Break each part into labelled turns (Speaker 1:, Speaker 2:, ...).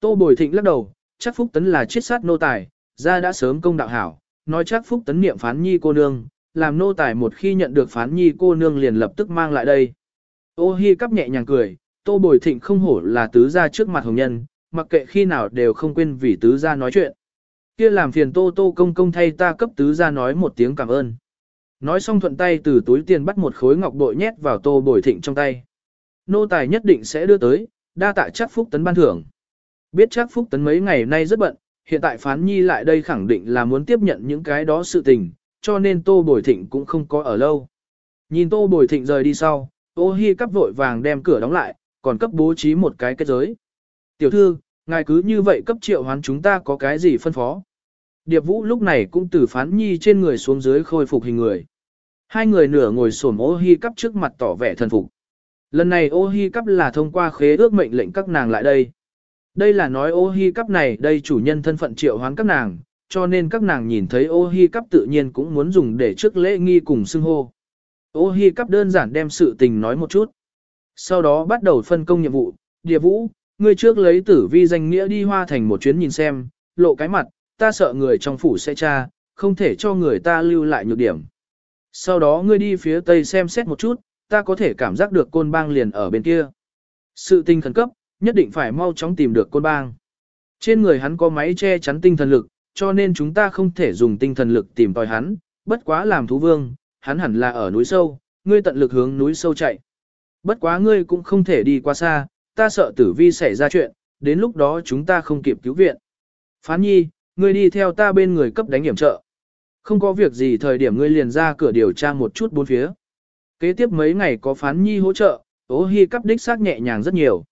Speaker 1: Tô Bồi Thịnh lắc đầu, chắc Phúc Tấn là chiết sát nô tài, ra đã sớm công đạo hảo, nói chắc Phúc Tấn niệm phán nhi cô nương, làm nô tài một khi nhận được phán nhi cô nương liền lập tức mang lại đây. Ô Hi cắp nhẹ nhàng cười, Tô Bồi Thịnh không hổ là tứ gia trước mặt hồng nhân, mặc kệ khi nào đều không quên vì tứ gia nói chuyện. Kia làm phiền Tô Tô công công thay ta cấp tứ gia nói một tiếng cảm ơn. Nói xong thuận tay từ túi tiền bắt một khối ngọc bội nhét vào Tô Bồi Thịnh trong tay. Nô tài nhất định sẽ đưa tới, đa tạ chắc Phúc Tấn ban thưởng. Biết chắc Phúc Tấn mấy ngày nay rất bận, hiện tại phán nhi lại đây khẳng định là muốn tiếp nhận những cái đó sự tình, cho nên Tô Bồi Thịnh cũng không có ở lâu. Nhìn Tô Bồi Thịnh rời đi sau, ô hi cắp vội vàng đem cửa đóng lại, còn cấp bố trí một cái kết giới. Tiểu thư, ngài cứ như vậy cấp triệu hoán chúng ta có cái gì phân phó. Điệp Vũ lúc này cũng từ phán nhi trên người xuống dưới khôi phục hình người. Hai người nửa ngồi xổm ô hi cắp trước mặt tỏ vẻ thần phục. Lần này ô hi cắp là thông qua khế ước mệnh lệnh các nàng lại đây. Đây là nói ô hi cắp này đây chủ nhân thân phận triệu hoán các nàng, cho nên các nàng nhìn thấy ô hi cắp tự nhiên cũng muốn dùng để trước lễ nghi cùng xưng hô. Ô hi cắp đơn giản đem sự tình nói một chút. Sau đó bắt đầu phân công nhiệm vụ, địa vũ, ngươi trước lấy tử vi danh nghĩa đi hoa thành một chuyến nhìn xem, lộ cái mặt, ta sợ người trong phủ sẽ tra, không thể cho người ta lưu lại nhược điểm. Sau đó ngươi đi phía tây xem xét một chút, ta có thể cảm giác được côn bang liền ở bên kia. Sự tình khẩn cấp, nhất định phải mau chóng tìm được côn bang. Trên người hắn có máy che chắn tinh thần lực, cho nên chúng ta không thể dùng tinh thần lực tìm tòi hắn, bất quá làm thú vương, hắn hẳn là ở núi sâu, ngươi tận lực hướng núi sâu chạy. Bất quá ngươi cũng không thể đi qua xa, ta sợ tử vi xảy ra chuyện, đến lúc đó chúng ta không kịp cứu viện. Phán nhi, ngươi đi theo ta bên người cấp đánh hiểm trợ. Không có việc gì thời điểm ngươi liền ra cửa điều tra một chút bốn phía. Kế tiếp mấy ngày có phán nhi hỗ trợ, ố hi cắp đích xác nhẹ nhàng rất nhiều.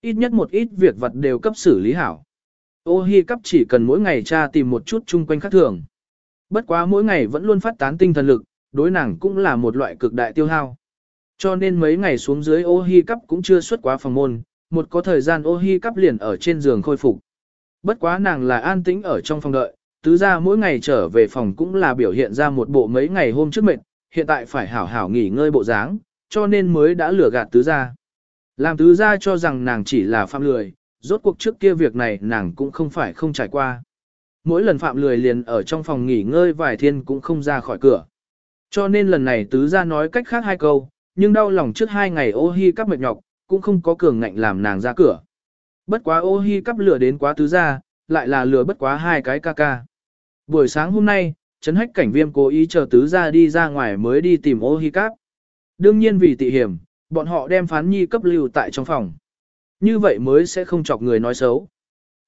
Speaker 1: Ít nhất một ít việc vật đều cấp xử lý hảo. Ô hi cấp chỉ cần mỗi ngày tra tìm một chút chung quanh khác thường. Bất quá mỗi ngày vẫn luôn phát tán tinh thần lực, đối nàng cũng là một loại cực đại tiêu hao. Cho nên mấy ngày xuống dưới ô hi cấp cũng chưa xuất quá phòng môn, một có thời gian ô hi cấp liền ở trên giường khôi phục. Bất quá nàng là an tĩnh ở trong phòng đợi, tứ ra mỗi ngày trở về phòng cũng là biểu hiện ra một bộ mấy ngày hôm trước mệt, hiện tại phải hảo hảo nghỉ ngơi bộ dáng, cho nên mới đã lừa gạt tứ ra. Làm tứ ra cho rằng nàng chỉ là phạm lười, rốt cuộc trước kia việc này nàng cũng không phải không trải qua. Mỗi lần phạm lười liền ở trong phòng nghỉ ngơi vài thiên cũng không ra khỏi cửa. Cho nên lần này tứ ra nói cách khác hai câu, nhưng đau lòng trước hai ngày ô hi cắp mệt nhọc, cũng không có cường ngạnh làm nàng ra cửa. Bất quá ô hi cắp lửa đến quá tứ ra, lại là lửa bất quá hai cái ca ca. Buổi sáng hôm nay, Trấn hách cảnh viêm cố ý chờ tứ ra đi ra ngoài mới đi tìm ô hi cắp. Đương nhiên vì tị hiểm, bọn họ đem phán nhi cấp lưu tại trong phòng. Như vậy mới sẽ không chọc người nói xấu.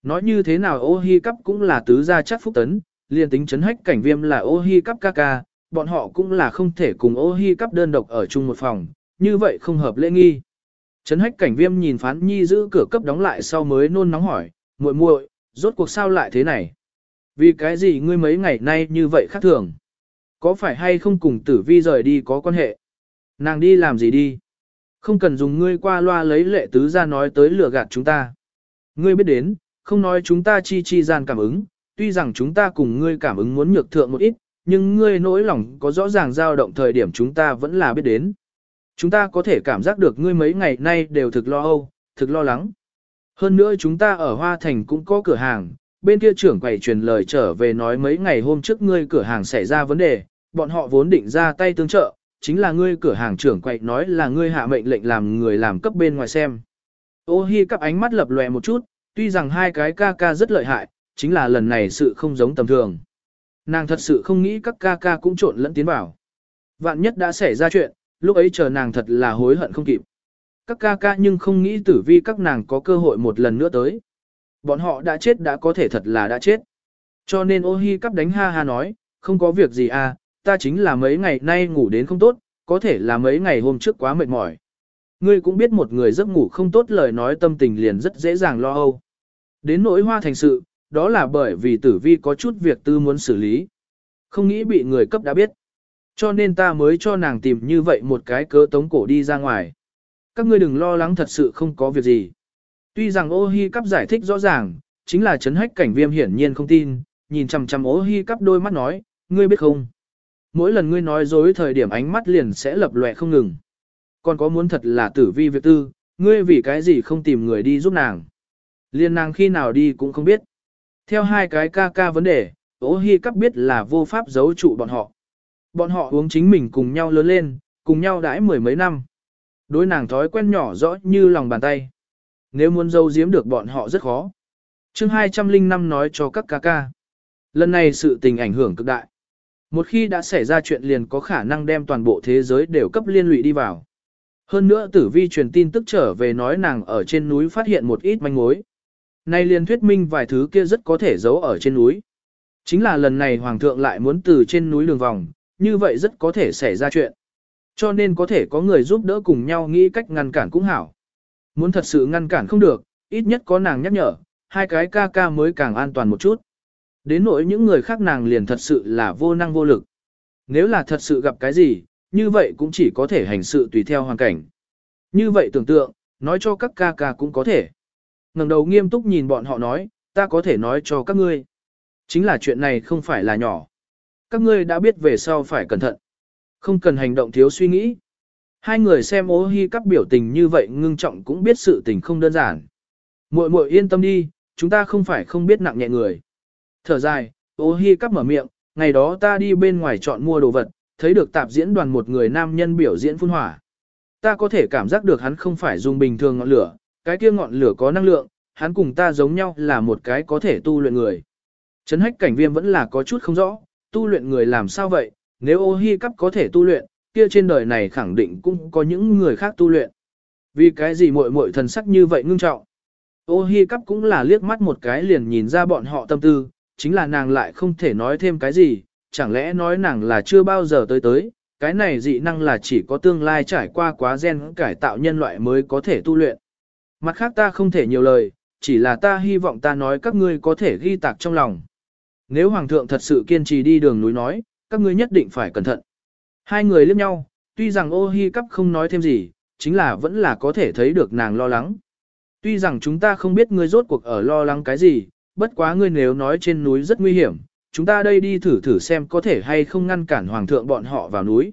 Speaker 1: Nói như thế nào ô hi cấp cũng là tứ gia chắc phúc tấn, liền tính chấn hách cảnh viêm là ô hi cấp ca ca, bọn họ cũng là không thể cùng ô hi cấp đơn độc ở chung một phòng, như vậy không hợp lễ nghi. Chấn hách cảnh viêm nhìn phán nhi giữ cửa cấp đóng lại sau mới nôn nóng hỏi, muội muội, rốt cuộc sao lại thế này? Vì cái gì ngươi mấy ngày nay như vậy khác thường? Có phải hay không cùng tử vi rời đi có quan hệ? Nàng đi làm gì đi? Không cần dùng ngươi qua loa lấy lệ tứ ra nói tới lừa gạt chúng ta. Ngươi biết đến, không nói chúng ta chi chi gian cảm ứng, tuy rằng chúng ta cùng ngươi cảm ứng muốn nhược thượng một ít, nhưng ngươi nỗi lòng có rõ ràng dao động thời điểm chúng ta vẫn là biết đến. Chúng ta có thể cảm giác được ngươi mấy ngày nay đều thực lo âu, thực lo lắng. Hơn nữa chúng ta ở Hoa Thành cũng có cửa hàng, bên kia trưởng quầy truyền lời trở về nói mấy ngày hôm trước ngươi cửa hàng xảy ra vấn đề, bọn họ vốn định ra tay tương trợ, chính là ngươi cửa hàng trưởng quậy nói là ngươi hạ mệnh lệnh làm người làm cấp bên ngoài xem. Ô hi cắp ánh mắt lập lòe một chút, tuy rằng hai cái ca ca rất lợi hại, chính là lần này sự không giống tầm thường. Nàng thật sự không nghĩ các ca ca cũng trộn lẫn tiến vào. Vạn nhất đã xảy ra chuyện, lúc ấy chờ nàng thật là hối hận không kịp. Các ca ca nhưng không nghĩ tử vi các nàng có cơ hội một lần nữa tới. Bọn họ đã chết đã có thể thật là đã chết. Cho nên ô hi cắp đánh ha ha nói, không có việc gì à, ta chính là mấy ngày nay ngủ đến không tốt, có thể là mấy ngày hôm trước quá mệt mỏi. Ngươi cũng biết một người giấc ngủ không tốt lời nói tâm tình liền rất dễ dàng lo âu. Đến nỗi hoa thành sự, đó là bởi vì tử vi có chút việc tư muốn xử lý. Không nghĩ bị người cấp đã biết. Cho nên ta mới cho nàng tìm như vậy một cái cớ tống cổ đi ra ngoài. Các ngươi đừng lo lắng thật sự không có việc gì. Tuy rằng ô hi cắp giải thích rõ ràng, chính là chấn hách cảnh viêm hiển nhiên không tin, nhìn chằm chằm ô hi cắp đôi mắt nói, ngươi biết không? Mỗi lần ngươi nói dối thời điểm ánh mắt liền sẽ lập lòe không ngừng. Còn có muốn thật là tử vi việc tư, ngươi vì cái gì không tìm người đi giúp nàng. Liên nàng khi nào đi cũng không biết. Theo hai cái ca ca vấn đề, ố hi cắp biết là vô pháp giấu trụ bọn họ. Bọn họ uống chính mình cùng nhau lớn lên, cùng nhau đãi mười mấy năm. Đối nàng thói quen nhỏ rõ như lòng bàn tay. Nếu muốn giấu giếm được bọn họ rất khó. chương 205 nói cho các ca ca. Lần này sự tình ảnh hưởng cực đại. Một khi đã xảy ra chuyện liền có khả năng đem toàn bộ thế giới đều cấp liên lụy đi vào. Hơn nữa tử vi truyền tin tức trở về nói nàng ở trên núi phát hiện một ít manh mối. Nay liền thuyết minh vài thứ kia rất có thể giấu ở trên núi. Chính là lần này hoàng thượng lại muốn từ trên núi đường vòng, như vậy rất có thể xảy ra chuyện. Cho nên có thể có người giúp đỡ cùng nhau nghĩ cách ngăn cản cũng hảo. Muốn thật sự ngăn cản không được, ít nhất có nàng nhắc nhở, hai cái ca ca mới càng an toàn một chút. Đến nỗi những người khác nàng liền thật sự là vô năng vô lực. Nếu là thật sự gặp cái gì, như vậy cũng chỉ có thể hành sự tùy theo hoàn cảnh. Như vậy tưởng tượng, nói cho các ca ca cũng có thể. ngẩng đầu nghiêm túc nhìn bọn họ nói, ta có thể nói cho các ngươi. Chính là chuyện này không phải là nhỏ. Các ngươi đã biết về sau phải cẩn thận. Không cần hành động thiếu suy nghĩ. Hai người xem ô hi các biểu tình như vậy ngưng trọng cũng biết sự tình không đơn giản. Muội muội yên tâm đi, chúng ta không phải không biết nặng nhẹ người. Thở dài, ô hi cắp mở miệng, ngày đó ta đi bên ngoài chọn mua đồ vật, thấy được tạp diễn đoàn một người nam nhân biểu diễn phun hỏa. Ta có thể cảm giác được hắn không phải dùng bình thường ngọn lửa, cái kia ngọn lửa có năng lượng, hắn cùng ta giống nhau là một cái có thể tu luyện người. Trấn hách cảnh viêm vẫn là có chút không rõ, tu luyện người làm sao vậy, nếu ô hi cắp có thể tu luyện, kia trên đời này khẳng định cũng có những người khác tu luyện. Vì cái gì muội muội thần sắc như vậy ngưng trọng. Ô hi cắp cũng là liếc mắt một cái liền nhìn ra bọn họ tâm tư, chính là nàng lại không thể nói thêm cái gì, chẳng lẽ nói nàng là chưa bao giờ tới tới, cái này dị năng là chỉ có tương lai trải qua quá gen cải tạo nhân loại mới có thể tu luyện. Mặt khác ta không thể nhiều lời, chỉ là ta hy vọng ta nói các ngươi có thể ghi tạc trong lòng. Nếu Hoàng thượng thật sự kiên trì đi đường núi nói, các ngươi nhất định phải cẩn thận. Hai người liếc nhau, tuy rằng ô hi cắp không nói thêm gì, chính là vẫn là có thể thấy được nàng lo lắng. Tuy rằng chúng ta không biết ngươi rốt cuộc ở lo lắng cái gì, bất quá ngươi nếu nói trên núi rất nguy hiểm, chúng ta đây đi thử thử xem có thể hay không ngăn cản hoàng thượng bọn họ vào núi.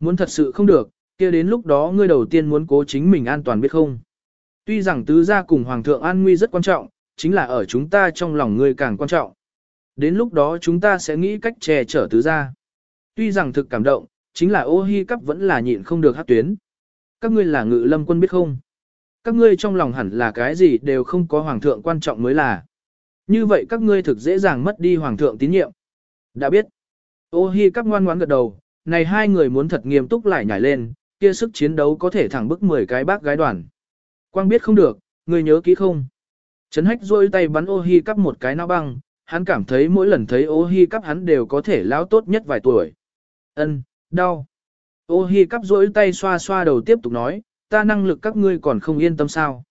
Speaker 1: Muốn thật sự không được, kia đến lúc đó ngươi đầu tiên muốn cố chính mình an toàn biết không. Tuy rằng tứ gia cùng hoàng thượng an nguy rất quan trọng, chính là ở chúng ta trong lòng ngươi càng quan trọng. Đến lúc đó chúng ta sẽ nghĩ cách che chở tứ gia. Tuy rằng thực cảm động, chính là ô hi cắp vẫn là nhịn không được hát tuyến. Các ngươi là ngự lâm quân biết không? Các ngươi trong lòng hẳn là cái gì đều không có hoàng thượng quan trọng mới là. Như vậy các ngươi thực dễ dàng mất đi hoàng thượng tín nhiệm. Đã biết. Ô hi các ngoan ngoãn gật đầu, này hai người muốn thật nghiêm túc lại nhảy lên, kia sức chiến đấu có thể thẳng bức 10 cái bác gái đoàn. Quang biết không được, người nhớ kỹ không? Trấn hách rôi tay bắn ô hi cắp một cái nao băng, hắn cảm thấy mỗi lần thấy ô hi cắp hắn đều có thể lão tốt nhất vài tuổi. Ân, đau. Ô hi cắp rỗi tay xoa xoa đầu tiếp tục nói, ta năng lực các ngươi còn không yên tâm sao.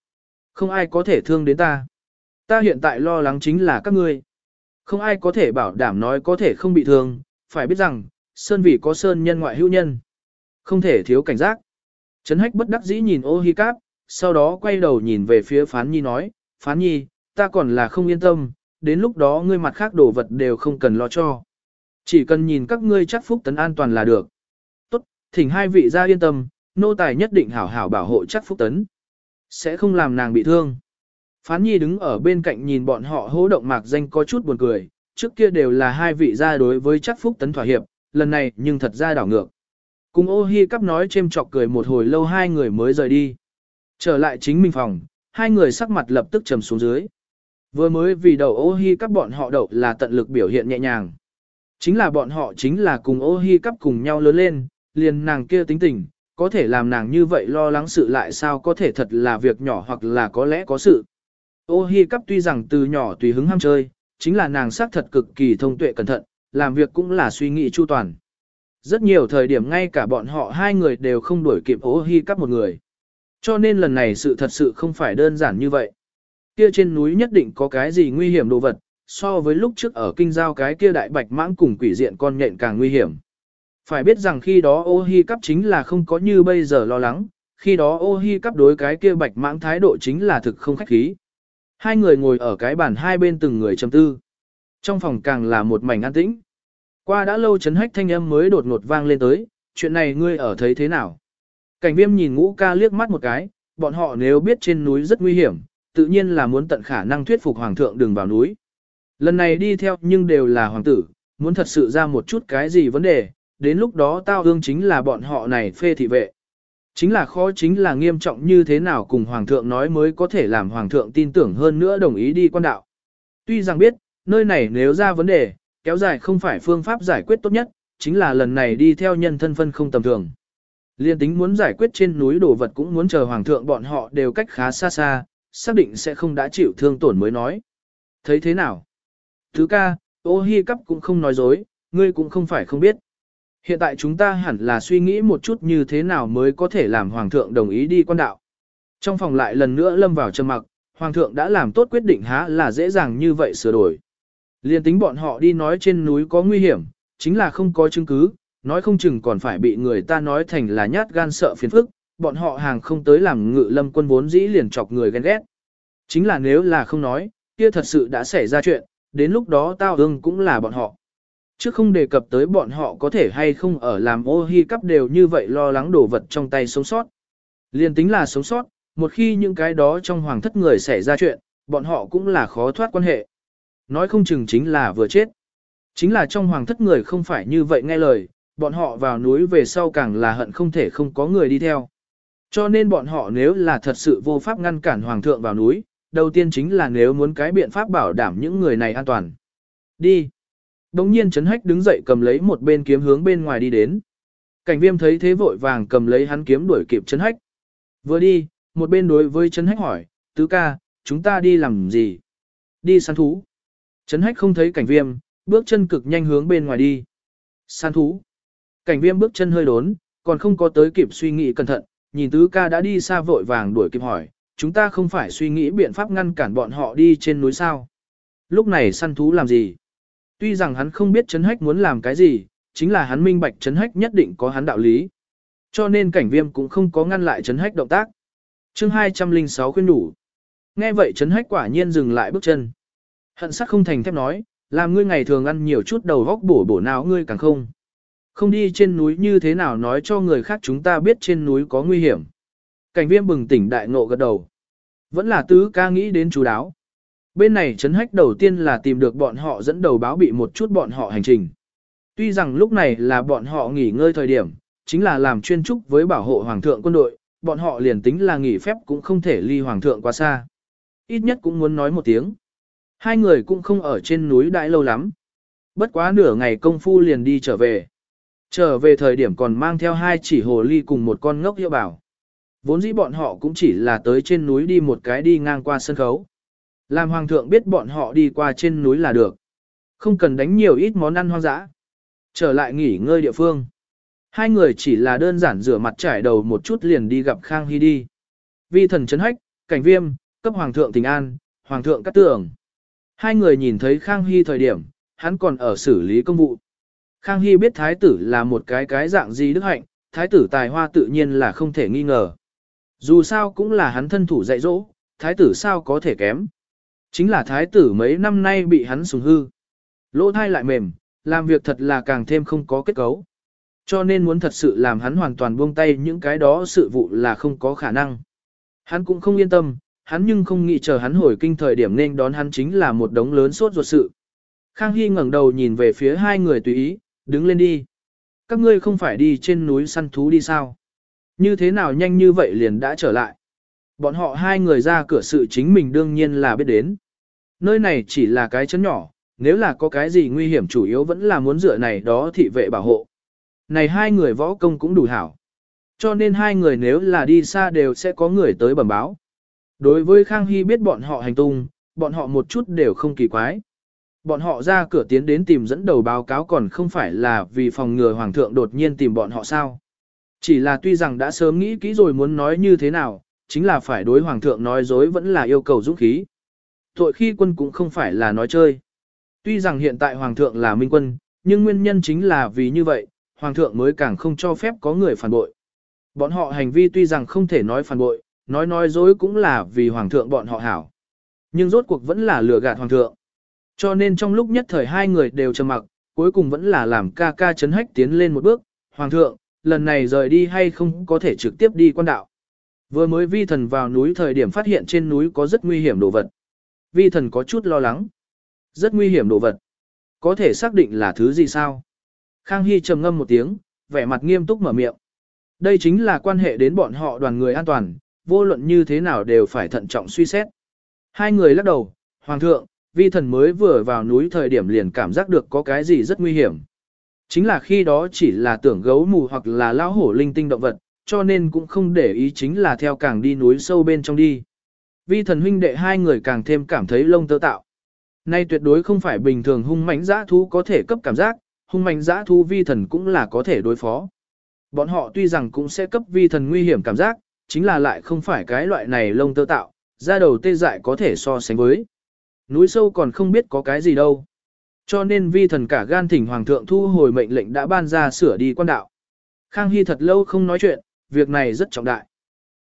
Speaker 1: Không ai có thể thương đến ta. Ta hiện tại lo lắng chính là các ngươi. Không ai có thể bảo đảm nói có thể không bị thương, phải biết rằng, sơn vị có sơn nhân ngoại hữu nhân. Không thể thiếu cảnh giác. Trấn hách bất đắc dĩ nhìn ô hi cáp, sau đó quay đầu nhìn về phía phán nhi nói, phán nhi, ta còn là không yên tâm, đến lúc đó ngươi mặt khác đồ vật đều không cần lo cho. Chỉ cần nhìn các ngươi chắc phúc tấn an toàn là được. Tốt, thỉnh hai vị ra yên tâm, nô tài nhất định hảo hảo bảo hộ chắc phúc tấn. Sẽ không làm nàng bị thương. Phán nhi đứng ở bên cạnh nhìn bọn họ hô động mạc danh có chút buồn cười, trước kia đều là hai vị gia đối với chắc phúc tấn thỏa hiệp, lần này nhưng thật ra đảo ngược. Cùng ô hi cắp nói chêm chọc cười một hồi lâu hai người mới rời đi. Trở lại chính mình phòng, hai người sắc mặt lập tức trầm xuống dưới. Vừa mới vì đầu ô hi cắp bọn họ đậu là tận lực biểu hiện nhẹ nhàng. Chính là bọn họ chính là cùng ô hi cắp cùng nhau lớn lên, liền nàng kia tính tình, có thể làm nàng như vậy lo lắng sự lại sao có thể thật là việc nhỏ hoặc là có lẽ có sự. Ô hi cắp tuy rằng từ nhỏ tùy hứng ham chơi, chính là nàng xác thật cực kỳ thông tuệ cẩn thận, làm việc cũng là suy nghĩ chu toàn. Rất nhiều thời điểm ngay cả bọn họ hai người đều không đuổi kịp ô hi cắp một người. Cho nên lần này sự thật sự không phải đơn giản như vậy. Kia trên núi nhất định có cái gì nguy hiểm đồ vật, so với lúc trước ở kinh giao cái kia đại bạch mãng cùng quỷ diện con nhện càng nguy hiểm. Phải biết rằng khi đó ô hi cắp chính là không có như bây giờ lo lắng, khi đó ô hi cắp đối cái kia bạch mãng thái độ chính là thực không khách khí. Hai người ngồi ở cái bàn hai bên từng người trầm tư. Trong phòng càng là một mảnh an tĩnh. Qua đã lâu chấn hách thanh âm mới đột ngột vang lên tới, chuyện này ngươi ở thấy thế nào? Cảnh viêm nhìn ngũ ca liếc mắt một cái, bọn họ nếu biết trên núi rất nguy hiểm, tự nhiên là muốn tận khả năng thuyết phục hoàng thượng đừng vào núi. Lần này đi theo nhưng đều là hoàng tử, muốn thật sự ra một chút cái gì vấn đề, đến lúc đó tao ương chính là bọn họ này phê thị vệ. Chính là khó chính là nghiêm trọng như thế nào cùng hoàng thượng nói mới có thể làm hoàng thượng tin tưởng hơn nữa đồng ý đi quan đạo. Tuy rằng biết, nơi này nếu ra vấn đề, kéo dài không phải phương pháp giải quyết tốt nhất, chính là lần này đi theo nhân thân phân không tầm thường. Liên tính muốn giải quyết trên núi đồ vật cũng muốn chờ hoàng thượng bọn họ đều cách khá xa xa, xác định sẽ không đã chịu thương tổn mới nói. Thấy thế nào? Thứ ca, ô hi cắp cũng không nói dối, ngươi cũng không phải không biết. Hiện tại chúng ta hẳn là suy nghĩ một chút như thế nào mới có thể làm hoàng thượng đồng ý đi quan đạo. Trong phòng lại lần nữa lâm vào trầm mặc, hoàng thượng đã làm tốt quyết định há là dễ dàng như vậy sửa đổi. Liên tính bọn họ đi nói trên núi có nguy hiểm, chính là không có chứng cứ, nói không chừng còn phải bị người ta nói thành là nhát gan sợ phiền phức, bọn họ hàng không tới làm ngự lâm quân vốn dĩ liền chọc người ghen ghét. Chính là nếu là không nói, kia thật sự đã xảy ra chuyện, đến lúc đó tao ương cũng là bọn họ. Chứ không đề cập tới bọn họ có thể hay không ở làm ô hi cắp đều như vậy lo lắng đổ vật trong tay sống sót. Liên tính là sống sót, một khi những cái đó trong hoàng thất người xảy ra chuyện, bọn họ cũng là khó thoát quan hệ. Nói không chừng chính là vừa chết. Chính là trong hoàng thất người không phải như vậy nghe lời, bọn họ vào núi về sau càng là hận không thể không có người đi theo. Cho nên bọn họ nếu là thật sự vô pháp ngăn cản hoàng thượng vào núi, đầu tiên chính là nếu muốn cái biện pháp bảo đảm những người này an toàn. Đi. Đồng nhiên Trấn Hách đứng dậy cầm lấy một bên kiếm hướng bên ngoài đi đến. Cảnh viêm thấy thế vội vàng cầm lấy hắn kiếm đuổi kịp Trấn Hách. Vừa đi, một bên đối với Trấn Hách hỏi, tứ ca, chúng ta đi làm gì? Đi săn thú. Trấn Hách không thấy cảnh viêm, bước chân cực nhanh hướng bên ngoài đi. Săn thú. Cảnh viêm bước chân hơi đốn, còn không có tới kịp suy nghĩ cẩn thận, nhìn tứ ca đã đi xa vội vàng đuổi kịp hỏi, chúng ta không phải suy nghĩ biện pháp ngăn cản bọn họ đi trên núi sao. Lúc này săn thú làm gì? Tuy rằng hắn không biết chấn hách muốn làm cái gì, chính là hắn minh bạch chấn hách nhất định có hắn đạo lý. Cho nên cảnh viêm cũng không có ngăn lại chấn hách động tác. chương 206 khuyên đủ. Nghe vậy chấn hách quả nhiên dừng lại bước chân. Hận sắc không thành thép nói, làm ngươi ngày thường ăn nhiều chút đầu góc bổ bổ nào ngươi càng không. Không đi trên núi như thế nào nói cho người khác chúng ta biết trên núi có nguy hiểm. Cảnh viêm bừng tỉnh đại ngộ gật đầu. Vẫn là tứ ca nghĩ đến chú đáo. Bên này chấn hách đầu tiên là tìm được bọn họ dẫn đầu báo bị một chút bọn họ hành trình. Tuy rằng lúc này là bọn họ nghỉ ngơi thời điểm, chính là làm chuyên trúc với bảo hộ hoàng thượng quân đội, bọn họ liền tính là nghỉ phép cũng không thể ly hoàng thượng quá xa. Ít nhất cũng muốn nói một tiếng. Hai người cũng không ở trên núi đại lâu lắm. Bất quá nửa ngày công phu liền đi trở về. Trở về thời điểm còn mang theo hai chỉ hồ ly cùng một con ngốc hiệu bảo. Vốn dĩ bọn họ cũng chỉ là tới trên núi đi một cái đi ngang qua sân khấu. Làm hoàng thượng biết bọn họ đi qua trên núi là được. Không cần đánh nhiều ít món ăn hoang dã. Trở lại nghỉ ngơi địa phương. Hai người chỉ là đơn giản rửa mặt trải đầu một chút liền đi gặp Khang Hy đi. Vi thần chấn hách, cảnh viêm, cấp hoàng thượng tình an, hoàng thượng cắt tưởng. Hai người nhìn thấy Khang Hy thời điểm, hắn còn ở xử lý công vụ. Khang Hy biết thái tử là một cái cái dạng gì đức hạnh, thái tử tài hoa tự nhiên là không thể nghi ngờ. Dù sao cũng là hắn thân thủ dạy dỗ, thái tử sao có thể kém. Chính là thái tử mấy năm nay bị hắn sùng hư. Lỗ thai lại mềm, làm việc thật là càng thêm không có kết cấu. Cho nên muốn thật sự làm hắn hoàn toàn buông tay những cái đó sự vụ là không có khả năng. Hắn cũng không yên tâm, hắn nhưng không nghĩ chờ hắn hồi kinh thời điểm nên đón hắn chính là một đống lớn sốt ruột sự. Khang Hy ngẩng đầu nhìn về phía hai người tùy ý, đứng lên đi. Các ngươi không phải đi trên núi săn thú đi sao? Như thế nào nhanh như vậy liền đã trở lại? Bọn họ hai người ra cửa sự chính mình đương nhiên là biết đến. Nơi này chỉ là cái chấn nhỏ, nếu là có cái gì nguy hiểm chủ yếu vẫn là muốn dựa này đó thị vệ bảo hộ. Này hai người võ công cũng đủ hảo. Cho nên hai người nếu là đi xa đều sẽ có người tới bẩm báo. Đối với Khang Hy biết bọn họ hành tung, bọn họ một chút đều không kỳ quái. Bọn họ ra cửa tiến đến tìm dẫn đầu báo cáo còn không phải là vì phòng ngừa hoàng thượng đột nhiên tìm bọn họ sao. Chỉ là tuy rằng đã sớm nghĩ kỹ rồi muốn nói như thế nào, chính là phải đối hoàng thượng nói dối vẫn là yêu cầu dũng khí. Tội khi quân cũng không phải là nói chơi. Tuy rằng hiện tại hoàng thượng là minh quân, nhưng nguyên nhân chính là vì như vậy, hoàng thượng mới càng không cho phép có người phản bội. Bọn họ hành vi tuy rằng không thể nói phản bội, nói nói dối cũng là vì hoàng thượng bọn họ hảo. Nhưng rốt cuộc vẫn là lừa gạt hoàng thượng. Cho nên trong lúc nhất thời hai người đều trầm mặc, cuối cùng vẫn là làm ca ca chấn hách tiến lên một bước, hoàng thượng, lần này rời đi hay không có thể trực tiếp đi quan đạo. Vừa mới vi thần vào núi thời điểm phát hiện trên núi có rất nguy hiểm đồ vật. Vi thần có chút lo lắng. Rất nguy hiểm đồ vật. Có thể xác định là thứ gì sao? Khang Hy trầm ngâm một tiếng, vẻ mặt nghiêm túc mở miệng. Đây chính là quan hệ đến bọn họ đoàn người an toàn, vô luận như thế nào đều phải thận trọng suy xét. Hai người lắc đầu, Hoàng thượng, vi thần mới vừa vào núi thời điểm liền cảm giác được có cái gì rất nguy hiểm. Chính là khi đó chỉ là tưởng gấu mù hoặc là lão hổ linh tinh động vật, cho nên cũng không để ý chính là theo càng đi núi sâu bên trong đi. Vi thần huynh đệ hai người càng thêm cảm thấy lông tơ tạo. Nay tuyệt đối không phải bình thường hung mãnh dã thú có thể cấp cảm giác, hung mãnh dã thú vi thần cũng là có thể đối phó. Bọn họ tuy rằng cũng sẽ cấp vi thần nguy hiểm cảm giác, chính là lại không phải cái loại này lông tơ tạo, ra đầu tê dại có thể so sánh với. Núi sâu còn không biết có cái gì đâu. Cho nên vi thần cả gan thỉnh hoàng thượng thu hồi mệnh lệnh đã ban ra sửa đi quan đạo. Khang Hy thật lâu không nói chuyện, việc này rất trọng đại.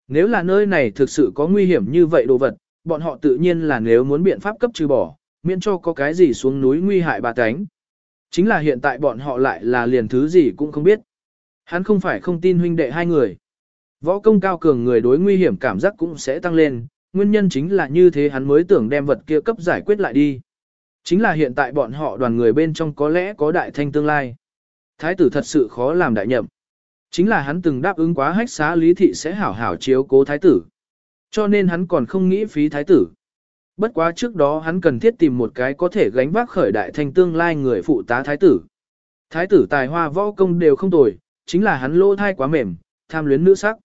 Speaker 1: Nếu là nơi này thực sự có nguy hiểm như vậy đồ vật, bọn họ tự nhiên là nếu muốn biện pháp cấp trừ bỏ, miễn cho có cái gì xuống núi nguy hại bà cánh. Chính là hiện tại bọn họ lại là liền thứ gì cũng không biết. Hắn không phải không tin huynh đệ hai người. Võ công cao cường người đối nguy hiểm cảm giác cũng sẽ tăng lên, nguyên nhân chính là như thế hắn mới tưởng đem vật kia cấp giải quyết lại đi. Chính là hiện tại bọn họ đoàn người bên trong có lẽ có đại thanh tương lai. Thái tử thật sự khó làm đại nhậm. Chính là hắn từng đáp ứng quá hách xá lý thị sẽ hảo hảo chiếu cố thái tử. Cho nên hắn còn không nghĩ phí thái tử. Bất quá trước đó hắn cần thiết tìm một cái có thể gánh vác khởi đại thành tương lai người phụ tá thái tử. Thái tử tài hoa võ công đều không tồi, chính là hắn lỗ thai quá mềm, tham luyến nữ sắc.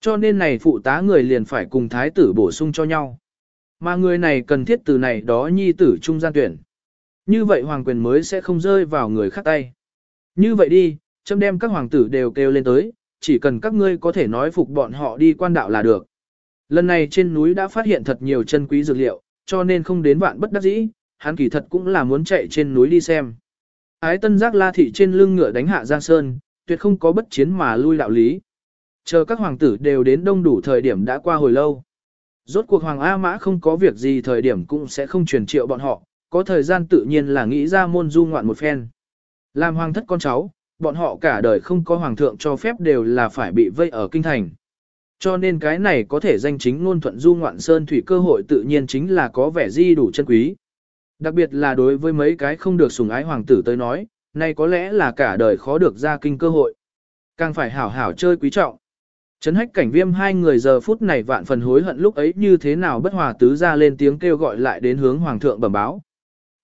Speaker 1: Cho nên này phụ tá người liền phải cùng thái tử bổ sung cho nhau. Mà người này cần thiết từ này đó nhi tử trung gian tuyển. Như vậy hoàng quyền mới sẽ không rơi vào người khác tay. Như vậy đi, châm đem các hoàng tử đều kêu lên tới, chỉ cần các ngươi có thể nói phục bọn họ đi quan đạo là được. Lần này trên núi đã phát hiện thật nhiều chân quý dược liệu, cho nên không đến vạn bất đắc dĩ, hắn kỳ thật cũng là muốn chạy trên núi đi xem. Ái tân giác la thị trên lưng ngựa đánh hạ Giang Sơn, tuyệt không có bất chiến mà lui đạo lý. Chờ các hoàng tử đều đến đông đủ thời điểm đã qua hồi lâu. Rốt cuộc Hoàng A Mã không có việc gì thời điểm cũng sẽ không truyền triệu bọn họ, có thời gian tự nhiên là nghĩ ra môn du ngoạn một phen. Làm hoàng thất con cháu, bọn họ cả đời không có hoàng thượng cho phép đều là phải bị vây ở kinh thành. Cho nên cái này có thể danh chính ngôn thuận du ngoạn sơn thủy cơ hội tự nhiên chính là có vẻ di đủ chân quý. Đặc biệt là đối với mấy cái không được sủng ái hoàng tử tới nói, này có lẽ là cả đời khó được ra kinh cơ hội. Càng phải hảo hảo chơi quý trọng. Trấn hách cảnh viêm hai người giờ phút này vạn phần hối hận lúc ấy như thế nào bất hòa tứ ra lên tiếng kêu gọi lại đến hướng hoàng thượng bẩm báo.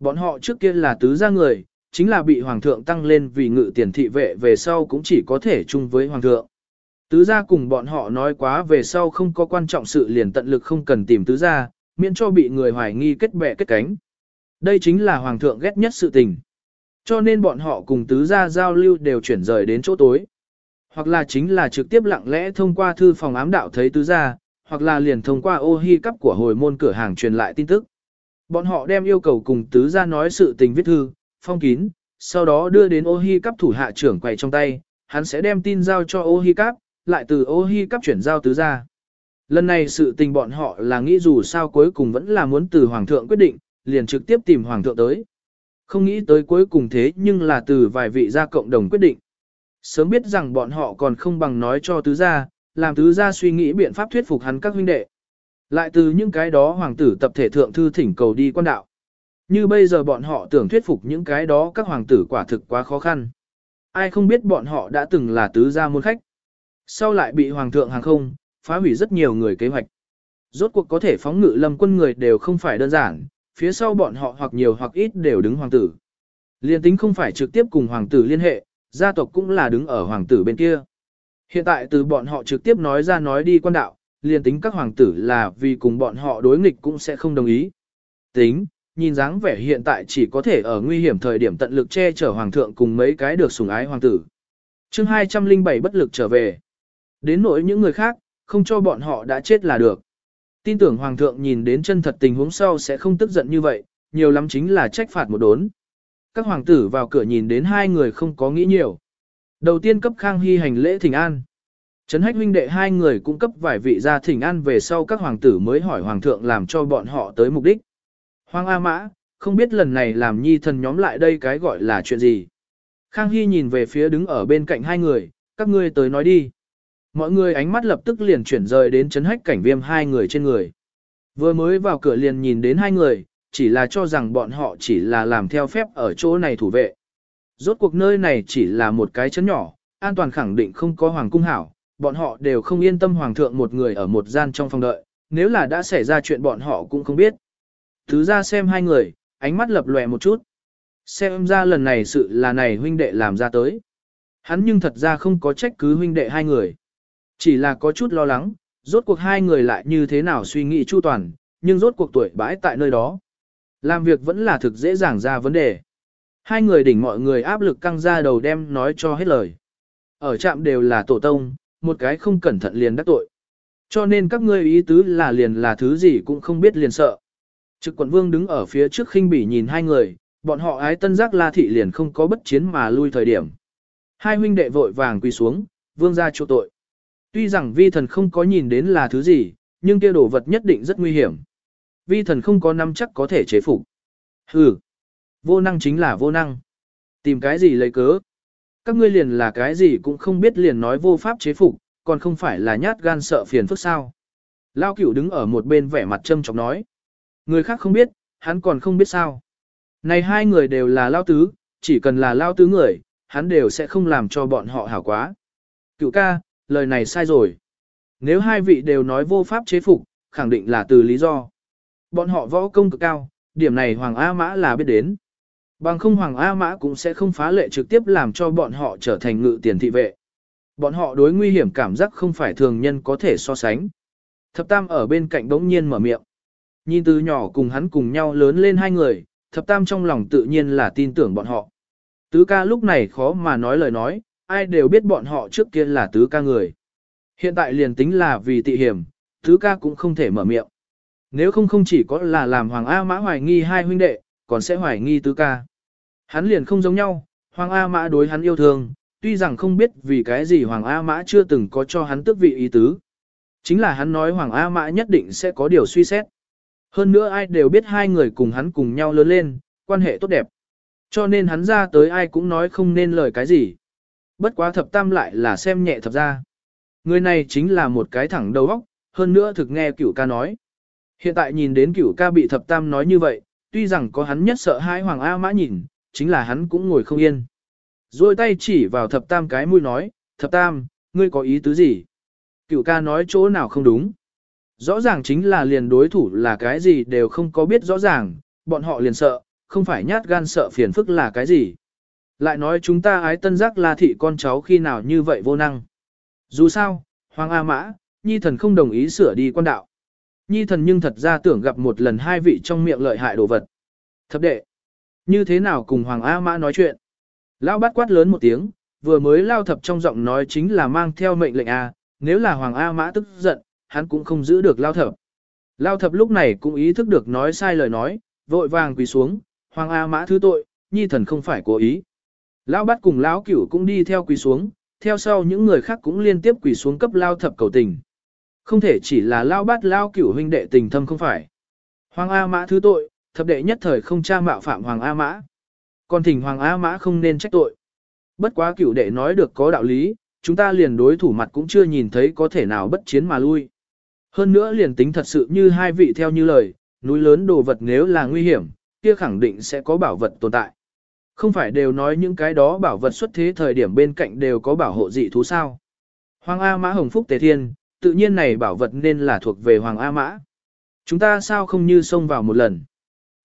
Speaker 1: Bọn họ trước kia là tứ gia người, chính là bị hoàng thượng tăng lên vì ngự tiền thị vệ về sau cũng chỉ có thể chung với hoàng thượng. Tứ gia cùng bọn họ nói quá về sau không có quan trọng sự liền tận lực không cần tìm tứ gia, miễn cho bị người hoài nghi kết bè kết cánh. Đây chính là hoàng thượng ghét nhất sự tình. Cho nên bọn họ cùng tứ gia giao lưu đều chuyển rời đến chỗ tối. Hoặc là chính là trực tiếp lặng lẽ thông qua thư phòng ám đạo thấy tứ gia, hoặc là liền thông qua ô hi cấp của hồi môn cửa hàng truyền lại tin tức. Bọn họ đem yêu cầu cùng tứ gia nói sự tình viết thư, phong kín, sau đó đưa đến ô hi cắp thủ hạ trưởng quầy trong tay, hắn sẽ đem tin giao cho ô hi cắp, lại từ ô hi cắp chuyển giao tứ gia. Lần này sự tình bọn họ là nghĩ dù sao cuối cùng vẫn là muốn từ hoàng thượng quyết định, liền trực tiếp tìm hoàng thượng tới. Không nghĩ tới cuối cùng thế nhưng là từ vài vị gia cộng đồng quyết định. Sớm biết rằng bọn họ còn không bằng nói cho tứ gia, làm tứ gia suy nghĩ biện pháp thuyết phục hắn các huynh đệ. Lại từ những cái đó hoàng tử tập thể thượng thư thỉnh cầu đi quan đạo. Như bây giờ bọn họ tưởng thuyết phục những cái đó các hoàng tử quả thực quá khó khăn. Ai không biết bọn họ đã từng là tứ gia môn khách. Sau lại bị hoàng thượng hàng không, phá hủy rất nhiều người kế hoạch. Rốt cuộc có thể phóng ngự lâm quân người đều không phải đơn giản, phía sau bọn họ hoặc nhiều hoặc ít đều đứng hoàng tử. Liên tính không phải trực tiếp cùng hoàng tử liên hệ, gia tộc cũng là đứng ở hoàng tử bên kia. Hiện tại từ bọn họ trực tiếp nói ra nói đi quan đạo, liền tính các hoàng tử là vì cùng bọn họ đối nghịch cũng sẽ không đồng ý. Tính, nhìn dáng vẻ hiện tại chỉ có thể ở nguy hiểm thời điểm tận lực che chở hoàng thượng cùng mấy cái được sủng ái hoàng tử. chương 207 bất lực trở về. Đến nỗi những người khác, không cho bọn họ đã chết là được. Tin tưởng hoàng thượng nhìn đến chân thật tình huống sau sẽ không tức giận như vậy, nhiều lắm chính là trách phạt một đốn các hoàng tử vào cửa nhìn đến hai người không có nghĩ nhiều. Đầu tiên cấp Khang Hy hành lễ thỉnh an. Trấn hách huynh đệ hai người cũng cấp vài vị ra thỉnh an về sau các hoàng tử mới hỏi hoàng thượng làm cho bọn họ tới mục đích. Hoàng A Mã, không biết lần này làm nhi thần nhóm lại đây cái gọi là chuyện gì. Khang Hy nhìn về phía đứng ở bên cạnh hai người, các ngươi tới nói đi. Mọi người ánh mắt lập tức liền chuyển rời đến chấn hách cảnh viêm hai người trên người. Vừa mới vào cửa liền nhìn đến hai người, chỉ là cho rằng bọn họ chỉ là làm theo phép ở chỗ này thủ vệ. Rốt cuộc nơi này chỉ là một cái chấn nhỏ, an toàn khẳng định không có hoàng cung hảo, bọn họ đều không yên tâm hoàng thượng một người ở một gian trong phòng đợi, nếu là đã xảy ra chuyện bọn họ cũng không biết. Thứ ra xem hai người, ánh mắt lập lòe một chút. Xem ra lần này sự là này huynh đệ làm ra tới. Hắn nhưng thật ra không có trách cứ huynh đệ hai người. Chỉ là có chút lo lắng, rốt cuộc hai người lại như thế nào suy nghĩ chu toàn, nhưng rốt cuộc tuổi bãi tại nơi đó. Làm việc vẫn là thực dễ dàng ra vấn đề. Hai người đỉnh mọi người áp lực căng ra đầu đem nói cho hết lời. Ở trạm đều là tổ tông, một cái không cẩn thận liền đắc tội. Cho nên các ngươi ý tứ là liền là thứ gì cũng không biết liền sợ. Trực quận vương đứng ở phía trước khinh bỉ nhìn hai người, bọn họ ái tân giác la thị liền không có bất chiến mà lui thời điểm. Hai huynh đệ vội vàng quỳ xuống, vương ra chỗ tội. Tuy rằng vi thần không có nhìn đến là thứ gì, nhưng kia đồ vật nhất định rất nguy hiểm. Vi thần không có năm chắc có thể chế phục. Hừ, vô năng chính là vô năng. Tìm cái gì lấy cớ? Các ngươi liền là cái gì cũng không biết liền nói vô pháp chế phục, còn không phải là nhát gan sợ phiền phức sao. Lao cửu đứng ở một bên vẻ mặt châm chọc nói. Người khác không biết, hắn còn không biết sao. Này hai người đều là lao tứ, chỉ cần là lao tứ người, hắn đều sẽ không làm cho bọn họ hảo quá. Cựu ca, lời này sai rồi. Nếu hai vị đều nói vô pháp chế phục, khẳng định là từ lý do. Bọn họ võ công cực cao, điểm này Hoàng A Mã là biết đến. Bằng không Hoàng A Mã cũng sẽ không phá lệ trực tiếp làm cho bọn họ trở thành ngự tiền thị vệ. Bọn họ đối nguy hiểm cảm giác không phải thường nhân có thể so sánh. Thập Tam ở bên cạnh đống nhiên mở miệng. Nhìn từ nhỏ cùng hắn cùng nhau lớn lên hai người, Thập Tam trong lòng tự nhiên là tin tưởng bọn họ. Tứ ca lúc này khó mà nói lời nói, ai đều biết bọn họ trước kia là tứ ca người. Hiện tại liền tính là vì tị hiểm, tứ ca cũng không thể mở miệng. Nếu không không chỉ có là làm Hoàng A Mã hoài nghi hai huynh đệ, còn sẽ hoài nghi tứ ca. Hắn liền không giống nhau, Hoàng A Mã đối hắn yêu thương, tuy rằng không biết vì cái gì Hoàng A Mã chưa từng có cho hắn tước vị ý tứ. Chính là hắn nói Hoàng A Mã nhất định sẽ có điều suy xét. Hơn nữa ai đều biết hai người cùng hắn cùng nhau lớn lên, quan hệ tốt đẹp. Cho nên hắn ra tới ai cũng nói không nên lời cái gì. Bất quá thập tam lại là xem nhẹ thập ra. Người này chính là một cái thẳng đầu óc, hơn nữa thực nghe cửu ca nói. Hiện tại nhìn đến cửu ca bị thập tam nói như vậy, tuy rằng có hắn nhất sợ hai hoàng A mã nhìn, chính là hắn cũng ngồi không yên. Rồi tay chỉ vào thập tam cái mũi nói, thập tam, ngươi có ý tứ gì? Cửu ca nói chỗ nào không đúng. Rõ ràng chính là liền đối thủ là cái gì đều không có biết rõ ràng, bọn họ liền sợ, không phải nhát gan sợ phiền phức là cái gì. Lại nói chúng ta ái tân giác là thị con cháu khi nào như vậy vô năng. Dù sao, Hoàng A Mã, Nhi thần không đồng ý sửa đi quan đạo. Nhi thần nhưng thật ra tưởng gặp một lần hai vị trong miệng lợi hại đồ vật. Thập đệ, như thế nào cùng Hoàng A Mã nói chuyện? Lão bát quát lớn một tiếng, vừa mới lao thập trong giọng nói chính là mang theo mệnh lệnh A, nếu là Hoàng A Mã tức giận, hắn cũng không giữ được lao thập. Lao thập lúc này cũng ý thức được nói sai lời nói, vội vàng quỳ xuống, Hoàng A Mã thứ tội, nhi thần không phải cố ý. Lão bắt cùng lão cửu cũng đi theo quỳ xuống, theo sau những người khác cũng liên tiếp quỳ xuống cấp lao thập cầu tình. Không thể chỉ là lao bắt lao cửu huynh đệ tình thâm không phải. Hoàng A Mã thứ tội, thập đệ nhất thời không tra mạo phạm Hoàng A Mã. Còn thỉnh Hoàng A Mã không nên trách tội. Bất quá cửu đệ nói được có đạo lý, chúng ta liền đối thủ mặt cũng chưa nhìn thấy có thể nào bất chiến mà lui. Hơn nữa liền tính thật sự như hai vị theo như lời, núi lớn đồ vật nếu là nguy hiểm, kia khẳng định sẽ có bảo vật tồn tại. Không phải đều nói những cái đó bảo vật xuất thế thời điểm bên cạnh đều có bảo hộ dị thú sao. Hoàng A Mã Hồng Phúc Tề Thiên, tự nhiên này bảo vật nên là thuộc về Hoàng A Mã. Chúng ta sao không như xông vào một lần.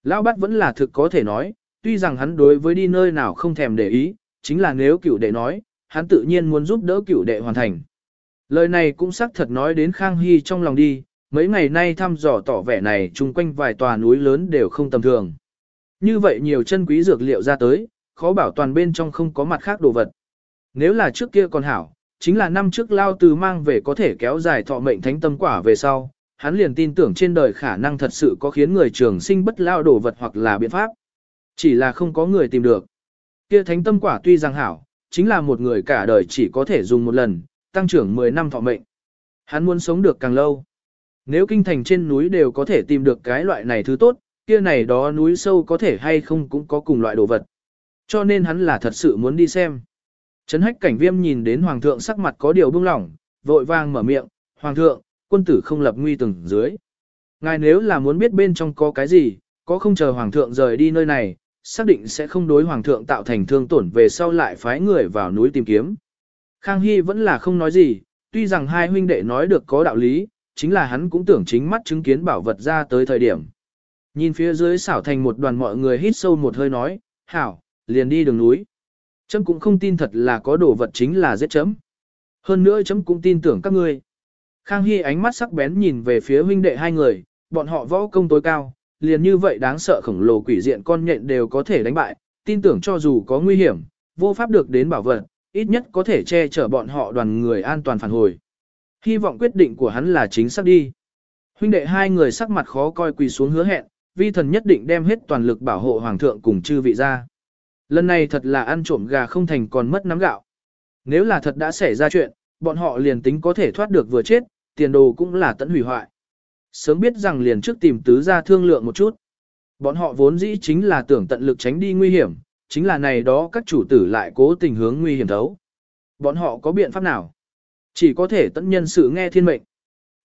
Speaker 1: Lão Bát vẫn là thực có thể nói, tuy rằng hắn đối với đi nơi nào không thèm để ý, chính là nếu cửu đệ nói, hắn tự nhiên muốn giúp đỡ cửu đệ hoàn thành. Lời này cũng xác thật nói đến Khang Hy trong lòng đi, mấy ngày nay thăm dò tỏ vẻ này chung quanh vài tòa núi lớn đều không tầm thường. Như vậy nhiều chân quý dược liệu ra tới, khó bảo toàn bên trong không có mặt khác đồ vật. Nếu là trước kia còn hảo, chính là năm trước lao từ mang về có thể kéo dài thọ mệnh thánh tâm quả về sau, hắn liền tin tưởng trên đời khả năng thật sự có khiến người trường sinh bất lao đồ vật hoặc là biện pháp. Chỉ là không có người tìm được. Kia thánh tâm quả tuy rằng hảo, chính là một người cả đời chỉ có thể dùng một lần, tăng trưởng 10 năm thọ mệnh. Hắn muốn sống được càng lâu. Nếu kinh thành trên núi đều có thể tìm được cái loại này thứ tốt, kia này đó núi sâu có thể hay không cũng có cùng loại đồ vật. Cho nên hắn là thật sự muốn đi xem. Trấn hách cảnh viêm nhìn đến hoàng thượng sắc mặt có điều bưng lỏng, vội vàng mở miệng, Hoàng thượng, quân tử không lập nguy từng dưới. Ngài nếu là muốn biết bên trong có cái gì, có không chờ Hoàng thượng rời đi nơi này, xác định sẽ không đối Hoàng thượng tạo thành thương tổn về sau lại phái người vào núi tìm kiếm. Khang Hy vẫn là không nói gì, tuy rằng hai huynh đệ nói được có đạo lý, chính là hắn cũng tưởng chính mắt chứng kiến bảo vật ra tới thời điểm. Nhìn phía dưới xảo thành một đoàn mọi người hít sâu một hơi nói, hảo, liền đi đường núi. Chấm cũng không tin thật là có đồ vật chính là giết chấm. Hơn nữa chấm cũng tin tưởng các ngươi. Khang Hy ánh mắt sắc bén nhìn về phía huynh đệ hai người, bọn họ võ công tối cao, liền như vậy đáng sợ khổng lồ quỷ diện con nhện đều có thể đánh bại, tin tưởng cho dù có nguy hiểm, vô pháp được đến bảo vật, ít nhất có thể che chở bọn họ đoàn người an toàn phản hồi. Hy vọng quyết định của hắn là chính xác đi. Huynh đệ hai người sắc mặt khó coi quỳ xuống hứa hẹn, vi thần nhất định đem hết toàn lực bảo hộ hoàng thượng cùng chư vị ra. Lần này thật là ăn trộm gà không thành còn mất nắm gạo. Nếu là thật đã xảy ra chuyện, bọn họ liền tính có thể thoát được vừa chết, tiền đồ cũng là tận hủy hoại. Sớm biết rằng liền trước tìm tứ ra thương lượng một chút. Bọn họ vốn dĩ chính là tưởng tận lực tránh đi nguy hiểm, chính là này đó các chủ tử lại cố tình hướng nguy hiểm thấu. Bọn họ có biện pháp nào? Chỉ có thể tận nhân sự nghe thiên mệnh.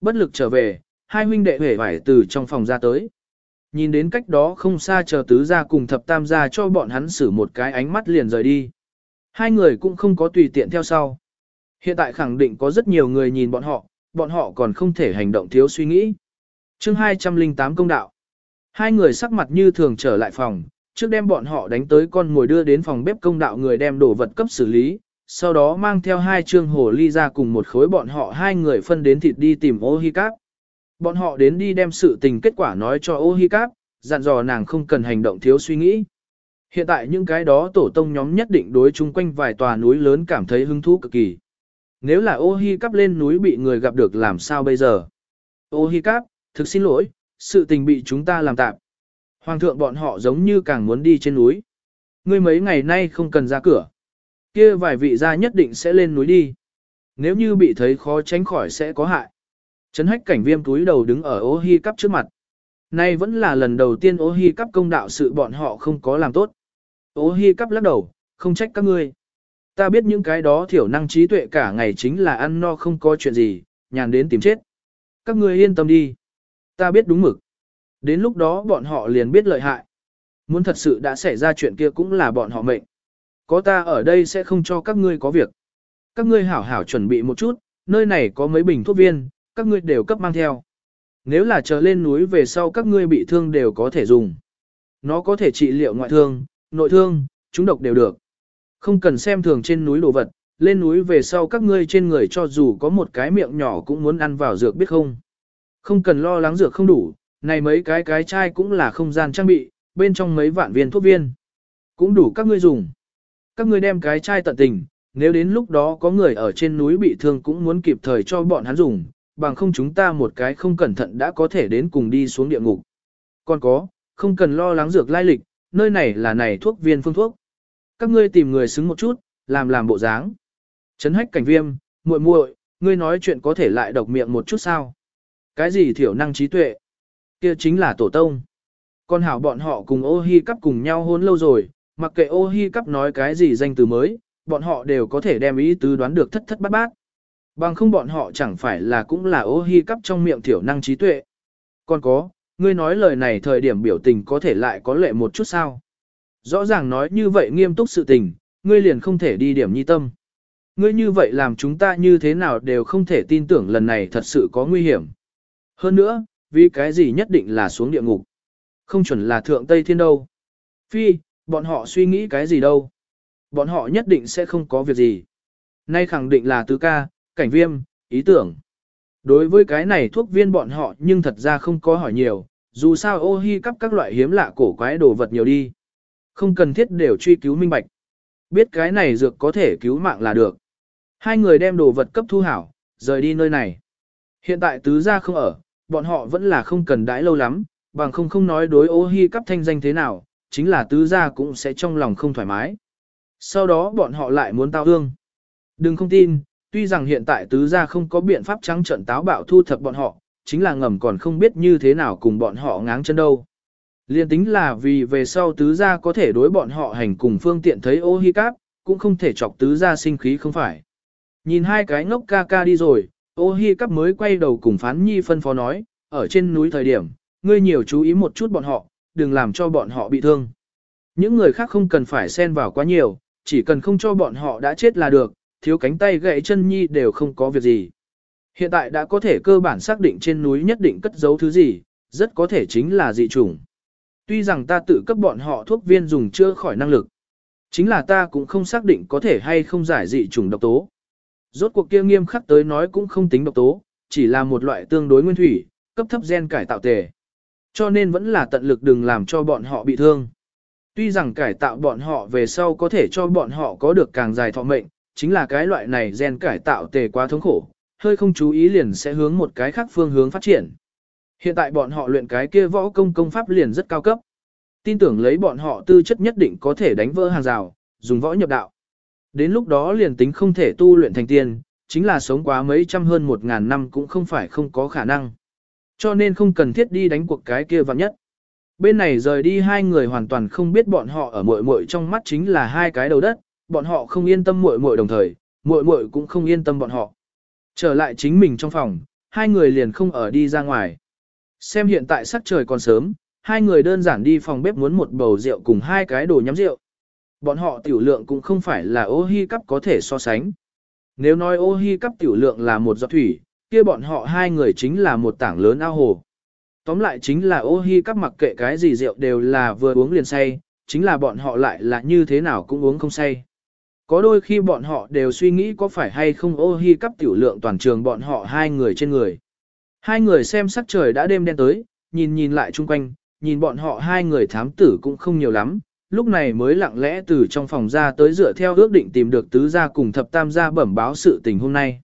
Speaker 1: Bất lực trở về, hai huynh đệ hề vải từ trong phòng ra tới. Nhìn đến cách đó không xa chờ tứ ra cùng thập tam ra cho bọn hắn xử một cái ánh mắt liền rời đi. Hai người cũng không có tùy tiện theo sau. Hiện tại khẳng định có rất nhiều người nhìn bọn họ, bọn họ còn không thể hành động thiếu suy nghĩ. chương 208 công đạo. Hai người sắc mặt như thường trở lại phòng, trước đem bọn họ đánh tới con ngồi đưa đến phòng bếp công đạo người đem đồ vật cấp xử lý, sau đó mang theo hai trương hồ ly ra cùng một khối bọn họ hai người phân đến thịt đi tìm ô hi cáp. Bọn họ đến đi đem sự tình kết quả nói cho ô hi cáp, dặn dò nàng không cần hành động thiếu suy nghĩ. Hiện tại những cái đó tổ tông nhóm nhất định đối chung quanh vài tòa núi lớn cảm thấy hứng thú cực kỳ. Nếu là ô hi cáp lên núi bị người gặp được làm sao bây giờ? Ô hi cáp, thực xin lỗi, sự tình bị chúng ta làm tạm. Hoàng thượng bọn họ giống như càng muốn đi trên núi. Ngươi mấy ngày nay không cần ra cửa. Kia vài vị gia nhất định sẽ lên núi đi. Nếu như bị thấy khó tránh khỏi sẽ có hại. Trấn hách cảnh viêm túi đầu đứng ở ô hi cắp trước mặt. Nay vẫn là lần đầu tiên ô hi cắp công đạo sự bọn họ không có làm tốt. Ô hi cắp lắc đầu, không trách các ngươi. Ta biết những cái đó thiểu năng trí tuệ cả ngày chính là ăn no không có chuyện gì, nhàn đến tìm chết. Các ngươi yên tâm đi. Ta biết đúng mực. Đến lúc đó bọn họ liền biết lợi hại. Muốn thật sự đã xảy ra chuyện kia cũng là bọn họ mệnh. Có ta ở đây sẽ không cho các ngươi có việc. Các ngươi hảo hảo chuẩn bị một chút, nơi này có mấy bình thuốc viên, các ngươi đều cấp mang theo. Nếu là trở lên núi về sau các ngươi bị thương đều có thể dùng. Nó có thể trị liệu ngoại thương, nội thương, chúng độc đều được. Không cần xem thường trên núi đồ vật, lên núi về sau các ngươi trên người cho dù có một cái miệng nhỏ cũng muốn ăn vào dược biết không. Không cần lo lắng dược không đủ, này mấy cái cái chai cũng là không gian trang bị, bên trong mấy vạn viên thuốc viên. Cũng đủ các ngươi dùng. Các ngươi đem cái chai tận tình, nếu đến lúc đó có người ở trên núi bị thương cũng muốn kịp thời cho bọn hắn dùng, bằng không chúng ta một cái không cẩn thận đã có thể đến cùng đi xuống địa ngục. Còn có, không cần lo lắng dược lai lịch, nơi này là này thuốc viên phương thuốc. Các ngươi tìm người xứng một chút, làm làm bộ dáng. Chấn hách cảnh viêm, muội muội, ngươi nói chuyện có thể lại độc miệng một chút sao? Cái gì thiểu năng trí tuệ? Kia chính là tổ tông. Con hảo bọn họ cùng ô hi cắp cùng nhau hôn lâu rồi, mặc kệ ô hi cắp nói cái gì danh từ mới, bọn họ đều có thể đem ý tứ đoán được thất thất bát bát. Bằng không bọn họ chẳng phải là cũng là ô hi cắp trong miệng thiểu năng trí tuệ. Còn có, ngươi nói lời này thời điểm biểu tình có thể lại có lệ một chút sao. Rõ ràng nói như vậy nghiêm túc sự tình, ngươi liền không thể đi điểm nhi tâm. Ngươi như vậy làm chúng ta như thế nào đều không thể tin tưởng lần này thật sự có nguy hiểm. Hơn nữa, vì cái gì nhất định là xuống địa ngục. Không chuẩn là thượng Tây Thiên đâu. Phi, bọn họ suy nghĩ cái gì đâu. Bọn họ nhất định sẽ không có việc gì. Nay khẳng định là tứ ca, cảnh viêm, ý tưởng. Đối với cái này thuốc viên bọn họ nhưng thật ra không có hỏi nhiều, dù sao ô hi cắp các loại hiếm lạ cổ quái đồ vật nhiều đi. Không cần thiết đều truy cứu minh bạch. Biết cái này dược có thể cứu mạng là được. Hai người đem đồ vật cấp thu hảo, rời đi nơi này. Hiện tại tứ gia không ở, bọn họ vẫn là không cần đãi lâu lắm, bằng không không nói đối ô hi cắp thanh danh thế nào, chính là tứ gia cũng sẽ trong lòng không thoải mái. Sau đó bọn họ lại muốn tao hương. Đừng không tin, tuy rằng hiện tại tứ gia không có biện pháp trắng trận táo bạo thu thập bọn họ, chính là ngầm còn không biết như thế nào cùng bọn họ ngáng chân đâu. Liên tính là vì về sau tứ gia có thể đối bọn họ hành cùng phương tiện thấy ô hi cáp, cũng không thể chọc tứ gia sinh khí không phải. Nhìn hai cái ngốc ca ca đi rồi, ô hi cắp mới quay đầu cùng phán nhi phân phó nói, ở trên núi thời điểm, ngươi nhiều chú ý một chút bọn họ, đừng làm cho bọn họ bị thương. Những người khác không cần phải xen vào quá nhiều, chỉ cần không cho bọn họ đã chết là được, thiếu cánh tay gãy chân nhi đều không có việc gì. Hiện tại đã có thể cơ bản xác định trên núi nhất định cất giấu thứ gì, rất có thể chính là dị chủng. Tuy rằng ta tự cấp bọn họ thuốc viên dùng chữa khỏi năng lực, chính là ta cũng không xác định có thể hay không giải dị chủng độc tố. Rốt cuộc kia nghiêm khắc tới nói cũng không tính độc tố, chỉ là một loại tương đối nguyên thủy, cấp thấp gen cải tạo tề. Cho nên vẫn là tận lực đừng làm cho bọn họ bị thương. Tuy rằng cải tạo bọn họ về sau có thể cho bọn họ có được càng dài thọ mệnh, chính là cái loại này gen cải tạo tề quá thống khổ, hơi không chú ý liền sẽ hướng một cái khác phương hướng phát triển. Hiện tại bọn họ luyện cái kia võ công công pháp liền rất cao cấp. Tin tưởng lấy bọn họ tư chất nhất định có thể đánh vỡ hàng rào, dùng võ nhập đạo. Đến lúc đó liền tính không thể tu luyện thành tiên, chính là sống quá mấy trăm hơn một ngàn năm cũng không phải không có khả năng. Cho nên không cần thiết đi đánh cuộc cái kia vạn nhất. Bên này rời đi hai người hoàn toàn không biết bọn họ ở muội muội trong mắt chính là hai cái đầu đất, bọn họ không yên tâm muội muội đồng thời, muội muội cũng không yên tâm bọn họ. Trở lại chính mình trong phòng, hai người liền không ở đi ra ngoài. Xem hiện tại sắc trời còn sớm, hai người đơn giản đi phòng bếp muốn một bầu rượu cùng hai cái đồ nhắm rượu. Bọn họ tiểu lượng cũng không phải là ô hi cắp có thể so sánh. Nếu nói ô hi cắp tiểu lượng là một giọt thủy, kia bọn họ hai người chính là một tảng lớn ao hồ. Tóm lại chính là ô hi cắp mặc kệ cái gì rượu đều là vừa uống liền say, chính là bọn họ lại là như thế nào cũng uống không say. Có đôi khi bọn họ đều suy nghĩ có phải hay không ô hi cắp tiểu lượng toàn trường bọn họ hai người trên người. Hai người xem sắc trời đã đêm đen tới, nhìn nhìn lại chung quanh, nhìn bọn họ hai người thám tử cũng không nhiều lắm, lúc này mới lặng lẽ từ trong phòng ra tới dựa theo ước định tìm được tứ gia cùng thập tam gia bẩm báo sự tình hôm nay.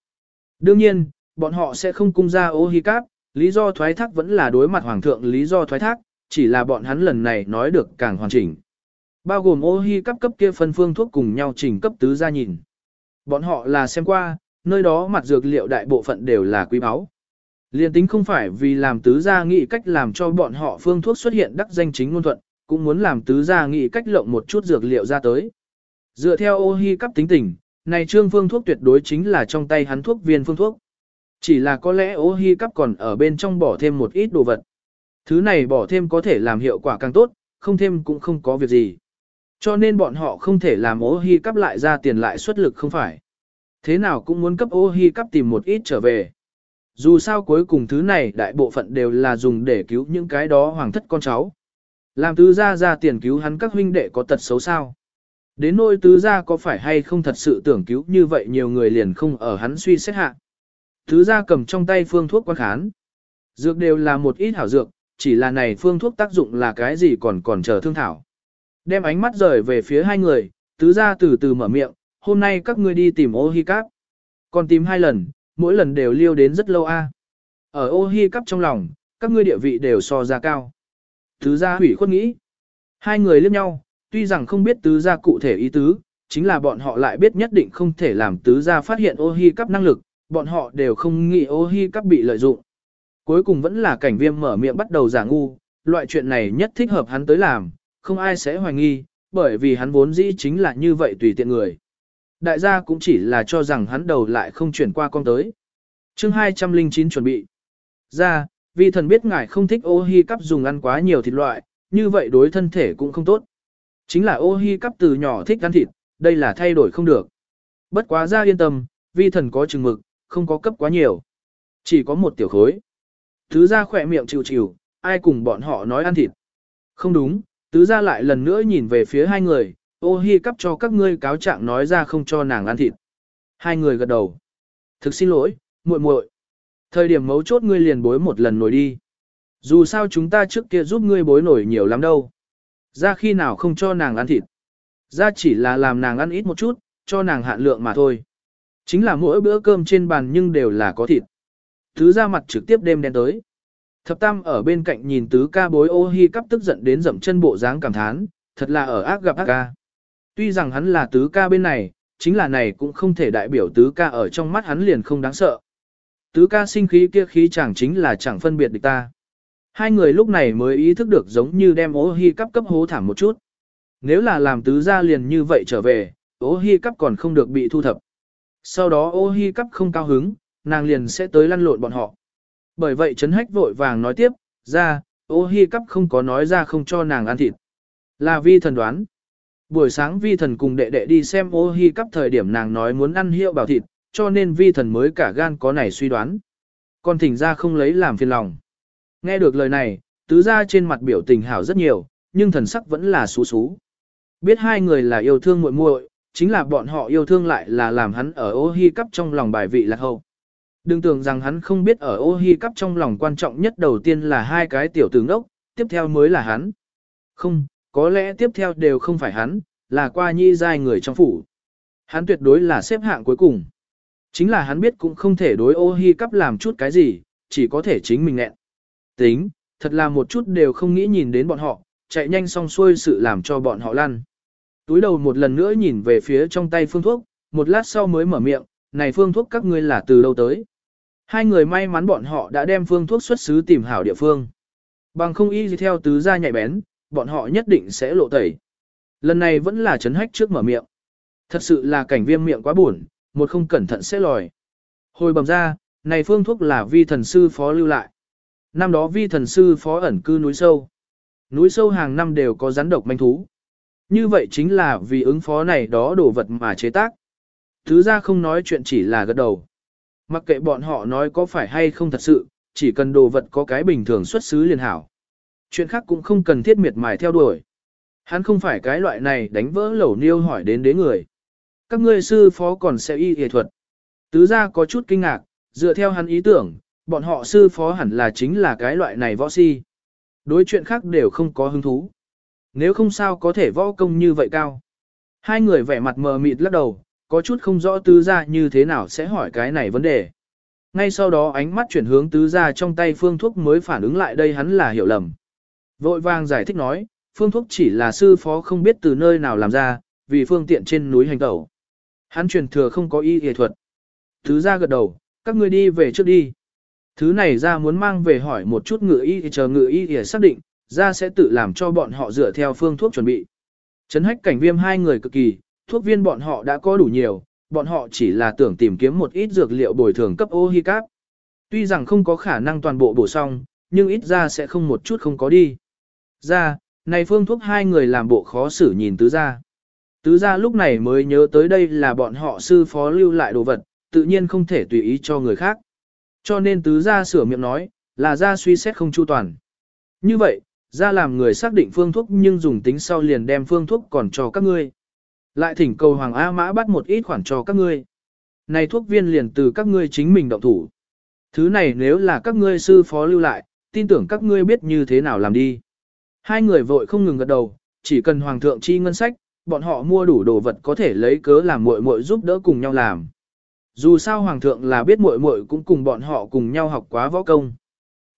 Speaker 1: Đương nhiên, bọn họ sẽ không cung ra ô hi cáp, lý do thoái thác vẫn là đối mặt hoàng thượng lý do thoái thác, chỉ là bọn hắn lần này nói được càng hoàn chỉnh. Bao gồm ô hi cấp cấp kia phân phương thuốc cùng nhau trình cấp tứ gia nhìn. Bọn họ là xem qua, nơi đó mặt dược liệu đại bộ phận đều là quý báu. Liên tính không phải vì làm tứ gia nghĩ cách làm cho bọn họ phương thuốc xuất hiện đắc danh chính ngôn thuận, cũng muốn làm tứ gia nghĩ cách lộng một chút dược liệu ra tới. Dựa theo ô hi cấp tính tình, này trương phương thuốc tuyệt đối chính là trong tay hắn thuốc viên phương thuốc. Chỉ là có lẽ ô hi cấp còn ở bên trong bỏ thêm một ít đồ vật. Thứ này bỏ thêm có thể làm hiệu quả càng tốt, không thêm cũng không có việc gì. Cho nên bọn họ không thể làm ô hi cấp lại ra tiền lại xuất lực không phải. Thế nào cũng muốn cấp ô hi cấp tìm một ít trở về. Dù sao cuối cùng thứ này đại bộ phận đều là dùng để cứu những cái đó hoàng thất con cháu. Làm tứ gia ra tiền cứu hắn các huynh đệ có tật xấu sao. Đến nỗi tứ gia có phải hay không thật sự tưởng cứu như vậy nhiều người liền không ở hắn suy xét hạ. Tứ gia cầm trong tay phương thuốc quan khán. Dược đều là một ít hảo dược, chỉ là này phương thuốc tác dụng là cái gì còn còn chờ thương thảo. Đem ánh mắt rời về phía hai người, tứ gia từ từ mở miệng, hôm nay các ngươi đi tìm ô hi cáp. Còn tìm hai lần, mỗi lần đều liêu đến rất lâu a. Ở ô hi cắp trong lòng, các ngươi địa vị đều so ra cao. Tứ gia hủy khuất nghĩ. Hai người liếc nhau, tuy rằng không biết tứ gia cụ thể ý tứ, chính là bọn họ lại biết nhất định không thể làm tứ gia phát hiện ô hi cắp năng lực, bọn họ đều không nghĩ ô hi cắp bị lợi dụng. Cuối cùng vẫn là cảnh viêm mở miệng bắt đầu giả ngu, loại chuyện này nhất thích hợp hắn tới làm, không ai sẽ hoài nghi, bởi vì hắn vốn dĩ chính là như vậy tùy tiện người. Đại gia cũng chỉ là cho rằng hắn đầu lại không chuyển qua con tới. chương 209 chuẩn bị. Ra, vì thần biết ngài không thích ô hi cắp dùng ăn quá nhiều thịt loại, như vậy đối thân thể cũng không tốt. Chính là ô hi cắp từ nhỏ thích ăn thịt, đây là thay đổi không được. Bất quá ra yên tâm, vi thần có chừng mực, không có cấp quá nhiều. Chỉ có một tiểu khối. Thứ ra khỏe miệng chịu chịu, ai cùng bọn họ nói ăn thịt. Không đúng, tứ ra lại lần nữa nhìn về phía hai người, ô hi cắp cho các ngươi cáo trạng nói ra không cho nàng ăn thịt. Hai người gật đầu. Thực xin lỗi, muội muội. Thời điểm mấu chốt ngươi liền bối một lần nổi đi. Dù sao chúng ta trước kia giúp ngươi bối nổi nhiều lắm đâu. Ra khi nào không cho nàng ăn thịt. Ra chỉ là làm nàng ăn ít một chút, cho nàng hạn lượng mà thôi. Chính là mỗi bữa cơm trên bàn nhưng đều là có thịt. Thứ ra mặt trực tiếp đêm đen tới. Thập tam ở bên cạnh nhìn tứ ca bối ô hi cắp tức giận đến dậm chân bộ dáng cảm thán, thật là ở ác gặp ác ca. Tuy rằng hắn là tứ ca bên này, chính là này cũng không thể đại biểu tứ ca ở trong mắt hắn liền không đáng sợ. Tứ ca sinh khí kia khí chẳng chính là chẳng phân biệt địch ta. Hai người lúc này mới ý thức được giống như đem ố hy cắp cấp hố thảm một chút. Nếu là làm tứ gia liền như vậy trở về, ố hy cắp còn không được bị thu thập. Sau đó ố hy cắp không cao hứng, nàng liền sẽ tới lăn lộn bọn họ. Bởi vậy Trấn Hách vội vàng nói tiếp, ra, ô hi cắp không có nói ra không cho nàng ăn thịt. Là vi thần đoán. Buổi sáng vi thần cùng đệ đệ đi xem ô hi cắp thời điểm nàng nói muốn ăn hiệu bảo thịt, cho nên vi thần mới cả gan có này suy đoán. Còn thỉnh ra không lấy làm phiền lòng. Nghe được lời này, tứ ra trên mặt biểu tình hảo rất nhiều, nhưng thần sắc vẫn là xú xú. Biết hai người là yêu thương muội muội, chính là bọn họ yêu thương lại là làm hắn ở ô hi cắp trong lòng bài vị lạc hậu. Đừng tưởng rằng hắn không biết ở ô hi cắp trong lòng quan trọng nhất đầu tiên là hai cái tiểu tướng đốc, tiếp theo mới là hắn. Không, có lẽ tiếp theo đều không phải hắn, là qua nhi giai người trong phủ. Hắn tuyệt đối là xếp hạng cuối cùng. Chính là hắn biết cũng không thể đối ô hi cắp làm chút cái gì, chỉ có thể chính mình nẹn. Tính, thật là một chút đều không nghĩ nhìn đến bọn họ, chạy nhanh xong xuôi sự làm cho bọn họ lăn. Túi đầu một lần nữa nhìn về phía trong tay phương thuốc, một lát sau mới mở miệng, này phương thuốc các ngươi là từ đâu tới. Hai người may mắn bọn họ đã đem phương thuốc xuất xứ tìm hảo địa phương. Bằng không y gì theo tứ gia nhạy bén, bọn họ nhất định sẽ lộ tẩy. Lần này vẫn là chấn hách trước mở miệng. Thật sự là cảnh viêm miệng quá buồn, một không cẩn thận sẽ lòi. Hồi bầm ra, này phương thuốc là vi thần sư phó lưu lại. Năm đó vi thần sư phó ẩn cư núi sâu. Núi sâu hàng năm đều có rắn độc manh thú. Như vậy chính là vì ứng phó này đó đồ vật mà chế tác. Thứ ra không nói chuyện chỉ là gật đầu. Mặc kệ bọn họ nói có phải hay không thật sự, chỉ cần đồ vật có cái bình thường xuất xứ liền hảo. Chuyện khác cũng không cần thiết miệt mài theo đuổi. Hắn không phải cái loại này đánh vỡ lẩu niêu hỏi đến đế người. Các ngươi sư phó còn sẽ y y thuật. Tứ gia có chút kinh ngạc, dựa theo hắn ý tưởng, bọn họ sư phó hẳn là chính là cái loại này võ si. Đối chuyện khác đều không có hứng thú. Nếu không sao có thể võ công như vậy cao. Hai người vẻ mặt mờ mịt lắc đầu, có chút không rõ tứ gia như thế nào sẽ hỏi cái này vấn đề. Ngay sau đó ánh mắt chuyển hướng tứ gia trong tay phương thuốc mới phản ứng lại đây hắn là hiểu lầm. Vội vàng giải thích nói, phương thuốc chỉ là sư phó không biết từ nơi nào làm ra, vì phương tiện trên núi hành tẩu. Hắn truyền thừa không có y y thuật. Thứ gia gật đầu, các ngươi đi về trước đi. Thứ này ra muốn mang về hỏi một chút ngự y chờ ngự y thì xác định, ra sẽ tự làm cho bọn họ dựa theo phương thuốc chuẩn bị. Trấn hách cảnh viêm hai người cực kỳ, thuốc viên bọn họ đã có đủ nhiều, bọn họ chỉ là tưởng tìm kiếm một ít dược liệu bồi thường cấp ô hi cáp. Tuy rằng không có khả năng toàn bộ bổ xong, nhưng ít ra sẽ không một chút không có đi. Ra, này phương thuốc hai người làm bộ khó xử nhìn tứ gia. Tứ gia lúc này mới nhớ tới đây là bọn họ sư phó lưu lại đồ vật, tự nhiên không thể tùy ý cho người khác. Cho nên tứ gia sửa miệng nói, là gia suy xét không chu toàn. Như vậy, gia làm người xác định phương thuốc nhưng dùng tính sau liền đem phương thuốc còn cho các ngươi. Lại thỉnh cầu Hoàng A Mã bắt một ít khoản cho các ngươi. Này thuốc viên liền từ các ngươi chính mình động thủ. Thứ này nếu là các ngươi sư phó lưu lại, tin tưởng các ngươi biết như thế nào làm đi. Hai người vội không ngừng gật đầu, chỉ cần Hoàng thượng chi ngân sách, bọn họ mua đủ đồ vật có thể lấy cớ làm muội muội giúp đỡ cùng nhau làm. Dù sao Hoàng thượng là biết muội muội cũng cùng bọn họ cùng nhau học quá võ công.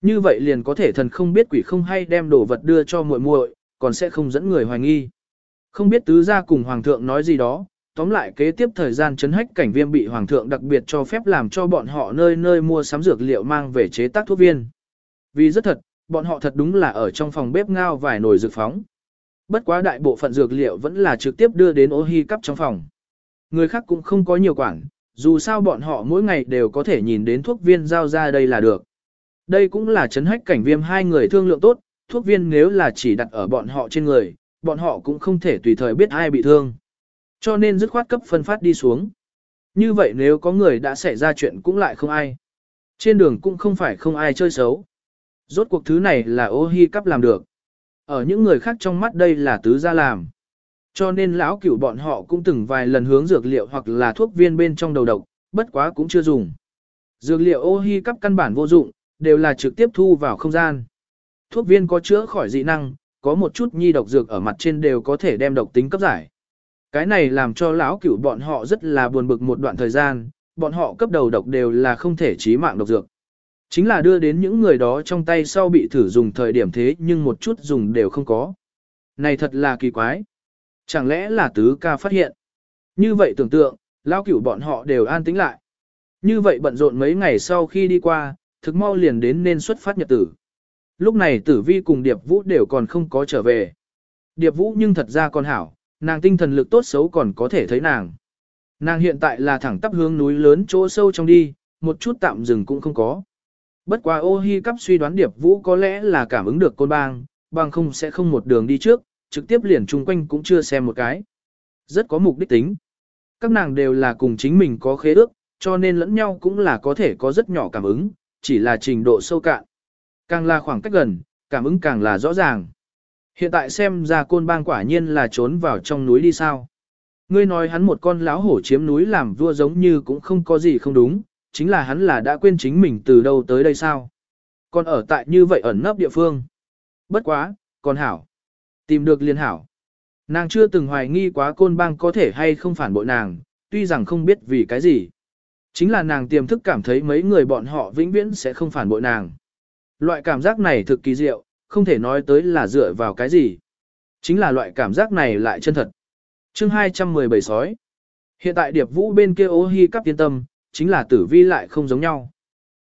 Speaker 1: Như vậy liền có thể thần không biết quỷ không hay đem đồ vật đưa cho muội muội, còn sẽ không dẫn người hoài nghi. Không biết tứ gia cùng hoàng thượng nói gì đó, tóm lại kế tiếp thời gian chấn hách cảnh viêm bị hoàng thượng đặc biệt cho phép làm cho bọn họ nơi nơi mua sắm dược liệu mang về chế tác thuốc viên. Vì rất thật, bọn họ thật đúng là ở trong phòng bếp ngao vài nồi dược phóng. Bất quá đại bộ phận dược liệu vẫn là trực tiếp đưa đến ô hi cắp trong phòng. Người khác cũng không có nhiều quản, dù sao bọn họ mỗi ngày đều có thể nhìn đến thuốc viên giao ra đây là được. Đây cũng là chấn hách cảnh viêm hai người thương lượng tốt, thuốc viên nếu là chỉ đặt ở bọn họ trên người, bọn họ cũng không thể tùy thời biết ai bị thương. Cho nên dứt khoát cấp phân phát đi xuống. Như vậy nếu có người đã xảy ra chuyện cũng lại không ai. Trên đường cũng không phải không ai chơi xấu. Rốt cuộc thứ này là ô hi cắp làm được. Ở những người khác trong mắt đây là tứ gia làm. Cho nên lão cửu bọn họ cũng từng vài lần hướng dược liệu hoặc là thuốc viên bên trong đầu độc, bất quá cũng chưa dùng. Dược liệu ô hi cắp căn bản vô dụng, đều là trực tiếp thu vào không gian. Thuốc viên có chữa khỏi dị năng, có một chút nhi độc dược ở mặt trên đều có thể đem độc tính cấp giải. Cái này làm cho lão cửu bọn họ rất là buồn bực một đoạn thời gian, bọn họ cấp đầu độc đều là không thể chí mạng độc dược. Chính là đưa đến những người đó trong tay sau bị thử dùng thời điểm thế nhưng một chút dùng đều không có. Này thật là kỳ quái. Chẳng lẽ là tứ ca phát hiện? Như vậy tưởng tượng, lão cửu bọn họ đều an tĩnh lại. Như vậy bận rộn mấy ngày sau khi đi qua, thực mau liền đến nên xuất phát nhật tử. Lúc này tử vi cùng Điệp Vũ đều còn không có trở về. Điệp Vũ nhưng thật ra còn hảo, nàng tinh thần lực tốt xấu còn có thể thấy nàng. Nàng hiện tại là thẳng tắp hướng núi lớn chỗ sâu trong đi, một chút tạm dừng cũng không có. Bất quá ô hi cắp suy đoán điệp vũ có lẽ là cảm ứng được côn bang, bằng không sẽ không một đường đi trước, trực tiếp liền chung quanh cũng chưa xem một cái. Rất có mục đích tính. Các nàng đều là cùng chính mình có khế ước, cho nên lẫn nhau cũng là có thể có rất nhỏ cảm ứng, chỉ là trình độ sâu cạn. Càng là khoảng cách gần, cảm ứng càng là rõ ràng. Hiện tại xem ra côn bang quả nhiên là trốn vào trong núi đi sao. Ngươi nói hắn một con lão hổ chiếm núi làm vua giống như cũng không có gì không đúng, chính là hắn là đã quên chính mình từ đâu tới đây sao. Còn ở tại như vậy ẩn nấp địa phương. Bất quá, còn hảo. Tìm được liên hảo. Nàng chưa từng hoài nghi quá côn bang có thể hay không phản bội nàng, tuy rằng không biết vì cái gì. Chính là nàng tiềm thức cảm thấy mấy người bọn họ vĩnh viễn sẽ không phản bội nàng. Loại cảm giác này thực kỳ diệu, không thể nói tới là dựa vào cái gì. Chính là loại cảm giác này lại chân thật. chương 217 sói. Hiện tại điệp vũ bên kia ô hi cắp yên tâm, chính là tử vi lại không giống nhau.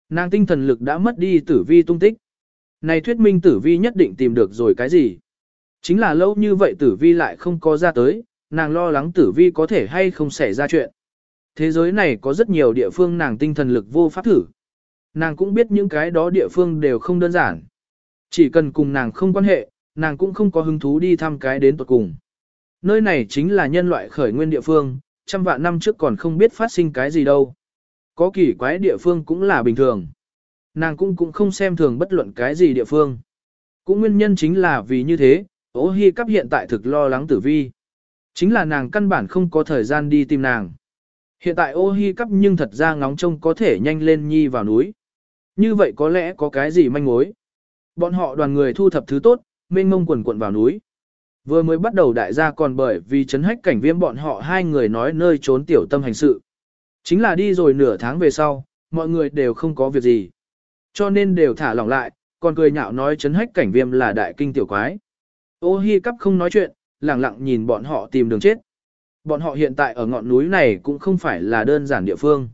Speaker 1: Nàng tinh thần lực đã mất đi tử vi tung tích. Này thuyết minh tử vi nhất định tìm được rồi cái gì. Chính là lâu như vậy tử vi lại không có ra tới, nàng lo lắng tử vi có thể hay không xảy ra chuyện. Thế giới này có rất nhiều địa phương nàng tinh thần lực vô pháp thử. Nàng cũng biết những cái đó địa phương đều không đơn giản. Chỉ cần cùng nàng không quan hệ, nàng cũng không có hứng thú đi thăm cái đến tuật cùng. Nơi này chính là nhân loại khởi nguyên địa phương, trăm vạn năm trước còn không biết phát sinh cái gì đâu. Có kỳ quái địa phương cũng là bình thường. Nàng cũng cũng không xem thường bất luận cái gì địa phương. Cũng nguyên nhân chính là vì như thế, ố hi cắp hiện tại thực lo lắng tử vi. Chính là nàng căn bản không có thời gian đi tìm nàng. Hiện tại ô hi cắp nhưng thật ra ngóng trông có thể nhanh lên nhi vào núi. Như vậy có lẽ có cái gì manh mối. Bọn họ đoàn người thu thập thứ tốt, mênh mông quần quận vào núi. Vừa mới bắt đầu đại gia còn bởi vì chấn hách cảnh viêm bọn họ hai người nói nơi trốn tiểu tâm hành sự. Chính là đi rồi nửa tháng về sau, mọi người đều không có việc gì. Cho nên đều thả lỏng lại, còn cười nhạo nói chấn hách cảnh viêm là đại kinh tiểu quái. Ô hi cắp không nói chuyện, lặng lặng nhìn bọn họ tìm đường chết. Bọn họ hiện tại ở ngọn núi này cũng không phải là đơn giản địa phương.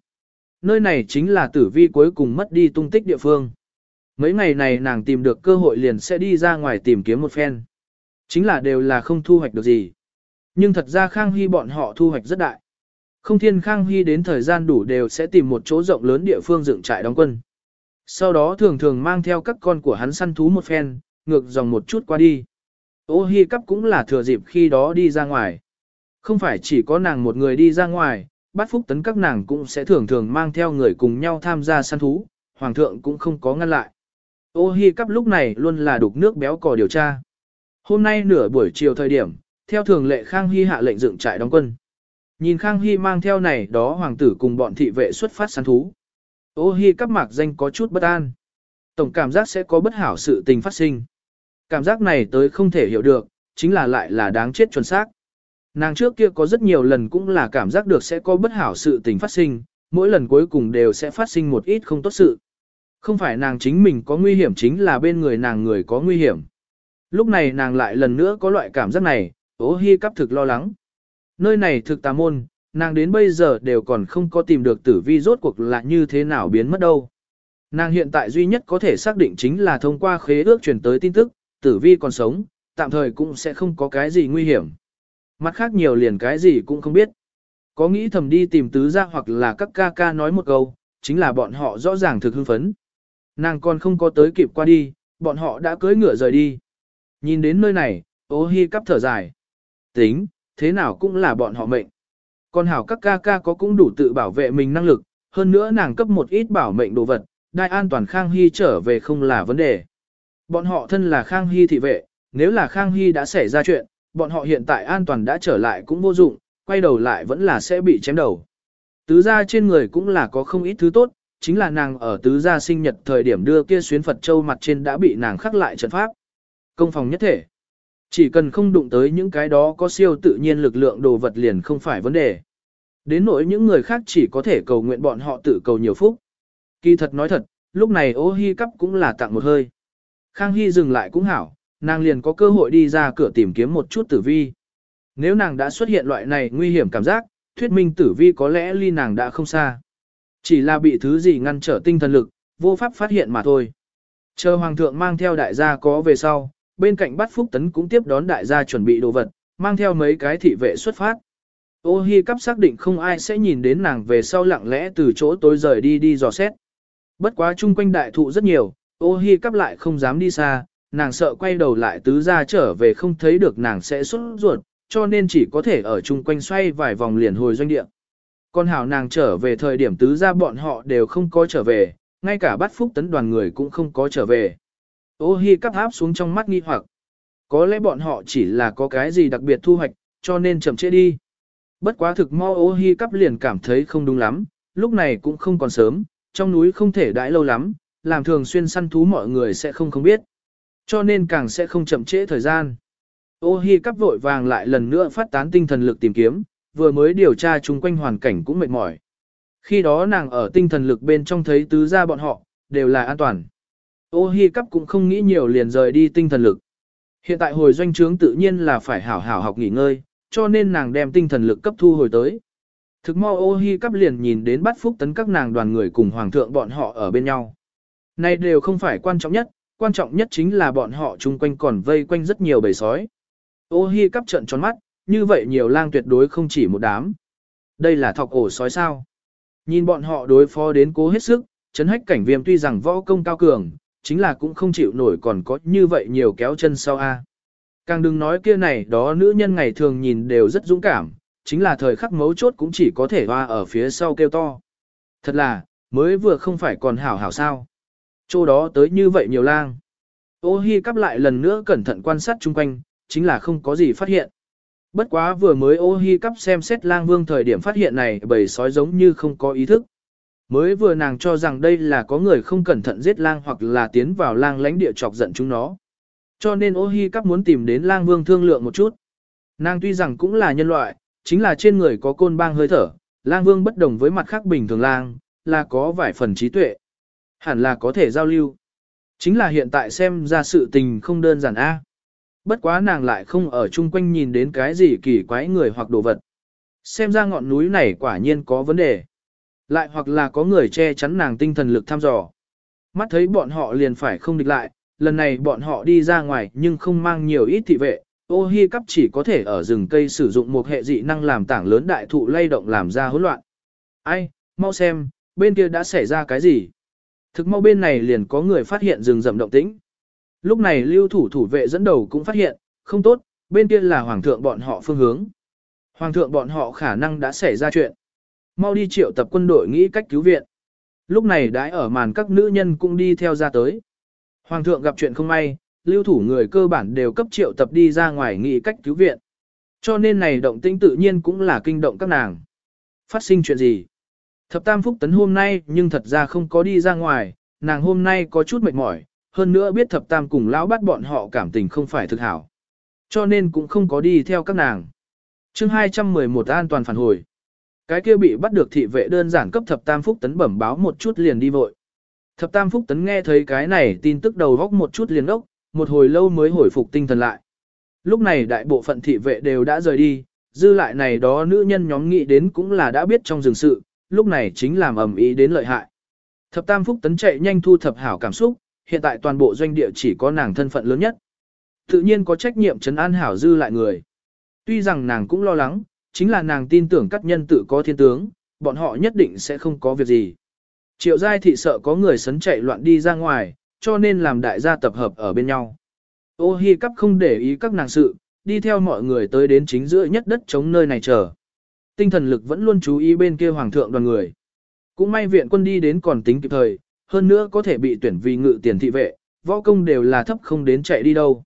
Speaker 1: Nơi này chính là tử vi cuối cùng mất đi tung tích địa phương. Mấy ngày này nàng tìm được cơ hội liền sẽ đi ra ngoài tìm kiếm một phen. Chính là đều là không thu hoạch được gì. Nhưng thật ra Khang Hy bọn họ thu hoạch rất đại. Không thiên Khang Hy đến thời gian đủ đều sẽ tìm một chỗ rộng lớn địa phương dựng trại đóng quân. Sau đó thường thường mang theo các con của hắn săn thú một phen, ngược dòng một chút qua đi. Ô Hi cắp cũng là thừa dịp khi đó đi ra ngoài. Không phải chỉ có nàng một người đi ra ngoài, bát phúc tấn các nàng cũng sẽ thường thường mang theo người cùng nhau tham gia săn thú, hoàng thượng cũng không có ngăn lại. Ô hi cắp lúc này luôn là đục nước béo cò điều tra. Hôm nay nửa buổi chiều thời điểm, theo thường lệ Khang Hy hạ lệnh dựng trại đóng quân. Nhìn Khang Hy mang theo này đó hoàng tử cùng bọn thị vệ xuất phát săn thú. Ô hi cắp mạc danh có chút bất an. Tổng cảm giác sẽ có bất hảo sự tình phát sinh. Cảm giác này tới không thể hiểu được, chính là lại là đáng chết chuẩn xác. Nàng trước kia có rất nhiều lần cũng là cảm giác được sẽ có bất hảo sự tình phát sinh, mỗi lần cuối cùng đều sẽ phát sinh một ít không tốt sự. Không phải nàng chính mình có nguy hiểm chính là bên người nàng người có nguy hiểm. Lúc này nàng lại lần nữa có loại cảm giác này, ố hi cắp thực lo lắng. Nơi này thực tà môn, nàng đến bây giờ đều còn không có tìm được tử vi rốt cuộc là như thế nào biến mất đâu. Nàng hiện tại duy nhất có thể xác định chính là thông qua khế ước truyền tới tin tức, tử vi còn sống, tạm thời cũng sẽ không có cái gì nguy hiểm. Mặt khác nhiều liền cái gì cũng không biết. Có nghĩ thầm đi tìm tứ ra hoặc là các ca ca nói một câu, chính là bọn họ rõ ràng thực hưng phấn. Nàng còn không có tới kịp qua đi, bọn họ đã cưỡi ngựa rời đi. Nhìn đến nơi này, ô hi cắp thở dài. Tính, thế nào cũng là bọn họ mệnh. Còn hảo các ca ca có cũng đủ tự bảo vệ mình năng lực, hơn nữa nàng cấp một ít bảo mệnh đồ vật, đai an toàn Khang Hy trở về không là vấn đề. Bọn họ thân là Khang Hy thị vệ, nếu là Khang Hy đã xảy ra chuyện, bọn họ hiện tại an toàn đã trở lại cũng vô dụng, quay đầu lại vẫn là sẽ bị chém đầu. Tứ gia trên người cũng là có không ít thứ tốt, chính là nàng ở tứ gia sinh nhật thời điểm đưa kia xuyến Phật Châu mặt trên đã bị nàng khắc lại trận pháp. Công phòng nhất thể. Chỉ cần không đụng tới những cái đó có siêu tự nhiên lực lượng đồ vật liền không phải vấn đề. Đến nỗi những người khác chỉ có thể cầu nguyện bọn họ tự cầu nhiều phúc. Kỳ thật nói thật, lúc này ô hi cắp cũng là tặng một hơi. Khang Hy dừng lại cũng hảo, nàng liền có cơ hội đi ra cửa tìm kiếm một chút tử vi. Nếu nàng đã xuất hiện loại này nguy hiểm cảm giác, thuyết minh tử vi có lẽ ly nàng đã không xa. Chỉ là bị thứ gì ngăn trở tinh thần lực, vô pháp phát hiện mà thôi. Chờ hoàng thượng mang theo đại gia có về sau, bên cạnh bắt phúc tấn cũng tiếp đón đại gia chuẩn bị đồ vật, mang theo mấy cái thị vệ xuất phát. Ô hi cắp xác định không ai sẽ nhìn đến nàng về sau lặng lẽ từ chỗ tối rời đi đi dò xét. Bất quá chung quanh đại thụ rất nhiều, ô hi cắp lại không dám đi xa, nàng sợ quay đầu lại tứ ra trở về không thấy được nàng sẽ xuất ruột, cho nên chỉ có thể ở chung quanh xoay vài vòng liền hồi doanh địa. Con hảo nàng trở về thời điểm tứ ra bọn họ đều không có trở về, ngay cả bắt phúc tấn đoàn người cũng không có trở về. Ô hi cắp áp xuống trong mắt nghi hoặc. Có lẽ bọn họ chỉ là có cái gì đặc biệt thu hoạch, cho nên chậm trễ đi. Bất quá thực mo ô hi cắp liền cảm thấy không đúng lắm, lúc này cũng không còn sớm, trong núi không thể đãi lâu lắm, làm thường xuyên săn thú mọi người sẽ không không biết. Cho nên càng sẽ không chậm trễ thời gian. Ô hi cắp vội vàng lại lần nữa phát tán tinh thần lực tìm kiếm, vừa mới điều tra chung quanh hoàn cảnh cũng mệt mỏi. Khi đó nàng ở tinh thần lực bên trong thấy tứ gia bọn họ, đều là an toàn. Ô hi cắp cũng không nghĩ nhiều liền rời đi tinh thần lực. Hiện tại hồi doanh trướng tự nhiên là phải hảo hảo học nghỉ ngơi, cho nên nàng đem tinh thần lực cấp thu hồi tới. Thực mo ô hi cắp liền nhìn đến bắt phúc tấn các nàng đoàn người cùng hoàng thượng bọn họ ở bên nhau. Này đều không phải quan trọng nhất, quan trọng nhất chính là bọn họ chung quanh còn vây quanh rất nhiều bầy sói. Ô hi cắp trận tròn mắt, như vậy nhiều lang tuyệt đối không chỉ một đám. Đây là thọc ổ sói sao. Nhìn bọn họ đối phó đến cố hết sức, chấn hách cảnh viêm tuy rằng võ công cao cường, chính là cũng không chịu nổi còn có như vậy nhiều kéo chân sau a. Càng đừng nói kia này đó nữ nhân ngày thường nhìn đều rất dũng cảm, chính là thời khắc mấu chốt cũng chỉ có thể hoa ở phía sau kêu to. Thật là, mới vừa không phải còn hảo hảo sao. Chỗ đó tới như vậy nhiều lang. Ô hi cắp lại lần nữa cẩn thận quan sát chung quanh, chính là không có gì phát hiện. Bất quá vừa mới ô hi cắp xem xét lang vương thời điểm phát hiện này bầy sói giống như không có ý thức. Mới vừa nàng cho rằng đây là có người không cẩn thận giết lang hoặc là tiến vào lang lãnh địa chọc giận chúng nó. Cho nên ô hi cắp muốn tìm đến lang vương thương lượng một chút. Nàng tuy rằng cũng là nhân loại, chính là trên người có côn bang hơi thở, lang vương bất đồng với mặt khác bình thường lang, là có vài phần trí tuệ. Hẳn là có thể giao lưu. Chính là hiện tại xem ra sự tình không đơn giản a. Bất quá nàng lại không ở chung quanh nhìn đến cái gì kỳ quái người hoặc đồ vật. Xem ra ngọn núi này quả nhiên có vấn đề. Lại hoặc là có người che chắn nàng tinh thần lực thăm dò. Mắt thấy bọn họ liền phải không địch lại, lần này bọn họ đi ra ngoài nhưng không mang nhiều ít thị vệ, ô hi cắp chỉ có thể ở rừng cây sử dụng một hệ dị năng làm tảng lớn đại thụ lay động làm ra hỗn loạn. Ai, mau xem, bên kia đã xảy ra cái gì? Thực mau bên này liền có người phát hiện rừng rậm động tĩnh. Lúc này lưu thủ thủ vệ dẫn đầu cũng phát hiện, không tốt, bên kia là hoàng thượng bọn họ phương hướng. Hoàng thượng bọn họ khả năng đã xảy ra chuyện. Mau đi triệu tập quân đội nghĩ cách cứu viện. Lúc này đãi ở màn các nữ nhân cũng đi theo ra tới. Hoàng thượng gặp chuyện không may, lưu thủ người cơ bản đều cấp triệu tập đi ra ngoài nghĩ cách cứu viện. Cho nên này động tĩnh tự nhiên cũng là kinh động các nàng. Phát sinh chuyện gì? Thập Tam Phúc Tấn hôm nay nhưng thật ra không có đi ra ngoài, nàng hôm nay có chút mệt mỏi, hơn nữa biết Thập Tam cùng lão bắt bọn họ cảm tình không phải thực hảo. Cho nên cũng không có đi theo các nàng. chương 211 an toàn phản hồi. Cái kia bị bắt được thị vệ đơn giản cấp Thập Tam Phúc Tấn bẩm báo một chút liền đi vội. Thập Tam Phúc Tấn nghe thấy cái này tin tức đầu góc một chút liền ốc, một hồi lâu mới hồi phục tinh thần lại. Lúc này đại bộ phận thị vệ đều đã rời đi, dư lại này đó nữ nhân nhóm nghĩ đến cũng là đã biết trong rừng sự, lúc này chính làm ầm ý đến lợi hại. Thập Tam Phúc Tấn chạy nhanh thu thập hảo cảm xúc, hiện tại toàn bộ doanh địa chỉ có nàng thân phận lớn nhất. Tự nhiên có trách nhiệm trấn an hảo dư lại người. Tuy rằng nàng cũng lo lắng, chính là nàng tin tưởng các nhân tự có thiên tướng, bọn họ nhất định sẽ không có việc gì. Triệu giai thị sợ có người sấn chạy loạn đi ra ngoài, cho nên làm đại gia tập hợp ở bên nhau. Ô hi cắp không để ý các nàng sự, đi theo mọi người tới đến chính giữa nhất đất chống nơi này chờ. Tinh thần lực vẫn luôn chú ý bên kia hoàng thượng đoàn người. Cũng may viện quân đi đến còn tính kịp thời, hơn nữa có thể bị tuyển vì ngự tiền thị vệ, võ công đều là thấp không đến chạy đi đâu.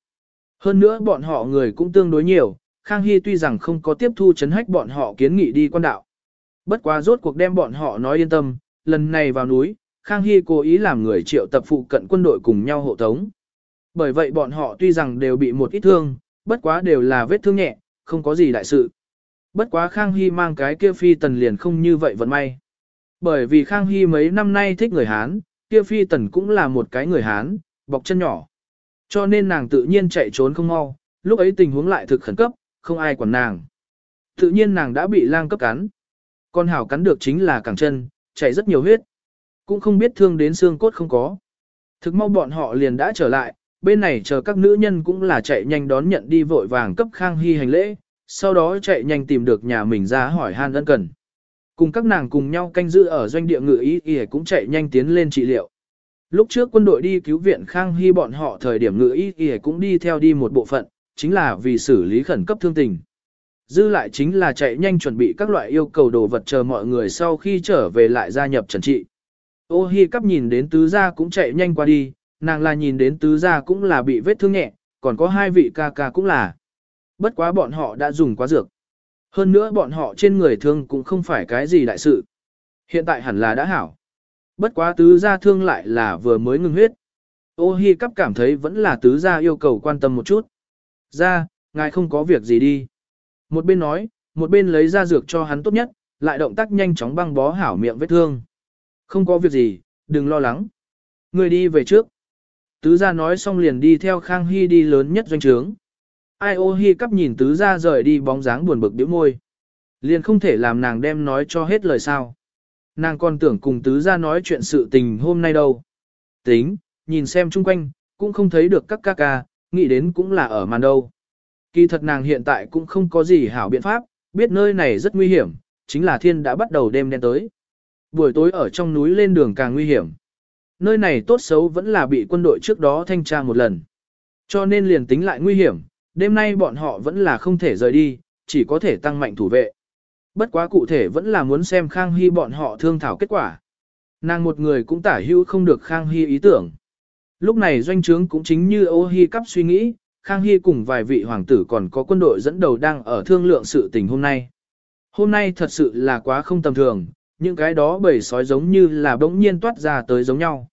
Speaker 1: Hơn nữa bọn họ người cũng tương đối nhiều, Khang Hy tuy rằng không có tiếp thu chấn hách bọn họ kiến nghị đi quan đạo. Bất quá rốt cuộc đem bọn họ nói yên tâm, lần này vào núi, Khang Hy cố ý làm người triệu tập phụ cận quân đội cùng nhau hộ tống. Bởi vậy bọn họ tuy rằng đều bị một ít thương, bất quá đều là vết thương nhẹ, không có gì đại sự. Bất quá Khang Hy mang cái kia phi tần liền không như vậy vận may. Bởi vì Khang Hy mấy năm nay thích người Hán, kia phi tần cũng là một cái người Hán, bọc chân nhỏ. Cho nên nàng tự nhiên chạy trốn không mau, lúc ấy tình huống lại thực khẩn cấp, không ai quản nàng. Tự nhiên nàng đã bị lang cấp cắn. Con hảo cắn được chính là cẳng chân, chảy rất nhiều huyết. Cũng không biết thương đến xương cốt không có. Thực mau bọn họ liền đã trở lại, bên này chờ các nữ nhân cũng là chạy nhanh đón nhận đi vội vàng cấp Khang Hy hành lễ, sau đó chạy nhanh tìm được nhà mình ra hỏi han ân cần. Cùng các nàng cùng nhau canh giữ ở doanh địa ngự ý y cũng chạy nhanh tiến lên trị liệu. Lúc trước quân đội đi cứu viện Khang Hy bọn họ thời điểm ngự ý y cũng đi theo đi một bộ phận, chính là vì xử lý khẩn cấp thương tình. Dư lại chính là chạy nhanh chuẩn bị các loại yêu cầu đồ vật chờ mọi người sau khi trở về lại gia nhập trần trị. Ô hi cắp nhìn đến tứ gia cũng chạy nhanh qua đi, nàng là nhìn đến tứ gia cũng là bị vết thương nhẹ, còn có hai vị ca ca cũng là. Bất quá bọn họ đã dùng quá dược. Hơn nữa bọn họ trên người thương cũng không phải cái gì đại sự. Hiện tại hẳn là đã hảo. Bất quá tứ gia thương lại là vừa mới ngừng huyết. Ô hi cắp cảm thấy vẫn là tứ gia yêu cầu quan tâm một chút. Ra, ngài không có việc gì đi. Một bên nói, một bên lấy ra dược cho hắn tốt nhất, lại động tác nhanh chóng băng bó hảo miệng vết thương. Không có việc gì, đừng lo lắng. Người đi về trước. Tứ gia nói xong liền đi theo Khang Hy đi lớn nhất doanh trướng. Ai ô hi cắp nhìn tứ gia rời đi bóng dáng buồn bực điếu môi. Liền không thể làm nàng đem nói cho hết lời sao. Nàng còn tưởng cùng tứ gia nói chuyện sự tình hôm nay đâu. Tính, nhìn xem chung quanh, cũng không thấy được các ca ca, nghĩ đến cũng là ở màn đâu. Kỳ thật nàng hiện tại cũng không có gì hảo biện pháp, biết nơi này rất nguy hiểm, chính là thiên đã bắt đầu đêm đen tới. Buổi tối ở trong núi lên đường càng nguy hiểm. Nơi này tốt xấu vẫn là bị quân đội trước đó thanh tra một lần. Cho nên liền tính lại nguy hiểm, đêm nay bọn họ vẫn là không thể rời đi, chỉ có thể tăng mạnh thủ vệ. Bất quá cụ thể vẫn là muốn xem Khang Hy bọn họ thương thảo kết quả. Nàng một người cũng tả hữu không được Khang Hy ý tưởng. Lúc này doanh trướng cũng chính như ô Hy cắp suy nghĩ, Khang Hy cùng vài vị hoàng tử còn có quân đội dẫn đầu đang ở thương lượng sự tình hôm nay. Hôm nay thật sự là quá không tầm thường, những cái đó bầy sói giống như là bỗng nhiên toát ra tới giống nhau.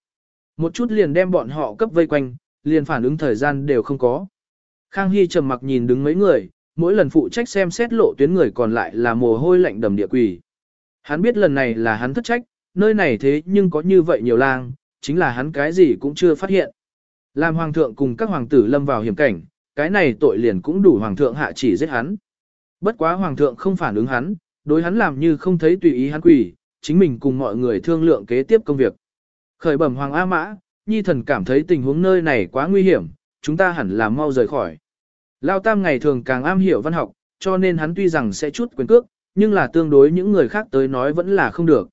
Speaker 1: Một chút liền đem bọn họ cấp vây quanh, liền phản ứng thời gian đều không có. Khang Hy trầm mặc nhìn đứng mấy người, mỗi lần phụ trách xem xét lộ tuyến người còn lại là mồ hôi lạnh đầm địa quỷ. Hắn biết lần này là hắn thất trách, nơi này thế nhưng có như vậy nhiều lang, chính là hắn cái gì cũng chưa phát hiện. Làm hoàng thượng cùng các hoàng tử lâm vào hiểm cảnh, cái này tội liền cũng đủ hoàng thượng hạ chỉ giết hắn. Bất quá hoàng thượng không phản ứng hắn, đối hắn làm như không thấy tùy ý hắn quỷ, chính mình cùng mọi người thương lượng kế tiếp công việc. Khởi bẩm hoàng A Mã, nhi thần cảm thấy tình huống nơi này quá nguy hiểm, chúng ta hẳn là mau rời khỏi. Lao Tam ngày thường càng am hiểu văn học, cho nên hắn tuy rằng sẽ chút quyền cước, nhưng là tương đối những người khác tới nói vẫn là không được.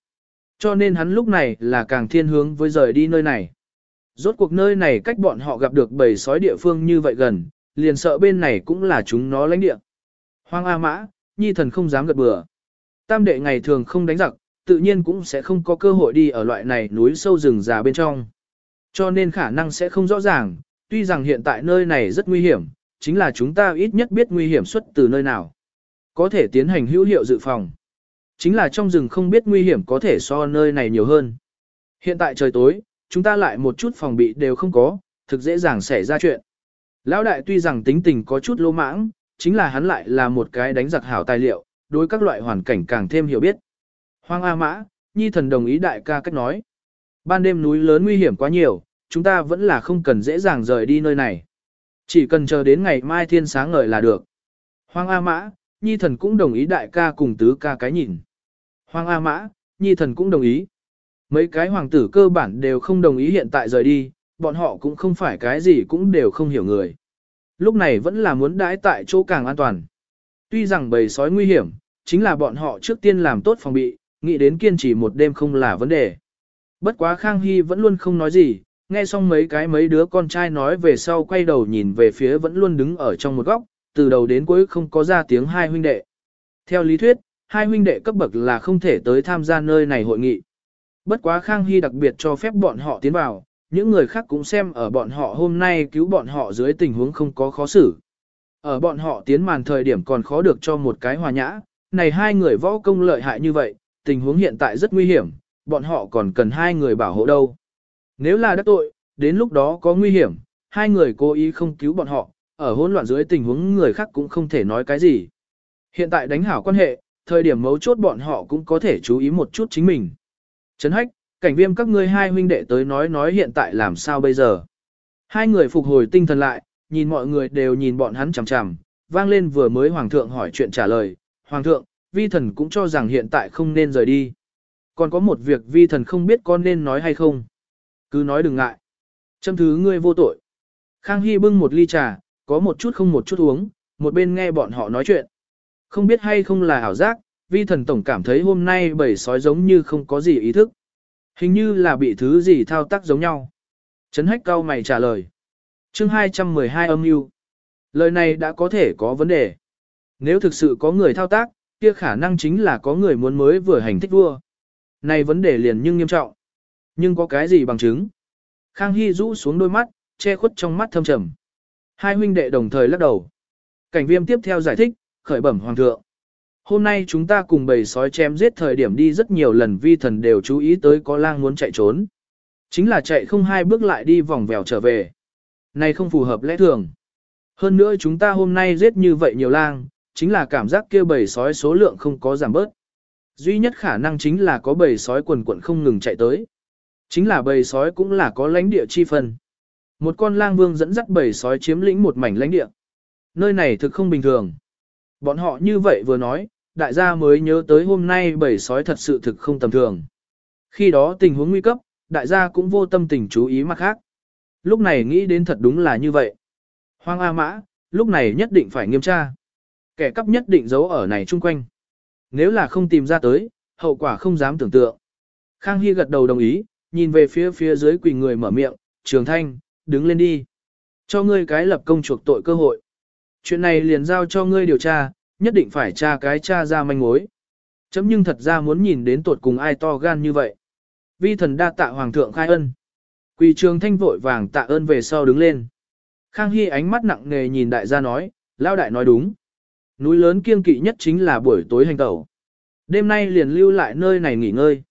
Speaker 1: Cho nên hắn lúc này là càng thiên hướng với rời đi nơi này. Rốt cuộc nơi này cách bọn họ gặp được bầy sói địa phương như vậy gần, liền sợ bên này cũng là chúng nó lãnh địa. Hoang A Mã, nhi thần không dám gật bừa. Tam đệ ngày thường không đánh giặc, tự nhiên cũng sẽ không có cơ hội đi ở loại này núi sâu rừng già bên trong. Cho nên khả năng sẽ không rõ ràng, tuy rằng hiện tại nơi này rất nguy hiểm, chính là chúng ta ít nhất biết nguy hiểm xuất từ nơi nào. Có thể tiến hành hữu hiệu dự phòng. Chính là trong rừng không biết nguy hiểm có thể so nơi này nhiều hơn. Hiện tại trời tối, chúng ta lại một chút phòng bị đều không có, thực dễ dàng xảy ra chuyện. Lão đại tuy rằng tính tình có chút lô mãng, chính là hắn lại là một cái đánh giặc hảo tài liệu, đối các loại hoàn cảnh càng thêm hiểu biết. Hoang A Mã, Nhi thần đồng ý đại ca cách nói. Ban đêm núi lớn nguy hiểm quá nhiều, chúng ta vẫn là không cần dễ dàng rời đi nơi này. Chỉ cần chờ đến ngày mai thiên sáng ngời là được. Hoang A Mã, Nhi thần cũng đồng ý đại ca cùng tứ ca cái nhìn. Hoàng A Mã, Nhi thần cũng đồng ý. Mấy cái hoàng tử cơ bản đều không đồng ý hiện tại rời đi, bọn họ cũng không phải cái gì cũng đều không hiểu người. Lúc này vẫn là muốn đãi tại chỗ càng an toàn. Tuy rằng bầy sói nguy hiểm, chính là bọn họ trước tiên làm tốt phòng bị, nghĩ đến kiên trì một đêm không là vấn đề. Bất quá Khang Hy vẫn luôn không nói gì, nghe xong mấy cái mấy đứa con trai nói về sau quay đầu nhìn về phía vẫn luôn đứng ở trong một góc, từ đầu đến cuối không có ra tiếng hai huynh đệ. Theo lý thuyết, hai huynh đệ cấp bậc là không thể tới tham gia nơi này hội nghị. Bất quá Khang Hy đặc biệt cho phép bọn họ tiến vào, những người khác cũng xem ở bọn họ hôm nay cứu bọn họ dưới tình huống không có khó xử. Ở bọn họ tiến màn thời điểm còn khó được cho một cái hòa nhã, này hai người võ công lợi hại như vậy, tình huống hiện tại rất nguy hiểm, bọn họ còn cần hai người bảo hộ đâu. Nếu là đắc tội, đến lúc đó có nguy hiểm, hai người cố ý không cứu bọn họ, ở hỗn loạn dưới tình huống người khác cũng không thể nói cái gì. Hiện tại đánh hảo quan hệ, thời điểm mấu chốt bọn họ cũng có thể chú ý một chút chính mình. Trấn hách, cảnh viêm các ngươi hai huynh đệ tới nói nói hiện tại làm sao bây giờ. Hai người phục hồi tinh thần lại, nhìn mọi người đều nhìn bọn hắn chằm chằm, vang lên vừa mới hoàng thượng hỏi chuyện trả lời. Hoàng thượng, vi thần cũng cho rằng hiện tại không nên rời đi. Còn có một việc vi thần không biết con nên nói hay không. Cứ nói đừng ngại. Châm thứ ngươi vô tội. Khang Hy bưng một ly trà, có một chút không một chút uống, một bên nghe bọn họ nói chuyện. Không biết hay không là ảo giác, vi thần tổng cảm thấy hôm nay bầy sói giống như không có gì ý thức. Hình như là bị thứ gì thao tác giống nhau. Trấn hách cao mày trả lời. chương 212 âm mưu Lời này đã có thể có vấn đề. Nếu thực sự có người thao tác, kia khả năng chính là có người muốn mới vừa hành thích vua. Này vấn đề liền nhưng nghiêm trọng. Nhưng có cái gì bằng chứng? Khang Hy rũ xuống đôi mắt, che khuất trong mắt thâm trầm. Hai huynh đệ đồng thời lắc đầu. Cảnh viêm tiếp theo giải thích, khởi bẩm hoàng thượng. Hôm nay chúng ta cùng bầy sói chém giết thời điểm đi rất nhiều lần vi thần đều chú ý tới có lang muốn chạy trốn. Chính là chạy không hai bước lại đi vòng vèo trở về. Này không phù hợp lẽ thường. Hơn nữa chúng ta hôm nay giết như vậy nhiều lang, chính là cảm giác kia bầy sói số lượng không có giảm bớt. Duy nhất khả năng chính là có bầy sói quần quận không ngừng chạy tới. Chính là bầy sói cũng là có lãnh địa chi phần. Một con lang vương dẫn dắt bầy sói chiếm lĩnh một mảnh lãnh địa. Nơi này thực không bình thường. Bọn họ như vậy vừa nói, đại gia mới nhớ tới hôm nay bầy sói thật sự thực không tầm thường. Khi đó tình huống nguy cấp, đại gia cũng vô tâm tình chú ý mặt khác. Lúc này nghĩ đến thật đúng là như vậy. Hoang A Mã, lúc này nhất định phải nghiêm tra. Kẻ cắp nhất định giấu ở này chung quanh. Nếu là không tìm ra tới, hậu quả không dám tưởng tượng. Khang Hy gật đầu đồng ý, nhìn về phía phía dưới quỳ người mở miệng, Trường Thanh, đứng lên đi. Cho ngươi cái lập công chuộc tội cơ hội. Chuyện này liền giao cho ngươi điều tra, nhất định phải tra cái tra ra manh mối. Chấm nhưng thật ra muốn nhìn đến tuột cùng ai to gan như vậy. Vi thần đa tạ hoàng thượng khai ân. Quỳ trường thanh vội vàng tạ ơn về sau đứng lên. Khang Hy ánh mắt nặng nề nhìn đại gia nói, lao đại nói đúng. Núi lớn kiên kỵ nhất chính là buổi tối hành tẩu. Đêm nay liền lưu lại nơi này nghỉ ngơi.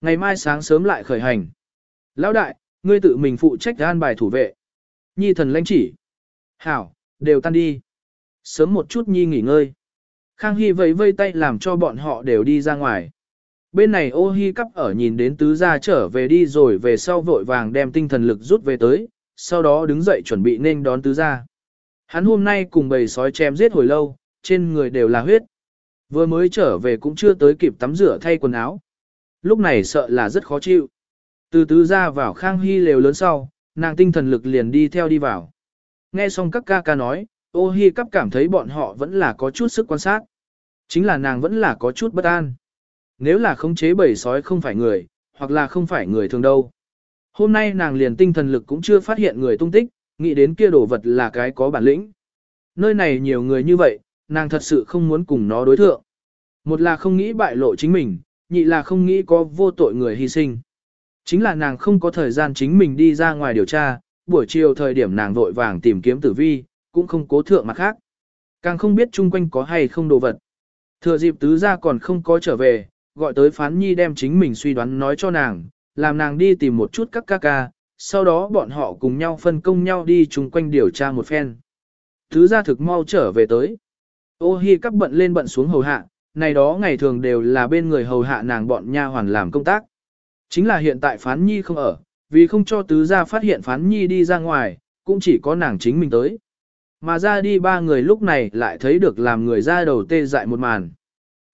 Speaker 1: Ngày mai sáng sớm lại khởi hành. Lão đại, ngươi tự mình phụ trách an bài thủ vệ. Nhi thần lãnh chỉ. Hảo, đều tan đi. Sớm một chút nhi nghỉ ngơi. Khang Hy vẫy vây tay làm cho bọn họ đều đi ra ngoài. Bên này ô hi cắp ở nhìn đến tứ gia trở về đi rồi về sau vội vàng đem tinh thần lực rút về tới, sau đó đứng dậy chuẩn bị nên đón tứ gia. Hắn hôm nay cùng bầy sói chém giết hồi lâu, trên người đều là huyết. Vừa mới trở về cũng chưa tới kịp tắm rửa thay quần áo. Lúc này sợ là rất khó chịu. Từ tứ ra vào khang hy lều lớn sau, nàng tinh thần lực liền đi theo đi vào. Nghe xong các ca ca nói, ô hi cắp cảm thấy bọn họ vẫn là có chút sức quan sát. Chính là nàng vẫn là có chút bất an. Nếu là khống chế bầy sói không phải người, hoặc là không phải người thường đâu. Hôm nay nàng liền tinh thần lực cũng chưa phát hiện người tung tích, nghĩ đến kia đồ vật là cái có bản lĩnh. Nơi này nhiều người như vậy, nàng thật sự không muốn cùng nó đối thượng. Một là không nghĩ bại lộ chính mình, nhị là không nghĩ có vô tội người hy sinh. Chính là nàng không có thời gian chính mình đi ra ngoài điều tra, buổi chiều thời điểm nàng vội vàng tìm kiếm tử vi, cũng không cố thượng mặt khác. Càng không biết chung quanh có hay không đồ vật. Thừa dịp tứ gia còn không có trở về, gọi tới phán nhi đem chính mình suy đoán nói cho nàng, làm nàng đi tìm một chút các ca ca, sau đó bọn họ cùng nhau phân công nhau đi chung quanh điều tra một phen. Tứ gia thực mau trở về tới. Ô hi các bận lên bận xuống hầu hạ, này đó ngày thường đều là bên người hầu hạ nàng bọn nha hoàn làm công tác. Chính là hiện tại phán nhi không ở, vì không cho tứ gia phát hiện phán nhi đi ra ngoài, cũng chỉ có nàng chính mình tới. Mà ra đi ba người lúc này lại thấy được làm người ra đầu tê dại một màn.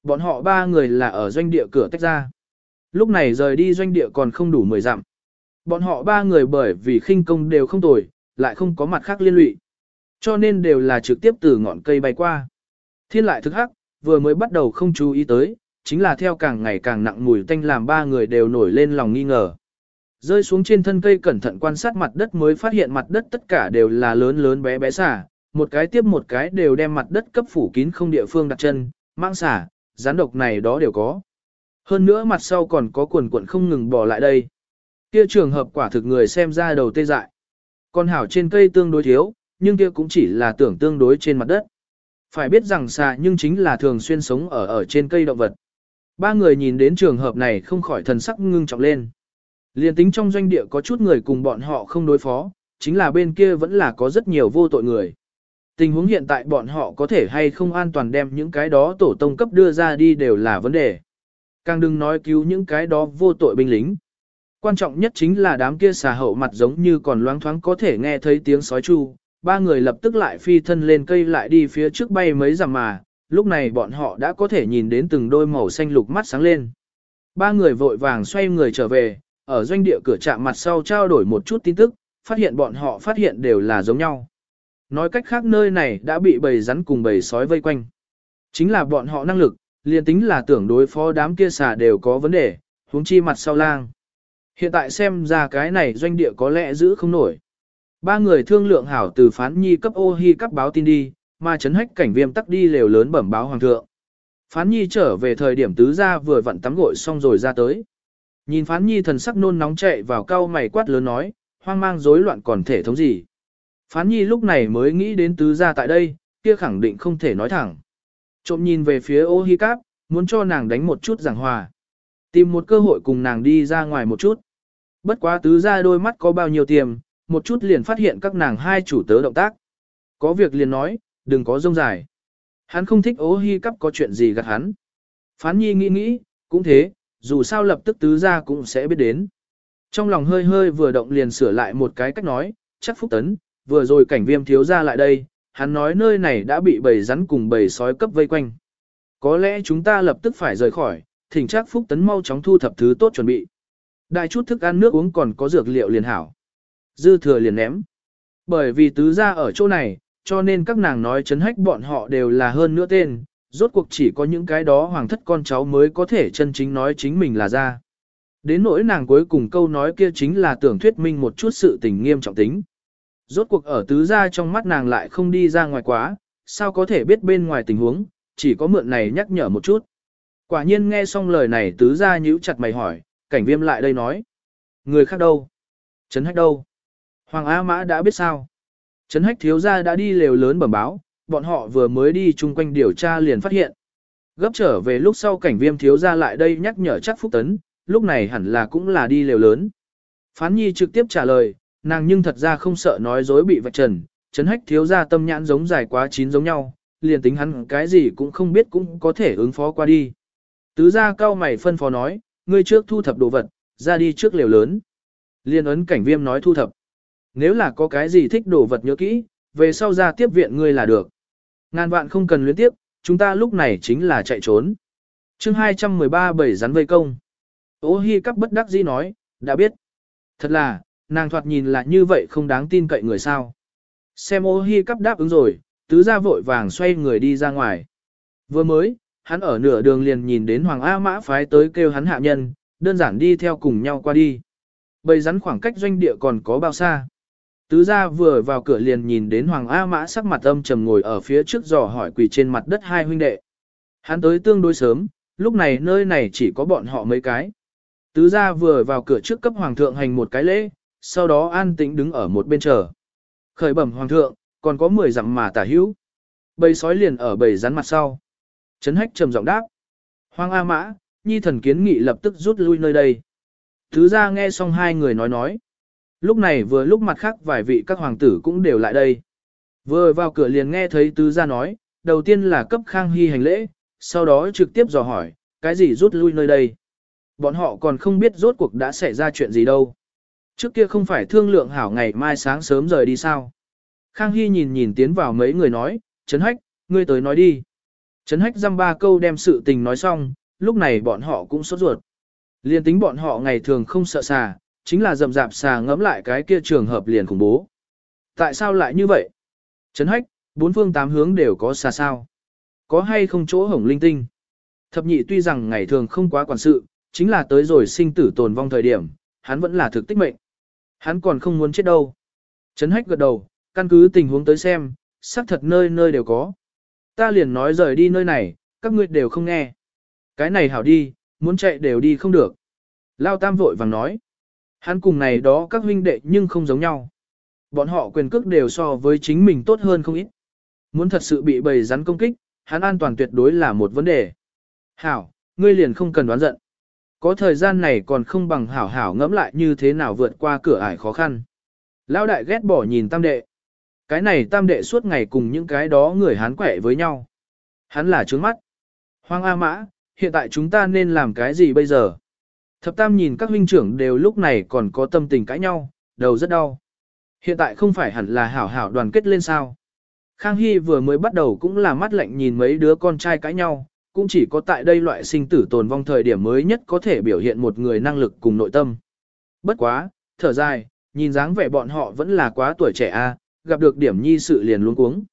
Speaker 1: Bọn họ ba người là ở doanh địa cửa tách ra. Lúc này rời đi doanh địa còn không đủ 10 dặm. Bọn họ ba người bởi vì khinh công đều không tồi, lại không có mặt khác liên lụy. Cho nên đều là trực tiếp từ ngọn cây bay qua. Thiên lại thức hắc, vừa mới bắt đầu không chú ý tới, chính là theo càng ngày càng nặng mùi tanh làm ba người đều nổi lên lòng nghi ngờ. Rơi xuống trên thân cây cẩn thận quan sát mặt đất mới phát hiện mặt đất tất cả đều là lớn lớn bé bé xả, một cái tiếp một cái đều đem mặt đất cấp phủ kín không địa phương đặt chân, mang xả, rắn độc này đó đều có. Hơn nữa mặt sau còn có quần quần không ngừng bỏ lại đây. Kia trường hợp quả thực người xem ra đầu tê dại. Con hảo trên cây tương đối thiếu, nhưng kia cũng chỉ là tưởng tương đối trên mặt đất. Phải biết rằng xà nhưng chính là thường xuyên sống ở ở trên cây động vật. Ba người nhìn đến trường hợp này không khỏi thần sắc ngưng trọng lên. Liên tính trong doanh địa có chút người cùng bọn họ không đối phó, chính là bên kia vẫn là có rất nhiều vô tội người. Tình huống hiện tại bọn họ có thể hay không an toàn đem những cái đó tổ tông cấp đưa ra đi đều là vấn đề. Càng đừng nói cứu những cái đó vô tội binh lính. Quan trọng nhất chính là đám kia xà hậu mặt giống như còn loáng thoáng có thể nghe thấy tiếng sói chu. Ba người lập tức lại phi thân lên cây lại đi phía trước bay mấy dặm mà, lúc này bọn họ đã có thể nhìn đến từng đôi màu xanh lục mắt sáng lên. Ba người vội vàng xoay người trở về, ở doanh địa cửa trạm mặt sau trao đổi một chút tin tức, phát hiện bọn họ phát hiện đều là giống nhau. Nói cách khác nơi này đã bị bầy rắn cùng bầy sói vây quanh. Chính là bọn họ năng lực, liền tính là tưởng đối phó đám kia xà đều có vấn đề, huống chi mặt sau lang. Hiện tại xem ra cái này doanh địa có lẽ giữ không nổi. Ba người thương lượng hảo từ phán nhi cấp ô hi cấp báo tin đi, mà chấn hách cảnh viêm tắc đi lều lớn bẩm báo hoàng thượng. Phán nhi trở về thời điểm tứ gia vừa vặn tắm gội xong rồi ra tới. Nhìn phán nhi thần sắc nôn nóng chạy vào cao mày quát lớn nói, hoang mang rối loạn còn thể thống gì. Phán nhi lúc này mới nghĩ đến tứ gia tại đây, kia khẳng định không thể nói thẳng. Trộm nhìn về phía ô hi cáp, muốn cho nàng đánh một chút giảng hòa. Tìm một cơ hội cùng nàng đi ra ngoài một chút. Bất quá tứ gia đôi mắt có bao nhiêu tiềm, một chút liền phát hiện các nàng hai chủ tớ động tác. Có việc liền nói, đừng có rông dài. Hắn không thích ố hi cắp có chuyện gì gạt hắn. Phán nhi nghĩ nghĩ, cũng thế, dù sao lập tức tứ gia cũng sẽ biết đến. Trong lòng hơi hơi vừa động liền sửa lại một cái cách nói, chắc phúc tấn, vừa rồi cảnh viêm thiếu ra lại đây, hắn nói nơi này đã bị bầy rắn cùng bầy sói cấp vây quanh. Có lẽ chúng ta lập tức phải rời khỏi, thỉnh chắc phúc tấn mau chóng thu thập thứ tốt chuẩn bị. Đại chút thức ăn nước uống còn có dược liệu liền hảo. Dư thừa liền ném. Bởi vì tứ gia ở chỗ này, cho nên các nàng nói chấn hách bọn họ đều là hơn nữa tên, rốt cuộc chỉ có những cái đó hoàng thất con cháu mới có thể chân chính nói chính mình là ra. Đến nỗi nàng cuối cùng câu nói kia chính là tưởng thuyết minh một chút sự tình nghiêm trọng tính. Rốt cuộc ở tứ gia trong mắt nàng lại không đi ra ngoài quá, sao có thể biết bên ngoài tình huống, chỉ có mượn này nhắc nhở một chút. Quả nhiên nghe xong lời này tứ gia nhíu chặt mày hỏi, cảnh viêm lại đây nói. Người khác đâu? Trấn hách đâu? Hoàng A Mã đã biết sao? Trấn hách thiếu gia đã đi lều lớn bẩm báo, bọn họ vừa mới đi chung quanh điều tra liền phát hiện. Gấp trở về lúc sau cảnh viêm thiếu gia lại đây nhắc nhở chắc phúc tấn, lúc này hẳn là cũng là đi lều lớn. Phán nhi trực tiếp trả lời, nàng nhưng thật ra không sợ nói dối bị vạch trần, Trấn hách thiếu gia tâm nhãn giống dài quá chín giống nhau, liền tính hắn cái gì cũng không biết cũng có thể ứng phó qua đi. Tứ gia cao mày phân phó nói, ngươi trước thu thập đồ vật, ra đi trước lều lớn. Liên ấn cảnh viêm nói thu thập. Nếu là có cái gì thích đồ vật nhớ kỹ, về sau ra tiếp viện ngươi là được. Ngàn vạn không cần luyến tiếp, chúng ta lúc này chính là chạy trốn. chương 213 bảy rắn vây công. Ô hi cắp bất đắc dĩ nói, đã biết. Thật là, nàng thoạt nhìn là như vậy không đáng tin cậy người sao. Xem ô hi cắp đáp ứng rồi, tứ ra vội vàng xoay người đi ra ngoài. Vừa mới, hắn ở nửa đường liền nhìn đến Hoàng A Mã phái tới kêu hắn hạ nhân, đơn giản đi theo cùng nhau qua đi. Bầy rắn khoảng cách doanh địa còn có bao xa. Tứ gia vừa vào cửa liền nhìn đến Hoàng A Mã sắc mặt âm trầm ngồi ở phía trước dò hỏi quỳ trên mặt đất hai huynh đệ. Hắn tới tương đối sớm, lúc này nơi này chỉ có bọn họ mấy cái. Tứ gia vừa vào cửa trước cấp Hoàng thượng hành một cái lễ, sau đó an tĩnh đứng ở một bên chờ. Khởi bẩm Hoàng thượng, còn có 10 dặm mà tả hữu. Bầy sói liền ở bầy rắn mặt sau. Trấn hách trầm giọng đáp. Hoàng A Mã, nhi thần kiến nghị lập tức rút lui nơi đây. Tứ gia nghe xong hai người nói nói. Lúc này vừa lúc mặt khác vài vị các hoàng tử cũng đều lại đây. Vừa vào cửa liền nghe thấy tứ gia nói, đầu tiên là cấp khang hy hành lễ, sau đó trực tiếp dò hỏi, cái gì rút lui nơi đây. Bọn họ còn không biết rốt cuộc đã xảy ra chuyện gì đâu. Trước kia không phải thương lượng hảo ngày mai sáng sớm rời đi sao. Khang Hy nhìn nhìn tiến vào mấy người nói, Trấn Hách, ngươi tới nói đi. Trấn Hách dăm ba câu đem sự tình nói xong, lúc này bọn họ cũng sốt ruột. Liên tính bọn họ ngày thường không sợ xà, chính là dầm dạp xà ngẫm lại cái kia trường hợp liền khủng bố. Tại sao lại như vậy? Trấn hách, bốn phương tám hướng đều có xà sao. Có hay không chỗ hổng linh tinh? Thập nhị tuy rằng ngày thường không quá quản sự, chính là tới rồi sinh tử tồn vong thời điểm, hắn vẫn là thực tích mệnh. Hắn còn không muốn chết đâu. Trấn hách gật đầu, căn cứ tình huống tới xem, xác thật nơi nơi đều có. Ta liền nói rời đi nơi này, các ngươi đều không nghe. Cái này hảo đi, muốn chạy đều đi không được. Lao Tam vội vàng nói. Hắn cùng này đó các huynh đệ nhưng không giống nhau. Bọn họ quyền cước đều so với chính mình tốt hơn không ít. Muốn thật sự bị bầy rắn công kích, hắn an toàn tuyệt đối là một vấn đề. Hảo, ngươi liền không cần đoán giận. Có thời gian này còn không bằng hảo hảo ngẫm lại như thế nào vượt qua cửa ải khó khăn. Lão đại ghét bỏ nhìn tam đệ. Cái này tam đệ suốt ngày cùng những cái đó người hắn quẻ với nhau. Hắn là trướng mắt. Hoàng A Mã, hiện tại chúng ta nên làm cái gì bây giờ? Thập tam nhìn các huynh trưởng đều lúc này còn có tâm tình cãi nhau, đầu rất đau. Hiện tại không phải hẳn là hảo hảo đoàn kết lên sao. Khang Hy vừa mới bắt đầu cũng là mắt lạnh nhìn mấy đứa con trai cãi nhau, cũng chỉ có tại đây loại sinh tử tồn vong thời điểm mới nhất có thể biểu hiện một người năng lực cùng nội tâm. Bất quá, thở dài, nhìn dáng vẻ bọn họ vẫn là quá tuổi trẻ a, gặp được điểm nhi sự liền luống cuống.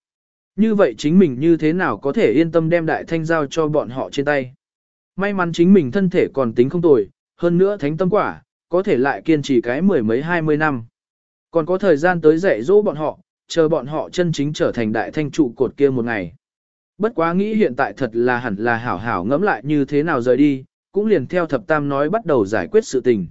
Speaker 1: Như vậy chính mình như thế nào có thể yên tâm đem đại thanh giao cho bọn họ trên tay. May mắn chính mình thân thể còn tính không tồi, hơn nữa thánh tâm quả, có thể lại kiên trì cái mười mấy hai mươi năm. Còn có thời gian tới dạy dỗ bọn họ, chờ bọn họ chân chính trở thành đại thanh trụ cột kia một ngày. Bất quá nghĩ hiện tại thật là hẳn là hảo hảo ngẫm lại như thế nào rời đi, cũng liền theo thập tam nói bắt đầu giải quyết sự tình.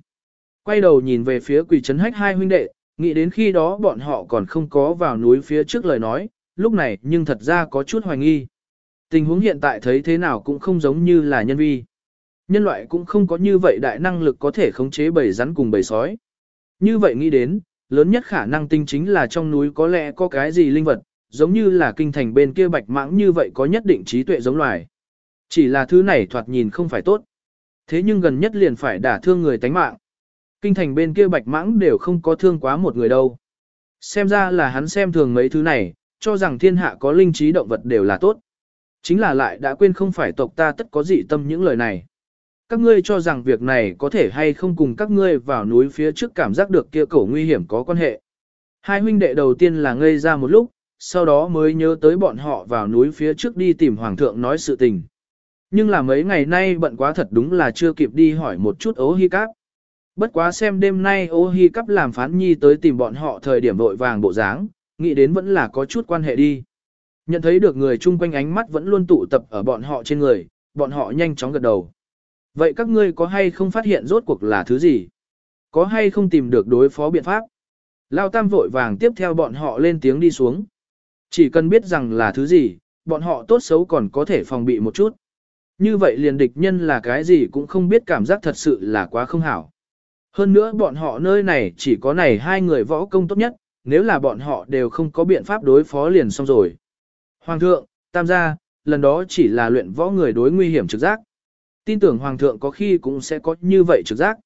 Speaker 1: Quay đầu nhìn về phía quỷ trấn hách hai huynh đệ, nghĩ đến khi đó bọn họ còn không có vào núi phía trước lời nói, lúc này nhưng thật ra có chút hoài nghi. Tình huống hiện tại thấy thế nào cũng không giống như là nhân vi. Nhân loại cũng không có như vậy đại năng lực có thể khống chế bầy rắn cùng bầy sói. Như vậy nghĩ đến, lớn nhất khả năng tinh chính là trong núi có lẽ có cái gì linh vật, giống như là kinh thành bên kia bạch mãng như vậy có nhất định trí tuệ giống loài. Chỉ là thứ này thoạt nhìn không phải tốt. Thế nhưng gần nhất liền phải đả thương người tánh mạng. Kinh thành bên kia bạch mãng đều không có thương quá một người đâu. Xem ra là hắn xem thường mấy thứ này, cho rằng thiên hạ có linh trí động vật đều là tốt. Chính là lại đã quên không phải tộc ta tất có dị tâm những lời này. Các ngươi cho rằng việc này có thể hay không cùng các ngươi vào núi phía trước cảm giác được kia cổ nguy hiểm có quan hệ. Hai huynh đệ đầu tiên là ngây ra một lúc, sau đó mới nhớ tới bọn họ vào núi phía trước đi tìm hoàng thượng nói sự tình. Nhưng là mấy ngày nay bận quá thật đúng là chưa kịp đi hỏi một chút ố hi cáp. Bất quá xem đêm nay ô hi cắp làm phán nhi tới tìm bọn họ thời điểm vội vàng bộ dáng, nghĩ đến vẫn là có chút quan hệ đi. Nhận thấy được người chung quanh ánh mắt vẫn luôn tụ tập ở bọn họ trên người, bọn họ nhanh chóng gật đầu. Vậy các ngươi có hay không phát hiện rốt cuộc là thứ gì? Có hay không tìm được đối phó biện pháp? Lao Tam vội vàng tiếp theo bọn họ lên tiếng đi xuống. Chỉ cần biết rằng là thứ gì, bọn họ tốt xấu còn có thể phòng bị một chút. Như vậy liền địch nhân là cái gì cũng không biết cảm giác thật sự là quá không hảo. Hơn nữa bọn họ nơi này chỉ có này hai người võ công tốt nhất, nếu là bọn họ đều không có biện pháp đối phó liền xong rồi. Hoàng thượng, tam gia, lần đó chỉ là luyện võ người đối nguy hiểm trực giác. Tin tưởng hoàng thượng có khi cũng sẽ có như vậy trực giác.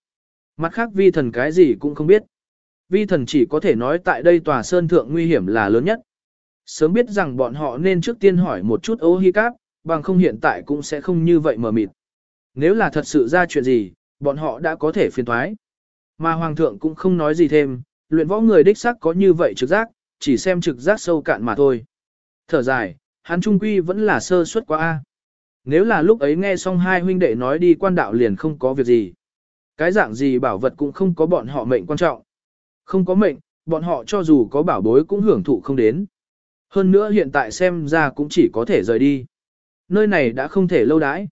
Speaker 1: Mặt khác vi thần cái gì cũng không biết. Vi thần chỉ có thể nói tại đây tòa sơn thượng nguy hiểm là lớn nhất. Sớm biết rằng bọn họ nên trước tiên hỏi một chút ô hi cáp, bằng không hiện tại cũng sẽ không như vậy mờ mịt. Nếu là thật sự ra chuyện gì, bọn họ đã có thể phiền thoái. Mà hoàng thượng cũng không nói gì thêm, luyện võ người đích xác có như vậy trực giác, chỉ xem trực giác sâu cạn mà thôi. Thở dài, hắn trung quy vẫn là sơ suất quá a. Nếu là lúc ấy nghe xong hai huynh đệ nói đi quan đạo liền không có việc gì. Cái dạng gì bảo vật cũng không có bọn họ mệnh quan trọng. Không có mệnh, bọn họ cho dù có bảo bối cũng hưởng thụ không đến. Hơn nữa hiện tại xem ra cũng chỉ có thể rời đi. Nơi này đã không thể lâu đãi.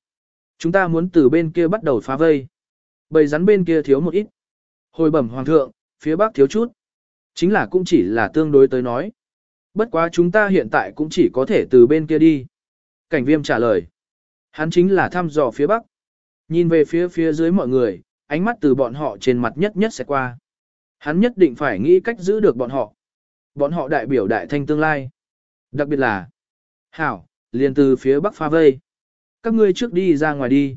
Speaker 1: Chúng ta muốn từ bên kia bắt đầu phá vây. Bầy rắn bên kia thiếu một ít. Hồi bẩm hoàng thượng, phía bắc thiếu chút. Chính là cũng chỉ là tương đối tới nói. Bất quá chúng ta hiện tại cũng chỉ có thể từ bên kia đi. Cảnh viêm trả lời. Hắn chính là thăm dò phía bắc. Nhìn về phía phía dưới mọi người, ánh mắt từ bọn họ trên mặt nhất nhất sẽ qua. Hắn nhất định phải nghĩ cách giữ được bọn họ. Bọn họ đại biểu đại thanh tương lai. Đặc biệt là, hảo, liền từ phía bắc pha vây. Các ngươi trước đi ra ngoài đi.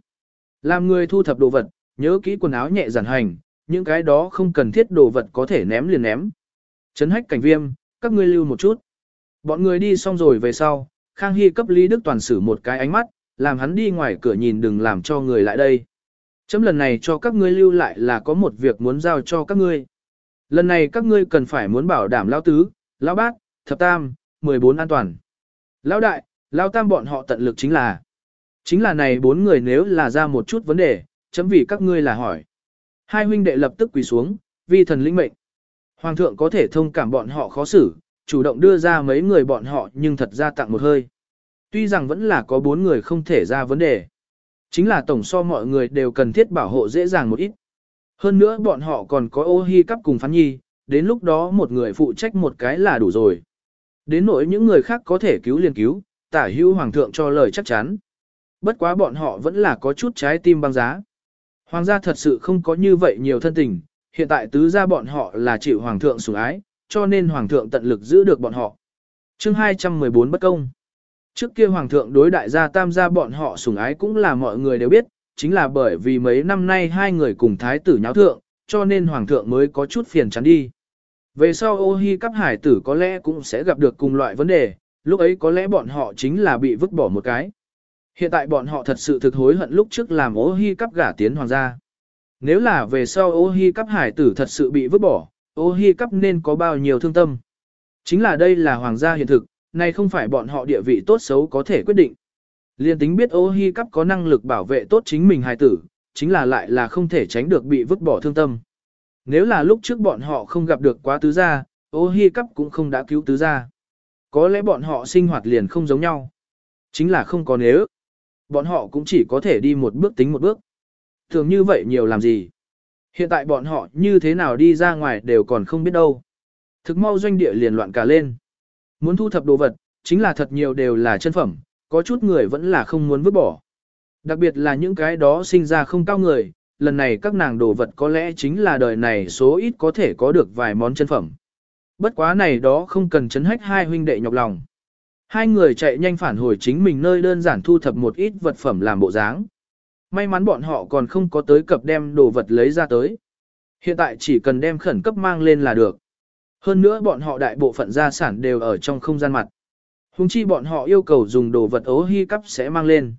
Speaker 1: Làm người thu thập đồ vật, nhớ kỹ quần áo nhẹ giản hành, những cái đó không cần thiết đồ vật có thể ném liền ném. Chấn hách cảnh viêm, các ngươi lưu một chút. Bọn người đi xong rồi về sau, Khang Hy cấp Lý Đức Toàn sử một cái ánh mắt, làm hắn đi ngoài cửa nhìn đừng làm cho người lại đây. Chấm lần này cho các ngươi lưu lại là có một việc muốn giao cho các ngươi. Lần này các ngươi cần phải muốn bảo đảm lão tứ, lão bát, thập tam, 14 an toàn. Lão đại, lão tam bọn họ tận lực chính là. Chính là này bốn người nếu là ra một chút vấn đề, chấm vì các ngươi là hỏi. Hai huynh đệ lập tức quỳ xuống, vi thần linh mệnh. Hoàng thượng có thể thông cảm bọn họ khó xử, chủ động đưa ra mấy người bọn họ nhưng thật ra tặng một hơi. Tuy rằng vẫn là có bốn người không thể ra vấn đề. Chính là tổng so mọi người đều cần thiết bảo hộ dễ dàng một ít. Hơn nữa bọn họ còn có ô hi cắp cùng phán nhi, đến lúc đó một người phụ trách một cái là đủ rồi. Đến nỗi những người khác có thể cứu liền cứu, tả hữu hoàng thượng cho lời chắc chắn. Bất quá bọn họ vẫn là có chút trái tim băng giá. Hoàng gia thật sự không có như vậy nhiều thân tình, hiện tại tứ gia bọn họ là chịu hoàng thượng sủng ái, cho nên hoàng thượng tận lực giữ được bọn họ. Chương 214 bất công. Trước kia hoàng thượng đối đại gia tam gia bọn họ sủng ái cũng là mọi người đều biết, chính là bởi vì mấy năm nay hai người cùng thái tử nháo thượng, cho nên hoàng thượng mới có chút phiền chán đi. Về sau ô hi cắp hải tử có lẽ cũng sẽ gặp được cùng loại vấn đề, lúc ấy có lẽ bọn họ chính là bị vứt bỏ một cái. Hiện tại bọn họ thật sự thực hối hận lúc trước làm ô hi cắp gả tiến hoàng gia. Nếu là về sau ô hi cắp hải tử thật sự bị vứt bỏ, ô hi cắp nên có bao nhiêu thương tâm. Chính là đây là hoàng gia hiện thực, này không phải bọn họ địa vị tốt xấu có thể quyết định. Liên tính biết ô hi cắp có năng lực bảo vệ tốt chính mình hài tử, chính là lại là không thể tránh được bị vứt bỏ thương tâm. Nếu là lúc trước bọn họ không gặp được quá tứ gia, ô hi cắp cũng không đã cứu tứ gia. Có lẽ bọn họ sinh hoạt liền không giống nhau. Chính là không có nếu. Bọn họ cũng chỉ có thể đi một bước tính một bước. Thường như vậy nhiều làm gì. Hiện tại bọn họ như thế nào đi ra ngoài đều còn không biết đâu. Thực mau doanh địa liền loạn cả lên. Muốn thu thập đồ vật, chính là thật nhiều đều là chân phẩm, có chút người vẫn là không muốn vứt bỏ. Đặc biệt là những cái đó sinh ra không cao người, lần này các nàng đồ vật có lẽ chính là đời này số ít có thể có được vài món chân phẩm. Bất quá này đó không cần chấn hách hai huynh đệ nhọc lòng. Hai người chạy nhanh phản hồi chính mình nơi đơn giản thu thập một ít vật phẩm làm bộ dáng. May mắn bọn họ còn không có tới cập đem đồ vật lấy ra tới. Hiện tại chỉ cần đem khẩn cấp mang lên là được. Hơn nữa bọn họ đại bộ phận gia sản đều ở trong không gian mặt. Hùng chi bọn họ yêu cầu dùng đồ vật ố hy cắp sẽ mang lên.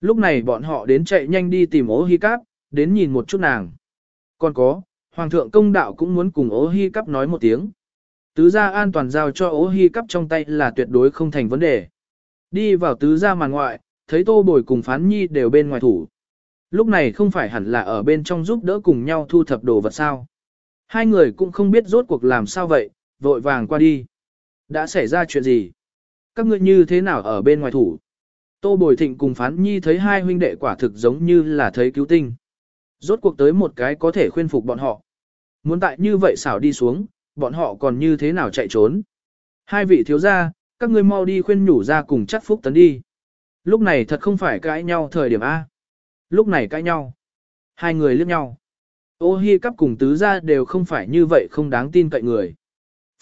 Speaker 1: Lúc này bọn họ đến chạy nhanh đi tìm ố hy cắp, đến nhìn một chút nàng. Còn có, Hoàng thượng công đạo cũng muốn cùng ố hy cắp nói một tiếng. Tứ gia an toàn giao cho ố hy cắp trong tay là tuyệt đối không thành vấn đề. Đi vào tứ gia màn ngoại, thấy tô bồi cùng phán nhi đều bên ngoài thủ. Lúc này không phải hẳn là ở bên trong giúp đỡ cùng nhau thu thập đồ vật sao. Hai người cũng không biết rốt cuộc làm sao vậy, vội vàng qua đi. Đã xảy ra chuyện gì? Các ngươi như thế nào ở bên ngoài thủ? Tô Bồi Thịnh cùng Phán Nhi thấy hai huynh đệ quả thực giống như là thấy cứu tinh. Rốt cuộc tới một cái có thể khuyên phục bọn họ. Muốn tại như vậy xảo đi xuống, bọn họ còn như thế nào chạy trốn? Hai vị thiếu gia, các ngươi mau đi khuyên nhủ ra cùng chắc phúc tấn đi. Lúc này thật không phải cãi nhau thời điểm A. Lúc này cãi nhau. Hai người liếc nhau. Ô hi cắp cùng tứ gia đều không phải như vậy không đáng tin cậy người.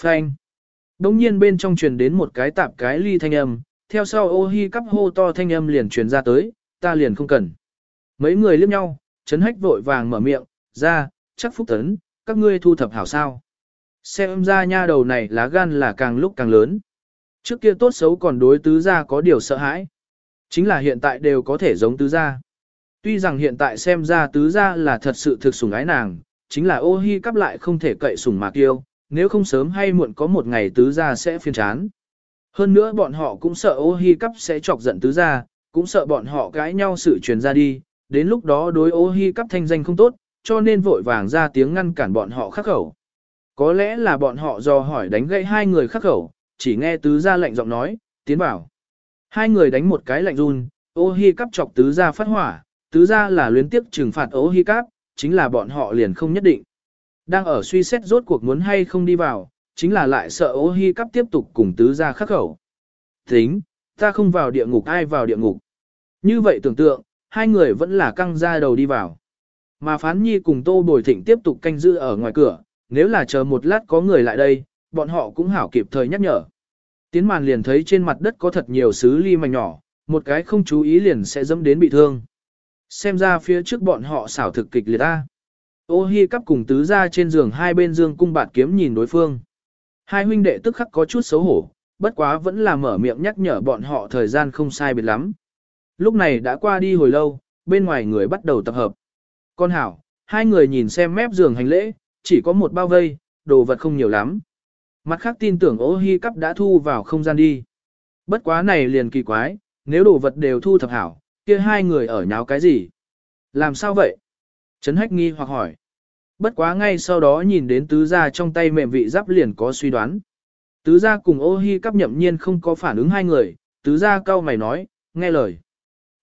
Speaker 1: Phanh. Đông nhiên bên trong truyền đến một cái tạp cái ly thanh âm, theo sau ô hi cắp hô to thanh âm liền truyền ra tới, ta liền không cần. Mấy người liếc nhau, chấn hách vội vàng mở miệng, ra, chắc phúc tấn, các ngươi thu thập hảo sao. Xem ra nha đầu này lá gan là càng lúc càng lớn. Trước kia tốt xấu còn đối tứ gia có điều sợ hãi. Chính là hiện tại đều có thể giống tứ gia. Tuy rằng hiện tại xem ra tứ gia là thật sự thực sủng ái nàng, chính là ô hi cắp lại không thể cậy sủng mà yêu, nếu không sớm hay muộn có một ngày tứ gia sẽ phiền chán. Hơn nữa bọn họ cũng sợ ô hi cắp sẽ chọc giận tứ gia, cũng sợ bọn họ cãi nhau sự truyền ra đi, đến lúc đó đối ô hi cắp thanh danh không tốt, cho nên vội vàng ra tiếng ngăn cản bọn họ khắc khẩu. Có lẽ là bọn họ do hỏi đánh gãy hai người khắc khẩu, chỉ nghe tứ gia lạnh giọng nói, tiến bảo. Hai người đánh một cái lạnh run, ô hi cắp chọc tứ gia phát hỏa, tứ gia là luyến tiếp trừng phạt ố hy cáp, chính là bọn họ liền không nhất định. Đang ở suy xét rốt cuộc muốn hay không đi vào, chính là lại sợ ố hy cáp tiếp tục cùng tứ gia khắc khẩu. Tính, ta không vào địa ngục ai vào địa ngục. Như vậy tưởng tượng, hai người vẫn là căng ra đầu đi vào. Mà phán nhi cùng tô bồi thịnh tiếp tục canh giữ ở ngoài cửa, nếu là chờ một lát có người lại đây, bọn họ cũng hảo kịp thời nhắc nhở. Tiến màn liền thấy trên mặt đất có thật nhiều sứ ly mảnh nhỏ, một cái không chú ý liền sẽ dẫm đến bị thương. Xem ra phía trước bọn họ xảo thực kịch liệt ta. Ô hi cắp cùng tứ ra trên giường hai bên dương cung bạt kiếm nhìn đối phương. Hai huynh đệ tức khắc có chút xấu hổ, bất quá vẫn là mở miệng nhắc nhở bọn họ thời gian không sai biệt lắm. Lúc này đã qua đi hồi lâu, bên ngoài người bắt đầu tập hợp. Con hảo, hai người nhìn xem mép giường hành lễ, chỉ có một bao vây, đồ vật không nhiều lắm. Mặt khác tin tưởng ô hi cắp đã thu vào không gian đi. Bất quá này liền kỳ quái, nếu đồ vật đều thu thập hảo, kia hai người ở nháo cái gì? Làm sao vậy? Trấn hách nghi hoặc hỏi. Bất quá ngay sau đó nhìn đến tứ gia trong tay mềm vị giáp liền có suy đoán. Tứ gia cùng ô hi cắp nhậm nhiên không có phản ứng hai người, tứ gia cau mày nói, nghe lời.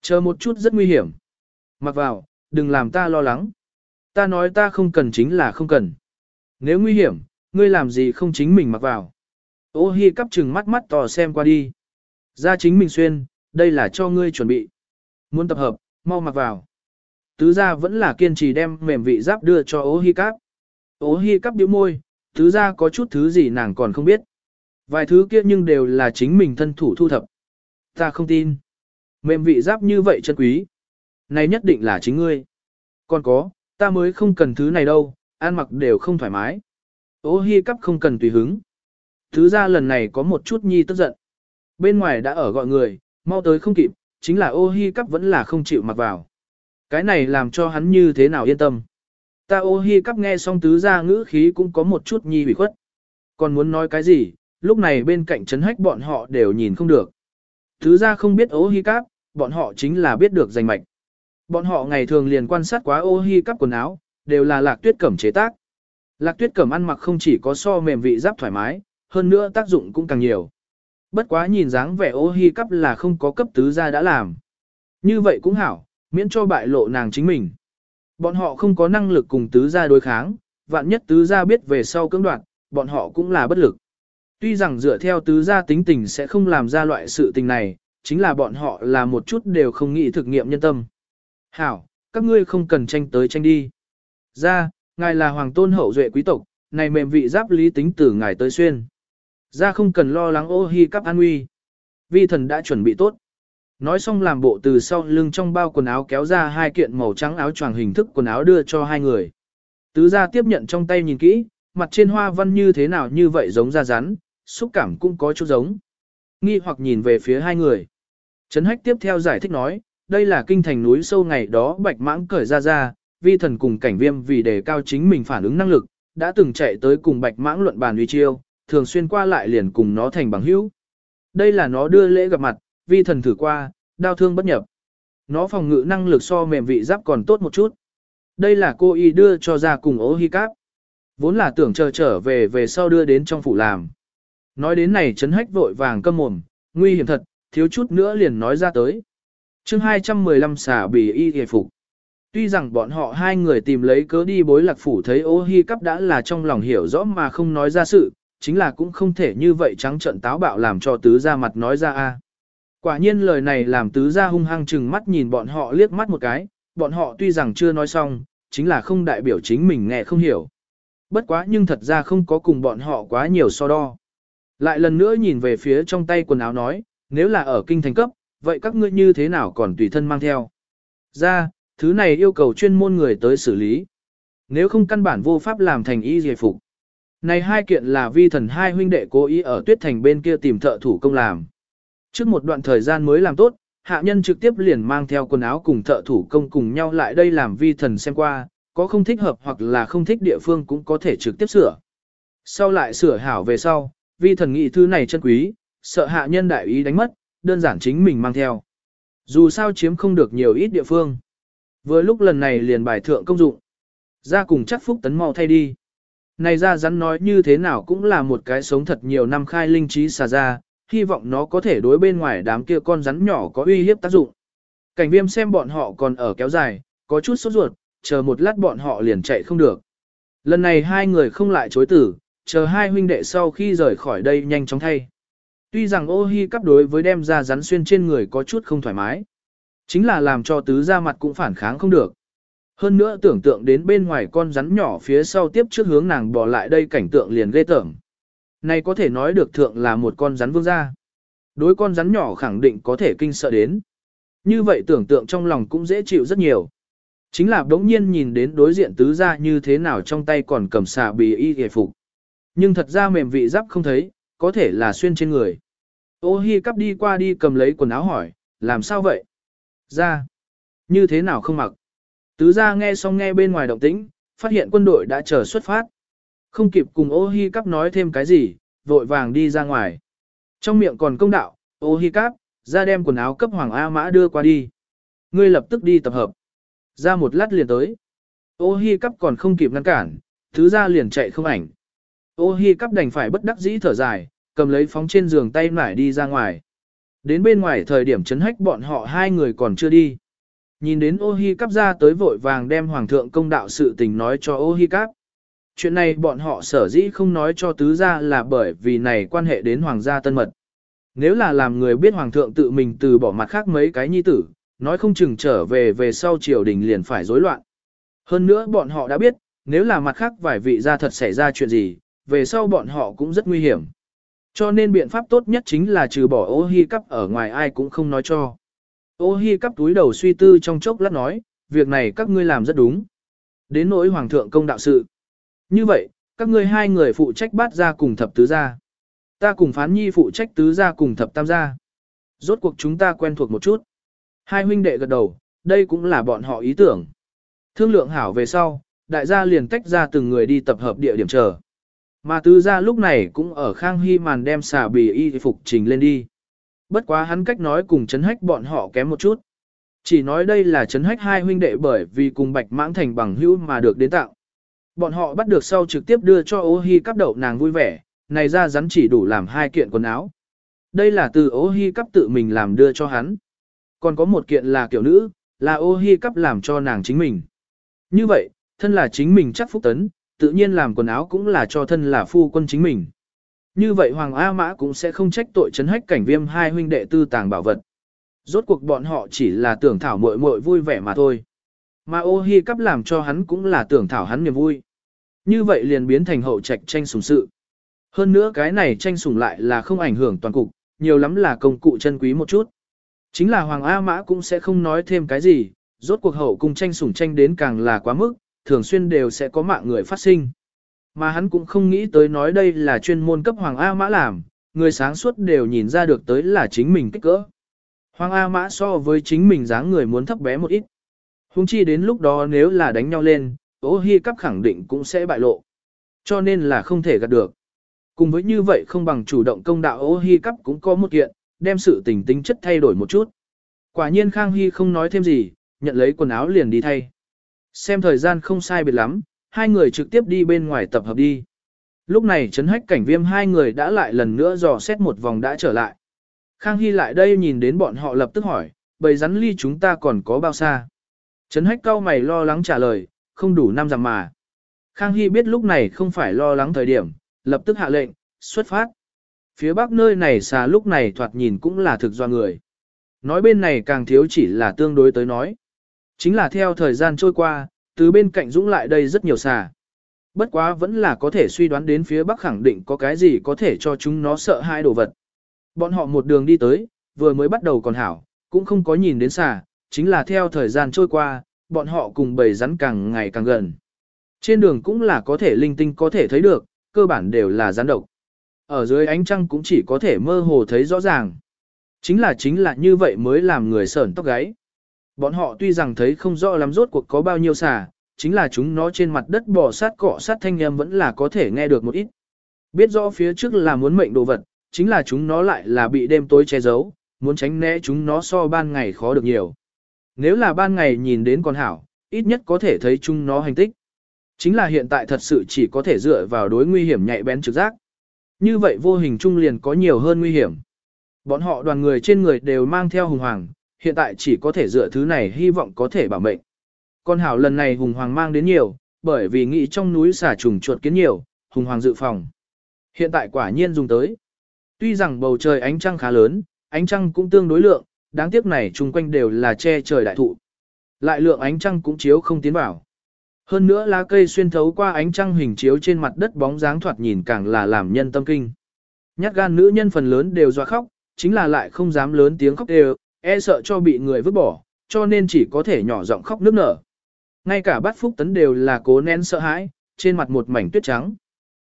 Speaker 1: Chờ một chút rất nguy hiểm. Mặc vào, đừng làm ta lo lắng. Ta nói ta không cần chính là không cần. Nếu nguy hiểm, ngươi làm gì không chính mình mặc vào. Ô hi cắp chừng mắt mắt tò xem qua đi. Ra chính mình xuyên, đây là cho ngươi chuẩn bị. Muốn tập hợp, mau mặc vào. Tứ gia vẫn là kiên trì đem mềm vị giáp đưa cho ố hi cáp. Ố hi cáp điếu môi, tứ gia có chút thứ gì nàng còn không biết. Vài thứ kia nhưng đều là chính mình thân thủ thu thập. Ta không tin. Mềm vị giáp như vậy chân quý. Này nhất định là chính ngươi. Còn có, ta mới không cần thứ này đâu, ăn mặc đều không thoải mái. Ô hi cắp không cần tùy hứng. Thứ ra lần này có một chút nhi tức giận. Bên ngoài đã ở gọi người, mau tới không kịp, chính là ô hi cắp vẫn là không chịu mặc vào. Cái này làm cho hắn như thế nào yên tâm. Ta ô hi cắp nghe xong tứ ra ngữ khí cũng có một chút nhi bị khuất. Còn muốn nói cái gì, lúc này bên cạnh chấn hách bọn họ đều nhìn không được. Thứ ra không biết ô hi cắp, bọn họ chính là biết được danh mạch. Bọn họ ngày thường liền quan sát quá ô hi cắp quần áo, đều là lạc tuyết cẩm chế tác. Lạc tuyết cẩm ăn mặc không chỉ có so mềm vị giáp thoải mái, hơn nữa tác dụng cũng càng nhiều. Bất quá nhìn dáng vẻ ô hi cắp là không có cấp tứ gia đã làm. Như vậy cũng hảo, miễn cho bại lộ nàng chính mình. Bọn họ không có năng lực cùng tứ gia đối kháng, vạn nhất tứ gia biết về sau cưỡng đoạt, bọn họ cũng là bất lực. Tuy rằng dựa theo tứ gia tính tình sẽ không làm ra loại sự tình này, chính là bọn họ là một chút đều không nghĩ thực nghiệm nhân tâm. Hảo, các ngươi không cần tranh tới tranh đi. Ra, ngài là hoàng tôn hậu duệ quý tộc, này mềm vị giáp lý tính từ ngài tới xuyên. Ra không cần lo lắng ô hi cắp an nguy. Vi thần đã chuẩn bị tốt. Nói xong làm bộ từ sau lưng trong bao quần áo kéo ra hai kiện màu trắng áo choàng hình thức quần áo đưa cho hai người. Tứ gia tiếp nhận trong tay nhìn kỹ, mặt trên hoa văn như thế nào như vậy giống da rắn, xúc cảm cũng có chút giống. Nghi hoặc nhìn về phía hai người. Trấn hách tiếp theo giải thích nói, đây là kinh thành núi sâu ngày đó bạch mãng cởi ra ra, vi thần cùng cảnh viêm vì đề cao chính mình phản ứng năng lực, đã từng chạy tới cùng bạch mãng luận bàn uy chiêu, thường xuyên qua lại liền cùng nó thành bằng hữu. Đây là nó đưa lễ gặp mặt, vi thần thử qua, đau thương bất nhập. Nó phòng ngự năng lực so mềm vị giáp còn tốt một chút. Đây là cô y đưa cho ra cùng ố hi cáp. Vốn là tưởng chờ trở về về sau đưa đến trong phủ làm. Nói đến này chấn hách vội vàng câm mồm, nguy hiểm thật, thiếu chút nữa liền nói ra tới. chương 215 xả bì y hề phục. Tuy rằng bọn họ hai người tìm lấy cớ đi bối lạc phủ thấy ô hi cắp đã là trong lòng hiểu rõ mà không nói ra sự, chính là cũng không thể như vậy trắng trận táo bạo làm cho tứ ra mặt nói ra a. Quả nhiên lời này làm tứ ra hung hăng chừng mắt nhìn bọn họ liếc mắt một cái, bọn họ tuy rằng chưa nói xong, chính là không đại biểu chính mình nghe không hiểu. Bất quá nhưng thật ra không có cùng bọn họ quá nhiều so đo. Lại lần nữa nhìn về phía trong tay quần áo nói, nếu là ở kinh thành cấp, vậy các ngươi như thế nào còn tùy thân mang theo. Ra, thứ này yêu cầu chuyên môn người tới xử lý. Nếu không căn bản vô pháp làm thành y giải phục. Này hai kiện là vi thần hai huynh đệ cố ý ở tuyết thành bên kia tìm thợ thủ công làm. Trước một đoạn thời gian mới làm tốt, hạ nhân trực tiếp liền mang theo quần áo cùng thợ thủ công cùng nhau lại đây làm vi thần xem qua, có không thích hợp hoặc là không thích địa phương cũng có thể trực tiếp sửa. Sau lại sửa hảo về sau, vi thần nghĩ thứ này chân quý, sợ hạ nhân đại ý đánh mất, đơn giản chính mình mang theo. Dù sao chiếm không được nhiều ít địa phương. Vừa lúc lần này liền bài thượng công dụng. Ra cùng chắc phúc tấn mau thay đi. Này ra rắn nói như thế nào cũng là một cái sống thật nhiều năm khai linh trí xà ra, hy vọng nó có thể đối bên ngoài đám kia con rắn nhỏ có uy hiếp tác dụng. Cảnh viêm xem bọn họ còn ở kéo dài, có chút sốt ruột, chờ một lát bọn họ liền chạy không được. Lần này hai người không lại chối tử, chờ hai huynh đệ sau khi rời khỏi đây nhanh chóng thay. Tuy rằng ô hi cắp đối với đem ra rắn xuyên trên người có chút không thoải mái. Chính là làm cho tứ ra mặt cũng phản kháng không được. Hơn nữa tưởng tượng đến bên ngoài con rắn nhỏ phía sau tiếp trước hướng nàng bỏ lại đây cảnh tượng liền ghê tởm. Này có thể nói được thượng là một con rắn vương gia. Đối con rắn nhỏ khẳng định có thể kinh sợ đến. Như vậy tưởng tượng trong lòng cũng dễ chịu rất nhiều. Chính là đống nhiên nhìn đến đối diện tứ gia như thế nào trong tay còn cầm xà bì y hề phục. Nhưng thật ra mềm vị giáp không thấy, có thể là xuyên trên người. Ô hi cắp đi qua đi cầm lấy quần áo hỏi, làm sao vậy? Ra. Như thế nào không mặc? Tứ gia nghe xong nghe bên ngoài động tĩnh, phát hiện quân đội đã chờ xuất phát. Không kịp cùng ô hi cắp nói thêm cái gì, vội vàng đi ra ngoài. Trong miệng còn công đạo, ô hi cắp, ra đem quần áo cấp hoàng A mã đưa qua đi. Ngươi lập tức đi tập hợp. Ra một lát liền tới. Ô hi cắp còn không kịp ngăn cản, thứ ra liền chạy không ảnh. Ô hi cắp đành phải bất đắc dĩ thở dài, cầm lấy phóng trên giường tay nải đi ra ngoài. Đến bên ngoài thời điểm chấn hách bọn họ hai người còn chưa đi. Nhìn đến ô hi cắp ra tới vội vàng đem hoàng thượng công đạo sự tình nói cho ô hi cắp. Chuyện này bọn họ sở dĩ không nói cho tứ gia là bởi vì này quan hệ đến hoàng gia tân mật. Nếu là làm người biết hoàng thượng tự mình từ bỏ mặt khác mấy cái nhi tử, nói không chừng trở về về sau triều đình liền phải rối loạn. Hơn nữa bọn họ đã biết, nếu là mặt khác vài vị gia thật xảy ra chuyện gì, về sau bọn họ cũng rất nguy hiểm. Cho nên biện pháp tốt nhất chính là trừ bỏ ô hi cắp ở ngoài ai cũng không nói cho. Ô hi cắp túi đầu suy tư trong chốc lát nói, việc này các ngươi làm rất đúng. Đến nỗi hoàng thượng công đạo sự. Như vậy, các ngươi hai người phụ trách bát gia cùng thập tứ gia. Ta cùng phán nhi phụ trách tứ gia cùng thập tam gia. Rốt cuộc chúng ta quen thuộc một chút. Hai huynh đệ gật đầu, đây cũng là bọn họ ý tưởng. Thương lượng hảo về sau, đại gia liền tách ra từng người đi tập hợp địa điểm chờ. Mà tứ gia lúc này cũng ở Khang Hy màn đem xà bì y phục trình lên đi. Bất quá hắn cách nói cùng chấn hách bọn họ kém một chút. Chỉ nói đây là chấn hách hai huynh đệ bởi vì cùng bạch mãng thành bằng hữu mà được đến tạo. Bọn họ bắt được sau trực tiếp đưa cho ô hi cắp đậu nàng vui vẻ, này ra rắn chỉ đủ làm hai kiện quần áo. Đây là từ ô hi cắp tự mình làm đưa cho hắn. Còn có một kiện là kiểu nữ, là ô hi cắp làm cho nàng chính mình. Như vậy, thân là chính mình chắc phúc tấn, tự nhiên làm quần áo cũng là cho thân là phu quân chính mình. Như vậy Hoàng A Mã cũng sẽ không trách tội chấn hách cảnh viêm hai huynh đệ tư tàng bảo vật. Rốt cuộc bọn họ chỉ là tưởng thảo muội muội vui vẻ mà thôi. Mà ô hi cắp làm cho hắn cũng là tưởng thảo hắn niềm vui. Như vậy liền biến thành hậu trạch tranh sùng sự. Hơn nữa cái này tranh sủng lại là không ảnh hưởng toàn cục, nhiều lắm là công cụ chân quý một chút. Chính là Hoàng A Mã cũng sẽ không nói thêm cái gì, rốt cuộc hậu cung tranh sủng tranh đến càng là quá mức, thường xuyên đều sẽ có mạng người phát sinh. Mà hắn cũng không nghĩ tới nói đây là chuyên môn cấp Hoàng A Mã làm, người sáng suốt đều nhìn ra được tới là chính mình kích cỡ. Hoàng A Mã so với chính mình dáng người muốn thấp bé một ít. Hùng chi đến lúc đó nếu là đánh nhau lên, ố hi cắp khẳng định cũng sẽ bại lộ. Cho nên là không thể gạt được. Cùng với như vậy không bằng chủ động công đạo ố hi cắp cũng có một kiện, đem sự tình tính chất thay đổi một chút. Quả nhiên Khang Hy không nói thêm gì, nhận lấy quần áo liền đi thay. Xem thời gian không sai biệt lắm, hai người trực tiếp đi bên ngoài tập hợp đi. Lúc này chấn hách cảnh viêm hai người đã lại lần nữa dò xét một vòng đã trở lại. Khang Hy lại đây nhìn đến bọn họ lập tức hỏi, bầy rắn ly chúng ta còn có bao xa? Trấn hách cao mày lo lắng trả lời, không đủ năm dặm mà. Khang Hy biết lúc này không phải lo lắng thời điểm, lập tức hạ lệnh, xuất phát. Phía bắc nơi này xà lúc này thoạt nhìn cũng là thực do người. Nói bên này càng thiếu chỉ là tương đối tới nói. Chính là theo thời gian trôi qua, từ bên cạnh dũng lại đây rất nhiều xà. Bất quá vẫn là có thể suy đoán đến phía bắc khẳng định có cái gì có thể cho chúng nó sợ hai đồ vật. Bọn họ một đường đi tới, vừa mới bắt đầu còn hảo, cũng không có nhìn đến xà, chính là theo thời gian trôi qua, bọn họ cùng bầy rắn càng ngày càng gần. Trên đường cũng là có thể linh tinh có thể thấy được, cơ bản đều là rắn độc. Ở dưới ánh trăng cũng chỉ có thể mơ hồ thấy rõ ràng. Chính là chính là như vậy mới làm người sởn tóc gáy. Bọn họ tuy rằng thấy không rõ lắm rốt cuộc có bao nhiêu xà, chính là chúng nó trên mặt đất bò sát cọ sát thanh em vẫn là có thể nghe được một ít. Biết rõ phía trước là muốn mệnh đồ vật, chính là chúng nó lại là bị đêm tối che giấu, muốn tránh né chúng nó so ban ngày khó được nhiều. Nếu là ban ngày nhìn đến con hảo, ít nhất có thể thấy chúng nó hành tích. Chính là hiện tại thật sự chỉ có thể dựa vào đối nguy hiểm nhạy bén trực giác. Như vậy vô hình trung liền có nhiều hơn nguy hiểm. Bọn họ đoàn người trên người đều mang theo hùng hoàng, hiện tại chỉ có thể dựa thứ này hy vọng có thể bảo mệnh. Con hảo lần này hùng hoàng mang đến nhiều, bởi vì nghĩ trong núi xả trùng chuột kiến nhiều, hùng hoàng dự phòng. Hiện tại quả nhiên dùng tới. Tuy rằng bầu trời ánh trăng khá lớn, ánh trăng cũng tương đối lượng, đáng tiếc này chung quanh đều là che trời đại thụ. Lại lượng ánh trăng cũng chiếu không tiến vào. Hơn nữa lá cây xuyên thấu qua ánh trăng hình chiếu trên mặt đất bóng dáng thoạt nhìn càng là làm nhân tâm kinh. Nhát gan nữ nhân phần lớn đều doa khóc, chính là lại không dám lớn tiếng khóc đều, e sợ cho bị người vứt bỏ, cho nên chỉ có thể nhỏ giọng khóc nức nở. Ngay cả bát phúc tấn đều là cố nén sợ hãi, trên mặt một mảnh tuyết trắng.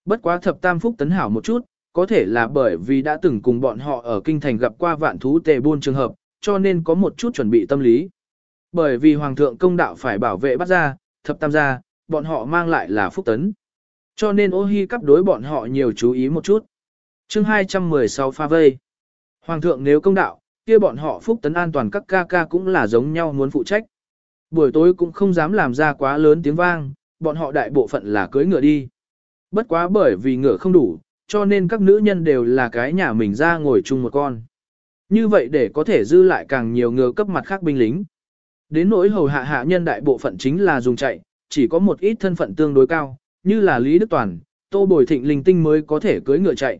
Speaker 1: Bất quá thập tam phúc tấn hảo một chút, có thể là bởi vì đã từng cùng bọn họ ở kinh thành gặp qua vạn thú tề buôn trường hợp, cho nên có một chút chuẩn bị tâm lý. Bởi vì hoàng thượng công đạo phải bảo vệ bắt ra, thập tam gia, bọn họ mang lại là phúc tấn. Cho nên ô hi cắp đối bọn họ nhiều chú ý một chút. chương 216 pha vây. Hoàng thượng nếu công đạo, kia bọn họ phúc tấn an toàn các ca ca cũng là giống nhau muốn phụ trách. Buổi tối cũng không dám làm ra quá lớn tiếng vang, bọn họ đại bộ phận là cưới ngựa đi. Bất quá bởi vì ngựa không đủ, cho nên các nữ nhân đều là cái nhà mình ra ngồi chung một con. Như vậy để có thể dư lại càng nhiều ngựa cấp mặt khác binh lính. Đến nỗi hầu hạ hạ nhân đại bộ phận chính là dùng chạy, chỉ có một ít thân phận tương đối cao, như là Lý Đức Toàn, Tô Bồi Thịnh linh tinh mới có thể cưới ngựa chạy.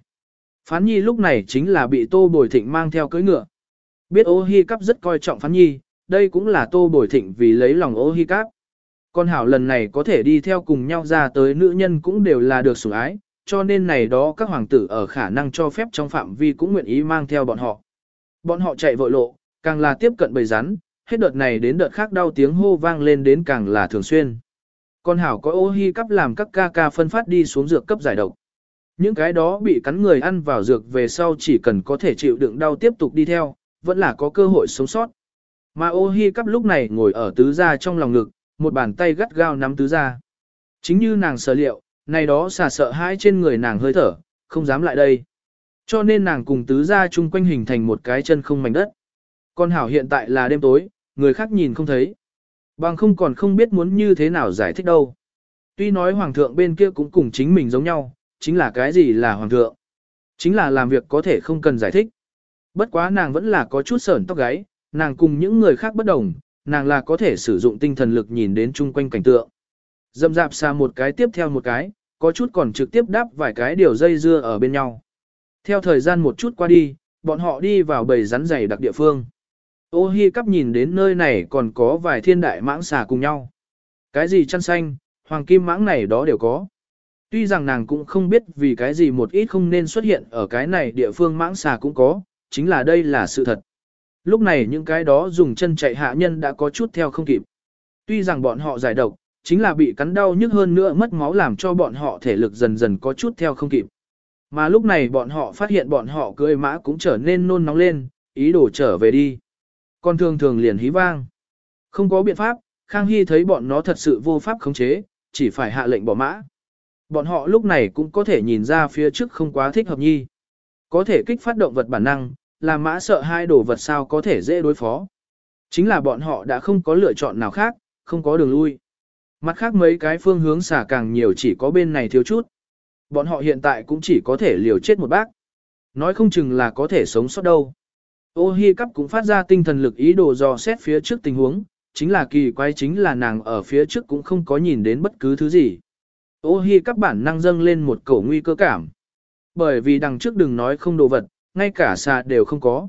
Speaker 1: Phán Nhi lúc này chính là bị Tô Bồi Thịnh mang theo cưới ngựa. Biết ô hi cắp rất coi trọng Phán Nhi, đây cũng là Tô Bồi Thịnh vì lấy lòng ô hi cắp. Con hảo lần này có thể đi theo cùng nhau ra tới nữ nhân cũng đều là được sủng ái, cho nên này đó các hoàng tử ở khả năng cho phép trong phạm vi cũng nguyện ý mang theo bọn họ. Bọn họ chạy vội lộ, càng là tiếp cận bầy rắn, hết đợt này đến đợt khác đau tiếng hô vang lên đến càng là thường xuyên. Con hảo có ô hi cắp làm các ca ca phân phát đi xuống dược cấp giải độc. Những cái đó bị cắn người ăn vào dược về sau chỉ cần có thể chịu đựng đau tiếp tục đi theo, vẫn là có cơ hội sống sót. Mà ô hi cắp lúc này ngồi ở tứ gia trong lòng ngực, một bàn tay gắt gao nắm tứ gia. Chính như nàng sở liệu, Này đó xà sợ hãi trên người nàng hơi thở, không dám lại đây. Cho nên nàng cùng tứ gia chung quanh hình thành một cái chân không mảnh đất. Con hảo hiện tại là đêm tối, người khác nhìn không thấy. Bằng không còn không biết muốn như thế nào giải thích đâu. Tuy nói hoàng thượng bên kia cũng cùng chính mình giống nhau, chính là cái gì là hoàng thượng. Chính là làm việc có thể không cần giải thích. Bất quá nàng vẫn là có chút sởn tóc gáy, nàng cùng những người khác bất đồng, nàng là có thể sử dụng tinh thần lực nhìn đến chung quanh cảnh tượng. dậm dạp xa một cái tiếp theo một cái, có chút còn trực tiếp đáp vài cái điều dây dưa ở bên nhau. Theo thời gian một chút qua đi, bọn họ đi vào bầy rắn dày đặc địa phương. Ô hi cắp nhìn đến nơi này còn có vài thiên đại mãng xà cùng nhau. Cái gì chăn xanh, hoàng kim mãng này đó đều có. Tuy rằng nàng cũng không biết vì cái gì một ít không nên xuất hiện ở cái này địa phương mãng xà cũng có, chính là đây là sự thật. Lúc này những cái đó dùng chân chạy hạ nhân đã có chút theo không kịp. Tuy rằng bọn họ giải độc, chính là bị cắn đau nhức hơn nữa mất máu làm cho bọn họ thể lực dần dần có chút theo không kịp. Mà lúc này bọn họ phát hiện bọn họ cưỡi mã cũng trở nên nôn nóng lên, ý đồ trở về đi. Con thường thường liền hí vang. Không có biện pháp, Khang Hy thấy bọn nó thật sự vô pháp khống chế, chỉ phải hạ lệnh bỏ mã. Bọn họ lúc này cũng có thể nhìn ra phía trước không quá thích hợp nhi. Có thể kích phát động vật bản năng, làm mã sợ hai đồ vật sao có thể dễ đối phó. Chính là bọn họ đã không có lựa chọn nào khác, không có đường lui. Mặt khác mấy cái phương hướng xả càng nhiều chỉ có bên này thiếu chút. Bọn họ hiện tại cũng chỉ có thể liều chết một bác. Nói không chừng là có thể sống sót đâu. Ô hi cắp cũng phát ra tinh thần lực ý đồ dò xét phía trước tình huống, chính là kỳ quái chính là nàng ở phía trước cũng không có nhìn đến bất cứ thứ gì. Ô hi cắp bản năng dâng lên một cổ nguy cơ cảm. Bởi vì đằng trước đừng nói không đồ vật, ngay cả xà đều không có.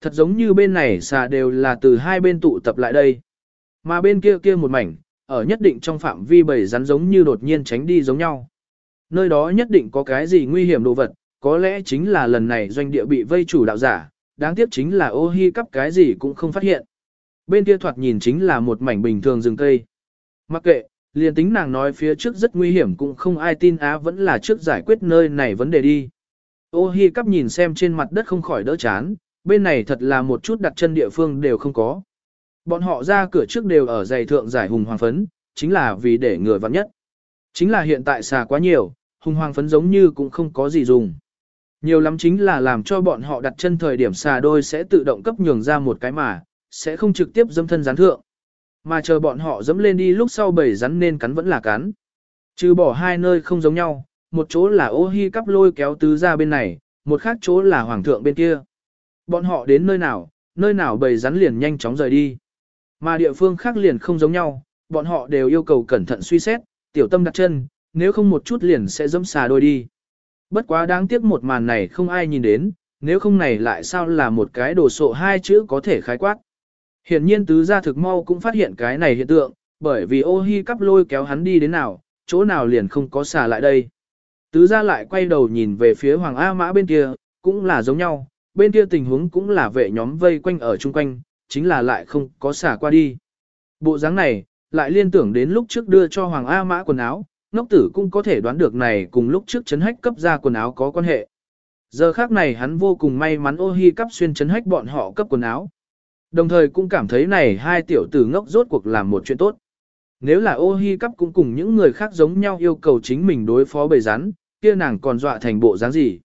Speaker 1: Thật giống như bên này xà đều là từ hai bên tụ tập lại đây. Mà bên kia kia một mảnh, ở nhất định trong phạm vi bầy rắn giống như đột nhiên tránh đi giống nhau. Nơi đó nhất định có cái gì nguy hiểm đồ vật, có lẽ chính là lần này doanh địa bị vây chủ đạo giả, đáng tiếc chính là ô hi cắp cái gì cũng không phát hiện. Bên kia thoạt nhìn chính là một mảnh bình thường rừng cây. Mặc kệ, liền tính nàng nói phía trước rất nguy hiểm cũng không ai tin á vẫn là trước giải quyết nơi này vấn đề đi. Ô hi cắp nhìn xem trên mặt đất không khỏi đỡ chán, bên này thật là một chút đặt chân địa phương đều không có. Bọn họ ra cửa trước đều ở giày thượng giải hùng hoàng phấn, chính là vì để ngừa vặn nhất. Chính là hiện tại xà quá nhiều, hùng hoàng phấn giống như cũng không có gì dùng. Nhiều lắm chính là làm cho bọn họ đặt chân thời điểm xà đôi sẽ tự động cấp nhường ra một cái mà, sẽ không trực tiếp dâm thân gián thượng. Mà chờ bọn họ dẫm lên đi lúc sau bầy rắn nên cắn vẫn là cắn. Trừ bỏ hai nơi không giống nhau, một chỗ là ô hi cắp lôi kéo tứ ra bên này, một khác chỗ là hoàng thượng bên kia. Bọn họ đến nơi nào, nơi nào bầy rắn liền nhanh chóng rời đi. Mà địa phương khác liền không giống nhau, bọn họ đều yêu cầu cẩn thận suy xét, tiểu tâm đặt chân, nếu không một chút liền sẽ dẫm xà đôi đi. Bất quá đáng tiếc một màn này không ai nhìn đến, nếu không này lại sao là một cái đồ sộ hai chữ có thể khái quát. Hiển nhiên tứ gia thực mau cũng phát hiện cái này hiện tượng, bởi vì ô hi cắp lôi kéo hắn đi đến nào, chỗ nào liền không có xả lại đây. Tứ gia lại quay đầu nhìn về phía Hoàng A Mã bên kia, cũng là giống nhau, bên kia tình huống cũng là vệ nhóm vây quanh ở chung quanh, chính là lại không có xả qua đi. Bộ dáng này, lại liên tưởng đến lúc trước đưa cho Hoàng A Mã quần áo, ngốc tử cũng có thể đoán được này cùng lúc trước chấn hách cấp ra quần áo có quan hệ. Giờ khác này hắn vô cùng may mắn ô hi cắp xuyên chấn hách bọn họ cấp quần áo. Đồng thời cũng cảm thấy này hai tiểu tử ngốc rốt cuộc làm một chuyện tốt. Nếu là ô hi cắp cũng cùng những người khác giống nhau yêu cầu chính mình đối phó bầy rắn, kia nàng còn dọa thành bộ dáng gì.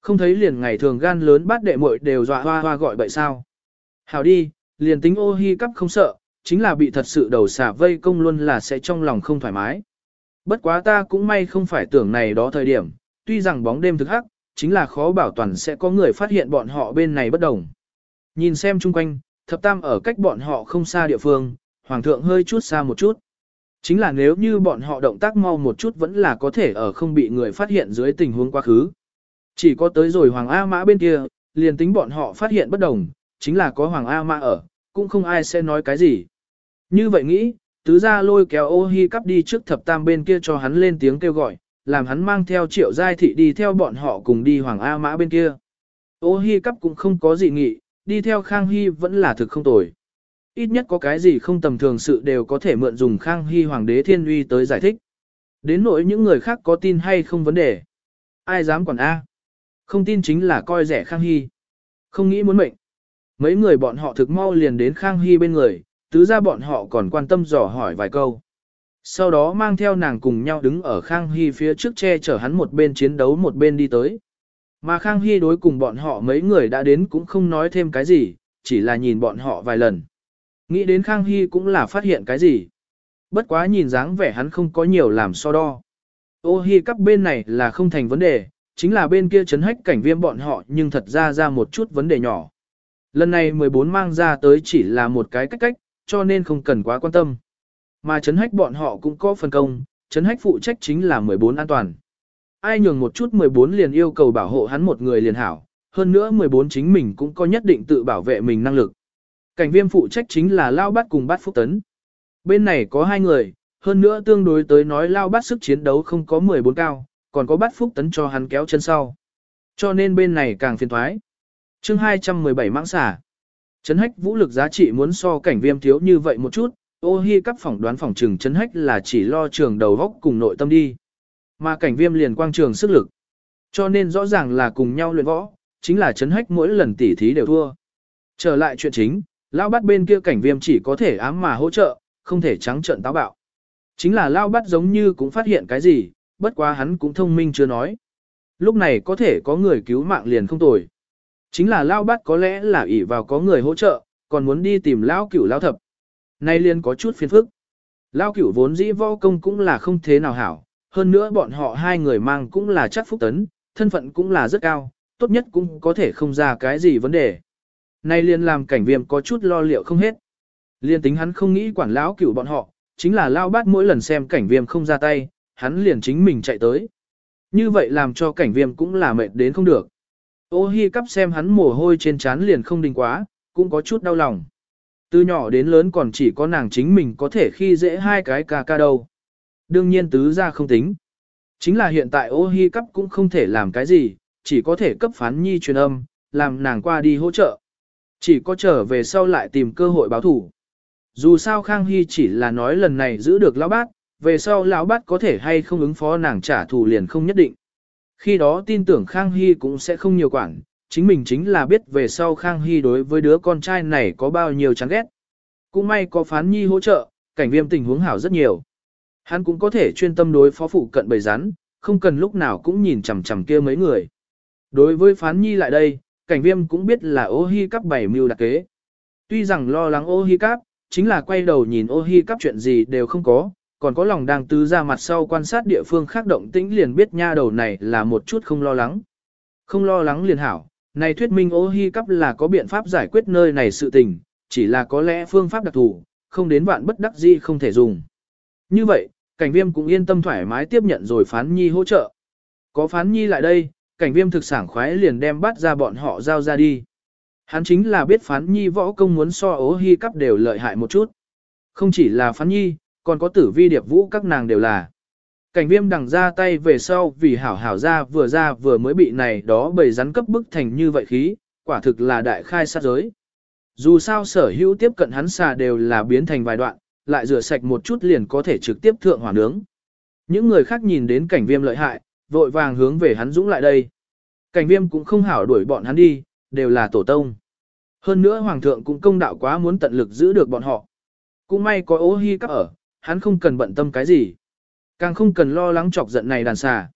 Speaker 1: Không thấy liền ngày thường gan lớn bát đệ muội đều dọa hoa hoa gọi bậy sao. Hào đi, liền tính ô hi cắp không sợ, chính là bị thật sự đầu xả vây công luôn là sẽ trong lòng không thoải mái. Bất quá ta cũng may không phải tưởng này đó thời điểm, tuy rằng bóng đêm thực hắc, chính là khó bảo toàn sẽ có người phát hiện bọn họ bên này bất đồng. Nhìn xem chung quanh, thập tam ở cách bọn họ không xa địa phương, hoàng thượng hơi chút xa một chút. Chính là nếu như bọn họ động tác mau một chút vẫn là có thể ở không bị người phát hiện dưới tình huống quá khứ. Chỉ có tới rồi Hoàng A Mã bên kia, liền tính bọn họ phát hiện bất đồng, chính là có Hoàng A Mã ở, cũng không ai sẽ nói cái gì. Như vậy nghĩ, tứ gia lôi kéo ô hi cắp đi trước thập tam bên kia cho hắn lên tiếng kêu gọi, làm hắn mang theo triệu giai thị đi theo bọn họ cùng đi Hoàng A Mã bên kia. Ô hi cắp cũng không có gì nghị, đi theo Khang Hy vẫn là thực không tồi. Ít nhất có cái gì không tầm thường sự đều có thể mượn dùng Khang Hy Hoàng đế Thiên Uy tới giải thích. Đến nỗi những người khác có tin hay không vấn đề. Ai dám quản A. Không tin chính là coi rẻ Khang Hy. Không nghĩ muốn mệnh. Mấy người bọn họ thực mau liền đến Khang Hy bên người, tứ ra bọn họ còn quan tâm dò hỏi vài câu. Sau đó mang theo nàng cùng nhau đứng ở Khang Hy phía trước che chở hắn một bên chiến đấu một bên đi tới. Mà Khang Hy đối cùng bọn họ mấy người đã đến cũng không nói thêm cái gì, chỉ là nhìn bọn họ vài lần. Nghĩ đến Khang Hy cũng là phát hiện cái gì. Bất quá nhìn dáng vẻ hắn không có nhiều làm so đo. Ô Hi cắp bên này là không thành vấn đề, chính là bên kia chấn hách cảnh viêm bọn họ nhưng thật ra ra một chút vấn đề nhỏ. Lần này 14 mang ra tới chỉ là một cái cách cách, cho nên không cần quá quan tâm. Mà chấn hách bọn họ cũng có phần công, chấn hách phụ trách chính là 14 an toàn. Ai nhường một chút 14 liền yêu cầu bảo hộ hắn một người liền hảo, hơn nữa 14 chính mình cũng có nhất định tự bảo vệ mình năng lực. Cảnh viêm phụ trách chính là Lao Bát cùng Bát Phúc Tấn. Bên này có hai người, hơn nữa tương đối tới nói Lao Bát sức chiến đấu không có 14 cao, còn có Bát Phúc Tấn cho hắn kéo chân sau. Cho nên bên này càng phiền thoái. chương 217 mãng xả. Chấn hách vũ lực giá trị muốn so cảnh viêm thiếu như vậy một chút, ô hi cắp phỏng đoán phỏng trừng chấn hách là chỉ lo trường đầu góc cùng nội tâm đi. Mà cảnh viêm liền quang trường sức lực. Cho nên rõ ràng là cùng nhau luyện võ, chính là chấn hách mỗi lần tỉ thí đều thua. Trở lại chuyện chính, Lao bắt bên kia cảnh viêm chỉ có thể ám mà hỗ trợ, không thể trắng trợn táo bạo. Chính là Lao bắt giống như cũng phát hiện cái gì, bất quá hắn cũng thông minh chưa nói. Lúc này có thể có người cứu mạng liền không tồi. Chính là Lao bắt có lẽ là ỷ vào có người hỗ trợ, còn muốn đi tìm Lao cửu Lao thập. Nay liền có chút phiền phức. Lao cửu vốn dĩ võ công cũng là không thế nào hảo, hơn nữa bọn họ hai người mang cũng là chắc phúc tấn, thân phận cũng là rất cao, tốt nhất cũng có thể không ra cái gì vấn đề. Nay liền làm cảnh viêm có chút lo liệu không hết. Liên tính hắn không nghĩ quản lão cửu bọn họ, chính là lao bát mỗi lần xem cảnh viêm không ra tay, hắn liền chính mình chạy tới. Như vậy làm cho cảnh viêm cũng là mệt đến không được. Ô hi cắp xem hắn mồ hôi trên trán liền không đình quá, cũng có chút đau lòng. Từ nhỏ đến lớn còn chỉ có nàng chính mình có thể khi dễ hai cái ca ca đâu. Đương nhiên tứ ra không tính. Chính là hiện tại ô hi cấp cũng không thể làm cái gì, chỉ có thể cấp phán nhi truyền âm, làm nàng qua đi hỗ trợ. Chỉ có trở về sau lại tìm cơ hội báo thủ. Dù sao Khang Hy chỉ là nói lần này giữ được lão bát, về sau lão bát có thể hay không ứng phó nàng trả thù liền không nhất định. Khi đó tin tưởng Khang Hy cũng sẽ không nhiều quản, chính mình chính là biết về sau Khang Hy đối với đứa con trai này có bao nhiêu chán ghét. Cũng may có phán nhi hỗ trợ, cảnh viêm tình huống hảo rất nhiều. Hắn cũng có thể chuyên tâm đối phó phụ cận bầy rắn, không cần lúc nào cũng nhìn chằm chằm kia mấy người. Đối với phán nhi lại đây, cảnh viêm cũng biết là ô hi cắp bảy mưu đặc kế. Tuy rằng lo lắng ô hi cắp, chính là quay đầu nhìn ô hi cắp chuyện gì đều không có, còn có lòng đang tứ ra mặt sau quan sát địa phương khác động tĩnh liền biết nha đầu này là một chút không lo lắng. Không lo lắng liền hảo, này thuyết minh ô hi cắp là có biện pháp giải quyết nơi này sự tình, chỉ là có lẽ phương pháp đặc thù, không đến vạn bất đắc gì không thể dùng. Như vậy, cảnh viêm cũng yên tâm thoải mái tiếp nhận rồi phán nhi hỗ trợ. Có phán nhi lại đây, cảnh viêm thực sản khoái liền đem bắt ra bọn họ giao ra đi. Hắn chính là biết phán nhi võ công muốn so ố hy cắp đều lợi hại một chút. Không chỉ là phán nhi, còn có tử vi điệp vũ các nàng đều là. Cảnh viêm đằng ra tay về sau vì hảo hảo ra vừa ra vừa mới bị này đó bầy rắn cấp bức thành như vậy khí, quả thực là đại khai sát giới. Dù sao sở hữu tiếp cận hắn xà đều là biến thành vài đoạn, lại rửa sạch một chút liền có thể trực tiếp thượng hỏa nướng. Những người khác nhìn đến cảnh viêm lợi hại, vội vàng hướng về hắn dũng lại đây. Cảnh viêm cũng không hảo đuổi bọn hắn đi, đều là tổ tông. Hơn nữa hoàng thượng cũng công đạo quá muốn tận lực giữ được bọn họ. Cũng may có ô hi các ở, hắn không cần bận tâm cái gì. Càng không cần lo lắng chọc giận này đàn xà.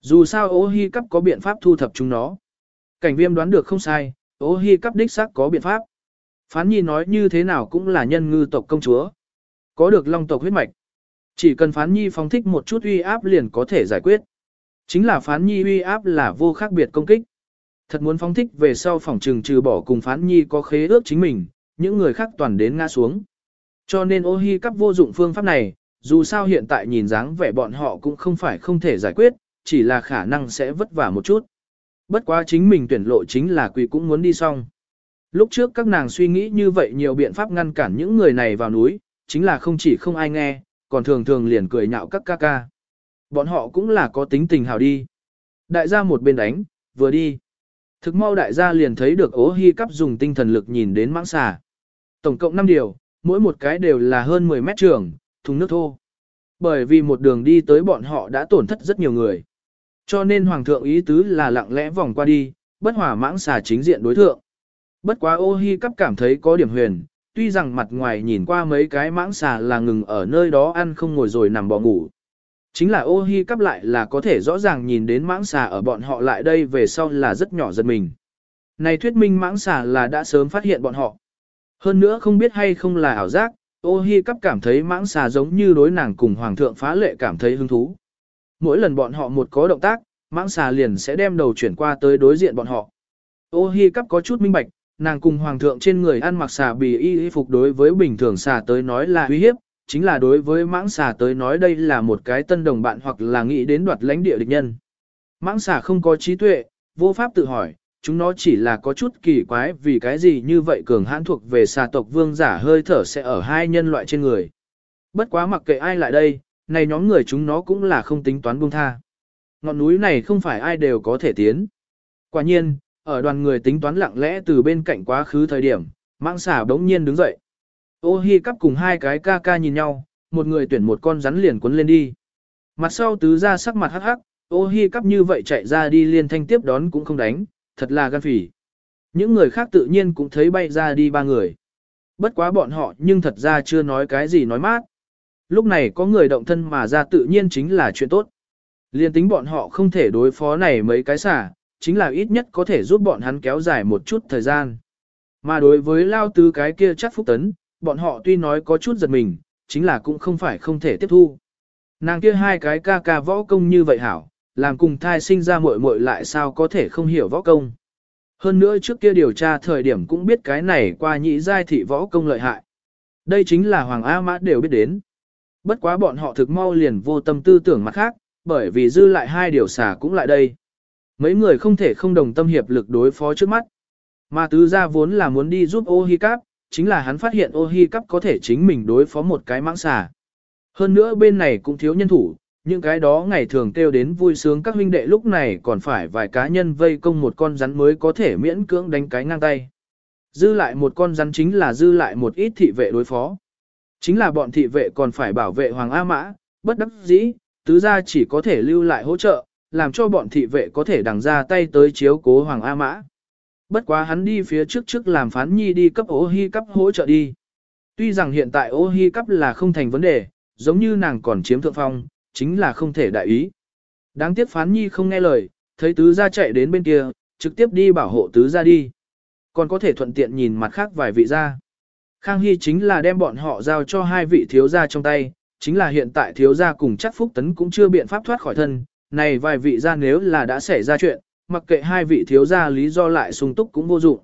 Speaker 1: Dù sao ô hi cắp có biện pháp thu thập chúng nó. Cảnh viêm đoán được không sai, ô hi cắp đích xác có biện pháp. Phán nhi nói như thế nào cũng là nhân ngư tộc công chúa. Có được long tộc huyết mạch. Chỉ cần phán nhi phóng thích một chút uy áp liền có thể giải quyết. Chính là phán nhi uy áp là vô khác biệt công kích. Thật muốn phóng thích về sau phòng trừng trừ bỏ cùng phán nhi có khế ước chính mình, những người khác toàn đến ngã xuống. Cho nên ô hi cắp vô dụng phương pháp này, dù sao hiện tại nhìn dáng vẻ bọn họ cũng không phải không thể giải quyết, chỉ là khả năng sẽ vất vả một chút. Bất quá chính mình tuyển lộ chính là quỷ cũng muốn đi xong. Lúc trước các nàng suy nghĩ như vậy nhiều biện pháp ngăn cản những người này vào núi, chính là không chỉ không ai nghe, còn thường thường liền cười nhạo các ca ca. Bọn họ cũng là có tính tình hào đi. Đại gia một bên đánh, vừa đi. Thực mau đại gia liền thấy được ố hy cắp dùng tinh thần lực nhìn đến mãng xà. Tổng cộng 5 điều, mỗi một cái đều là hơn 10 mét trường, thùng nước thô. Bởi vì một đường đi tới bọn họ đã tổn thất rất nhiều người. Cho nên hoàng thượng ý tứ là lặng lẽ vòng qua đi, bất hỏa mãng xà chính diện đối thượng. Bất quá ô hy cắp cảm thấy có điểm huyền, tuy rằng mặt ngoài nhìn qua mấy cái mãng xà là ngừng ở nơi đó ăn không ngồi rồi nằm bò ngủ. Chính là ô hi cắp lại là có thể rõ ràng nhìn đến mãng xà ở bọn họ lại đây về sau là rất nhỏ giật mình. Này thuyết minh mãng xà là đã sớm phát hiện bọn họ. Hơn nữa không biết hay không là ảo giác, ô hi cắp cảm thấy mãng xà giống như đối nàng cùng hoàng thượng phá lệ cảm thấy hứng thú. Mỗi lần bọn họ một có động tác, mãng xà liền sẽ đem đầu chuyển qua tới đối diện bọn họ. Ô hi cắp có chút minh bạch, nàng cùng hoàng thượng trên người ăn mặc xà bì y y phục đối với bình thường xà tới nói là uy hiếp, chính là đối với mãng xà tới nói đây là một cái tân đồng bạn hoặc là nghĩ đến đoạt lãnh địa địch nhân. Mãng xà không có trí tuệ, vô pháp tự hỏi, chúng nó chỉ là có chút kỳ quái vì cái gì như vậy cường hãn thuộc về xà tộc vương giả hơi thở sẽ ở hai nhân loại trên người. Bất quá mặc kệ ai lại đây, này nhóm người chúng nó cũng là không tính toán buông tha. Ngọn núi này không phải ai đều có thể tiến. Quả nhiên, ở đoàn người tính toán lặng lẽ từ bên cạnh quá khứ thời điểm, mạng xà đống nhiên đứng dậy. Ô hi cắp cùng hai cái ca ca nhìn nhau, một người tuyển một con rắn liền cuốn lên đi. Mặt sau tứ ra sắc mặt hắc hắc, ô hi cắp như vậy chạy ra đi liên thanh tiếp đón cũng không đánh, thật là gan phỉ. Những người khác tự nhiên cũng thấy bay ra đi ba người. Bất quá bọn họ nhưng thật ra chưa nói cái gì nói mát. Lúc này có người động thân mà ra tự nhiên chính là chuyện tốt. Liên tính bọn họ không thể đối phó này mấy cái xả, chính là ít nhất có thể giúp bọn hắn kéo dài một chút thời gian. Mà đối với lao tứ cái kia chắc phúc tấn, bọn họ tuy nói có chút giật mình, chính là cũng không phải không thể tiếp thu. Nàng kia hai cái ca ca võ công như vậy hảo, làm cùng thai sinh ra muội muội lại sao có thể không hiểu võ công. Hơn nữa trước kia điều tra thời điểm cũng biết cái này qua nhị giai thị võ công lợi hại. Đây chính là Hoàng A Mã đều biết đến. Bất quá bọn họ thực mau liền vô tâm tư tưởng mặt khác, bởi vì dư lại hai điều xả cũng lại đây. Mấy người không thể không đồng tâm hiệp lực đối phó trước mắt. Mà tứ gia vốn là muốn đi giúp ô hi cáp, chính là hắn phát hiện ô hi cáp có thể chính mình đối phó một cái mãng xà. Hơn nữa bên này cũng thiếu nhân thủ, những cái đó ngày thường kêu đến vui sướng các huynh đệ lúc này còn phải vài cá nhân vây công một con rắn mới có thể miễn cưỡng đánh cái ngang tay. Dư lại một con rắn chính là dư lại một ít thị vệ đối phó. Chính là bọn thị vệ còn phải bảo vệ Hoàng A Mã, bất đắc dĩ, tứ gia chỉ có thể lưu lại hỗ trợ, làm cho bọn thị vệ có thể đằng ra tay tới chiếu cố Hoàng A Mã. Bất quá hắn đi phía trước trước làm phán nhi đi cấp ô hi cấp hỗ trợ đi. Tuy rằng hiện tại ô hi cấp là không thành vấn đề, giống như nàng còn chiếm thượng phong, chính là không thể đại ý. Đáng tiếc phán nhi không nghe lời, thấy tứ gia chạy đến bên kia, trực tiếp đi bảo hộ tứ gia đi. Còn có thể thuận tiện nhìn mặt khác vài vị gia. Khang Hy chính là đem bọn họ giao cho hai vị thiếu gia trong tay, chính là hiện tại thiếu gia cùng chắc phúc tấn cũng chưa biện pháp thoát khỏi thân, này vài vị gia nếu là đã xảy ra chuyện, mặc kệ hai vị thiếu gia lý do lại sung túc cũng vô dụng.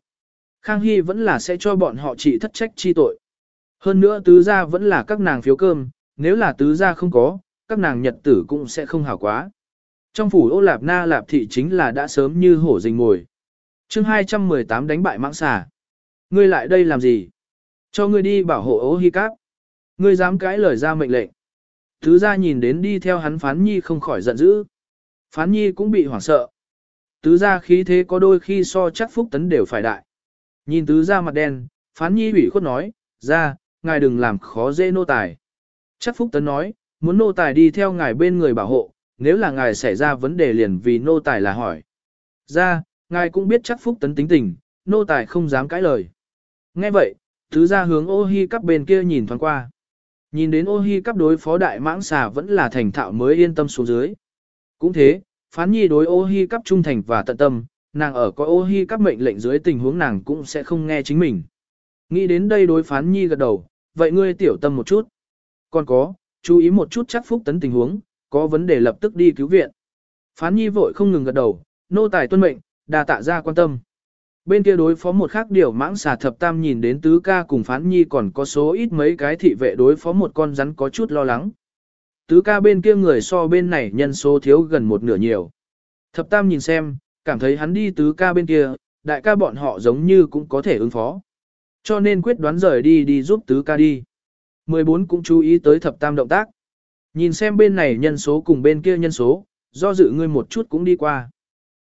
Speaker 1: Khang Hy vẫn là sẽ cho bọn họ trị thất trách chi tội. Hơn nữa tứ gia vẫn là các nàng phiếu cơm, nếu là tứ gia không có, các nàng nhật tử cũng sẽ không hảo quá. Trong phủ ô lạp na lạp thị chính là đã sớm như hổ rình ngồi. chương 218 đánh bại mãng xà. Ngươi lại đây làm gì? Cho ngươi đi bảo hộ ô hi cáp. Ngươi dám cãi lời ra mệnh lệnh. Tứ gia nhìn đến đi theo hắn phán nhi không khỏi giận dữ. Phán nhi cũng bị hoảng sợ. Tứ gia khí thế có đôi khi so chắc phúc tấn đều phải đại. Nhìn tứ gia mặt đen, phán nhi ủy khuất nói, ra, ngài đừng làm khó dễ nô tài. Chắc phúc tấn nói, muốn nô tài đi theo ngài bên người bảo hộ, nếu là ngài xảy ra vấn đề liền vì nô tài là hỏi. Ra, ngài cũng biết chắc phúc tấn tính tình, nô tài không dám cãi lời. Nghe vậy, tứ gia hướng ô hi cắp bên kia nhìn thoáng qua. Nhìn đến ô hi cắp đối phó đại mãng xà vẫn là thành thạo mới yên tâm xuống dưới. Cũng thế, phán nhi đối ô hi cắp trung thành và tận tâm, nàng ở có ô hi cắp mệnh lệnh dưới tình huống nàng cũng sẽ không nghe chính mình. Nghĩ đến đây đối phán nhi gật đầu, vậy ngươi tiểu tâm một chút. Còn có, chú ý một chút chắc phúc tấn tình huống, có vấn đề lập tức đi cứu viện. Phán nhi vội không ngừng gật đầu, nô tài tuân mệnh, đà tạ ra quan tâm. Bên kia đối phó một khác điều mãng xà thập tam nhìn đến tứ ca cùng phán nhi còn có số ít mấy cái thị vệ đối phó một con rắn có chút lo lắng. Tứ ca bên kia người so bên này nhân số thiếu gần một nửa nhiều. Thập tam nhìn xem, cảm thấy hắn đi tứ ca bên kia, đại ca bọn họ giống như cũng có thể ứng phó. Cho nên quyết đoán rời đi đi giúp tứ ca đi. 14 cũng chú ý tới thập tam động tác. Nhìn xem bên này nhân số cùng bên kia nhân số, do dự ngươi một chút cũng đi qua.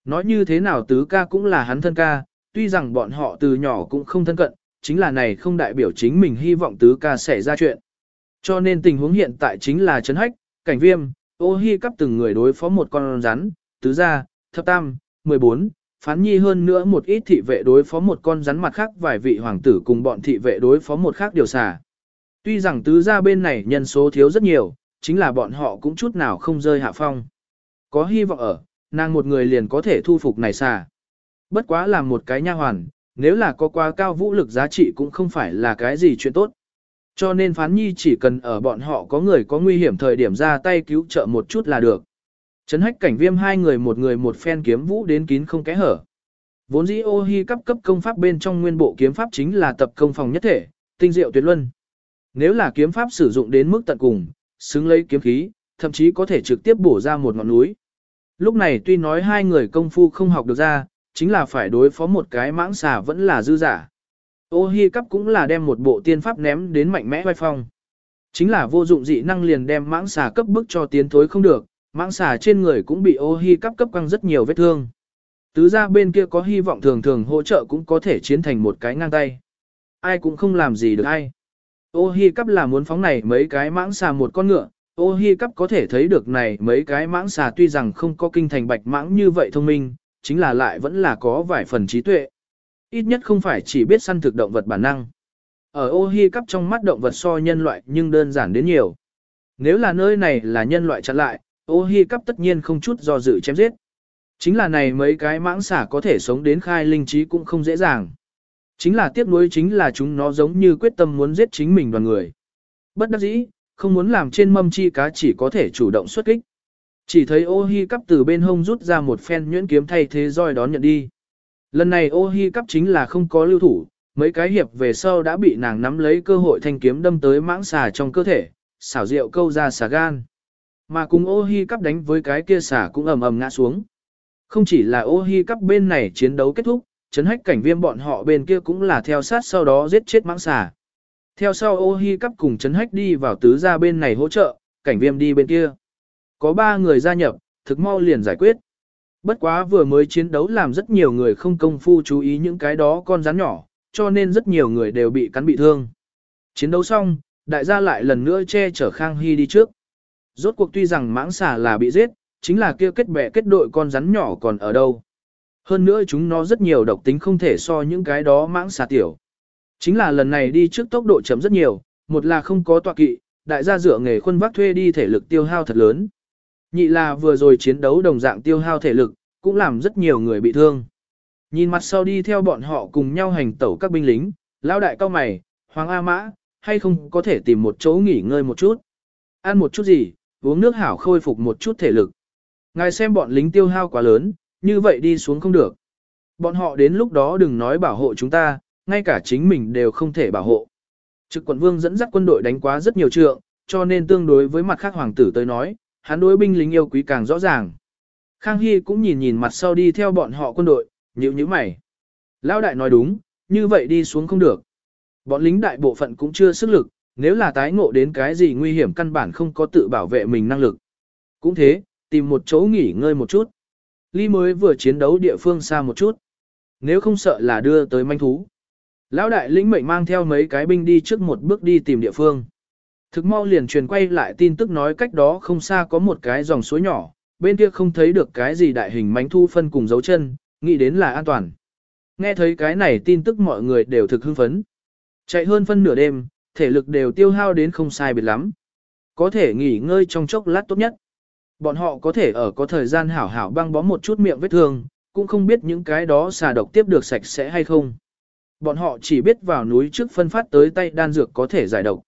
Speaker 1: Nói như thế nào tứ ca cũng là hắn thân ca, tuy rằng bọn họ từ nhỏ cũng không thân cận, chính là này không đại biểu chính mình hy vọng tứ ca sẽ ra chuyện. Cho nên tình huống hiện tại chính là chấn hách, cảnh viêm, ô hi cắp từng người đối phó một con rắn, tứ gia, thập tam, 14, phán nhi hơn nữa một ít thị vệ đối phó một con rắn mặt khác vài vị hoàng tử cùng bọn thị vệ đối phó một khác điều xả. Tuy rằng tứ gia bên này nhân số thiếu rất nhiều, chính là bọn họ cũng chút nào không rơi hạ phong. Có hy vọng ở, nàng một người liền có thể thu phục này xà. Bất quá là một cái nha hoàn, nếu là có quá cao vũ lực giá trị cũng không phải là cái gì chuyện tốt. Cho nên phán nhi chỉ cần ở bọn họ có người có nguy hiểm thời điểm ra tay cứu trợ một chút là được. Trấn hách cảnh viêm hai người một người một phen kiếm vũ đến kín không kẽ hở. Vốn dĩ ô hi cấp cấp công pháp bên trong nguyên bộ kiếm pháp chính là tập công phòng nhất thể, tinh diệu tuyệt luân. Nếu là kiếm pháp sử dụng đến mức tận cùng, xứng lấy kiếm khí, thậm chí có thể trực tiếp bổ ra một ngọn núi. Lúc này tuy nói hai người công phu không học được ra, chính là phải đối phó một cái mãng xà vẫn là dư giả. Ô hi cắp cũng là đem một bộ tiên pháp ném đến mạnh mẽ vai phong. Chính là vô dụng dị năng liền đem mãng xà cấp bức cho tiến thối không được, mãng xà trên người cũng bị ô hi cấp cấp căng rất nhiều vết thương. Tứ ra bên kia có hy vọng thường thường hỗ trợ cũng có thể chiến thành một cái ngang tay. Ai cũng không làm gì được ai. Ô hi cắp là muốn phóng này mấy cái mãng xà một con ngựa, ô hi cắp có thể thấy được này mấy cái mãng xà tuy rằng không có kinh thành bạch mãng như vậy thông minh, chính là lại vẫn là có vài phần trí tuệ. Ít nhất không phải chỉ biết săn thực động vật bản năng. Ở ô hi cắp trong mắt động vật so nhân loại nhưng đơn giản đến nhiều. Nếu là nơi này là nhân loại chặn lại, ô hi cắp tất nhiên không chút do dự chém giết. Chính là này mấy cái mãng xả có thể sống đến khai linh trí cũng không dễ dàng. Chính là tiếc nuối chính là chúng nó giống như quyết tâm muốn giết chính mình đoàn người. Bất đắc dĩ, không muốn làm trên mâm chi cá chỉ có thể chủ động xuất kích. Chỉ thấy ô hi cắp từ bên hông rút ra một phen nhuyễn kiếm thay thế roi đón nhận đi. Lần này ô hi cắp chính là không có lưu thủ, mấy cái hiệp về sau đã bị nàng nắm lấy cơ hội thanh kiếm đâm tới mãng xà trong cơ thể, xảo rượu câu ra xà gan. Mà cùng ô hi cắp đánh với cái kia xà cũng ầm ầm ngã xuống. Không chỉ là ô hi cắp bên này chiến đấu kết thúc, chấn hách cảnh viêm bọn họ bên kia cũng là theo sát sau đó giết chết mãng xà. Theo sau ô hi cắp cùng chấn hách đi vào tứ gia bên này hỗ trợ, cảnh viêm đi bên kia. Có ba người gia nhập, thực mau liền giải quyết. Bất quá vừa mới chiến đấu làm rất nhiều người không công phu chú ý những cái đó con rắn nhỏ, cho nên rất nhiều người đều bị cắn bị thương. Chiến đấu xong, đại gia lại lần nữa che chở Khang Hy đi trước. Rốt cuộc tuy rằng mãng xà là bị giết, chính là kia kết bè kết đội con rắn nhỏ còn ở đâu. Hơn nữa chúng nó rất nhiều độc tính không thể so những cái đó mãng xà tiểu. Chính là lần này đi trước tốc độ chấm rất nhiều, một là không có tọa kỵ, đại gia dựa nghề khuân vác thuê đi thể lực tiêu hao thật lớn. Nhị là vừa rồi chiến đấu đồng dạng tiêu hao thể lực, cũng làm rất nhiều người bị thương. Nhìn mặt sau đi theo bọn họ cùng nhau hành tẩu các binh lính, lão đại cao mày, hoàng A mã, hay không có thể tìm một chỗ nghỉ ngơi một chút. Ăn một chút gì, uống nước hảo khôi phục một chút thể lực. Ngài xem bọn lính tiêu hao quá lớn, như vậy đi xuống không được. Bọn họ đến lúc đó đừng nói bảo hộ chúng ta, ngay cả chính mình đều không thể bảo hộ. Trực quận vương dẫn dắt quân đội đánh quá rất nhiều trượng, cho nên tương đối với mặt khác hoàng tử tới nói, hắn đối binh lính yêu quý càng rõ ràng. Khang Hy cũng nhìn nhìn mặt sau đi theo bọn họ quân đội, nhíu nhíu mày. Lão đại nói đúng, như vậy đi xuống không được. Bọn lính đại bộ phận cũng chưa sức lực, nếu là tái ngộ đến cái gì nguy hiểm căn bản không có tự bảo vệ mình năng lực. Cũng thế, tìm một chỗ nghỉ ngơi một chút. Ly mới vừa chiến đấu địa phương xa một chút. Nếu không sợ là đưa tới manh thú. Lão đại lĩnh mệnh mang theo mấy cái binh đi trước một bước đi tìm địa phương. Thực mau liền truyền quay lại tin tức nói cách đó không xa có một cái dòng suối nhỏ, bên kia không thấy được cái gì đại hình mánh thu phân cùng dấu chân, nghĩ đến là an toàn. Nghe thấy cái này tin tức mọi người đều thực hưng phấn. Chạy hơn phân nửa đêm, thể lực đều tiêu hao đến không sai biệt lắm. Có thể nghỉ ngơi trong chốc lát tốt nhất. Bọn họ có thể ở có thời gian hảo hảo băng bó một chút miệng vết thương, cũng không biết những cái đó xà độc tiếp được sạch sẽ hay không. Bọn họ chỉ biết vào núi trước phân phát tới tay đan dược có thể giải độc.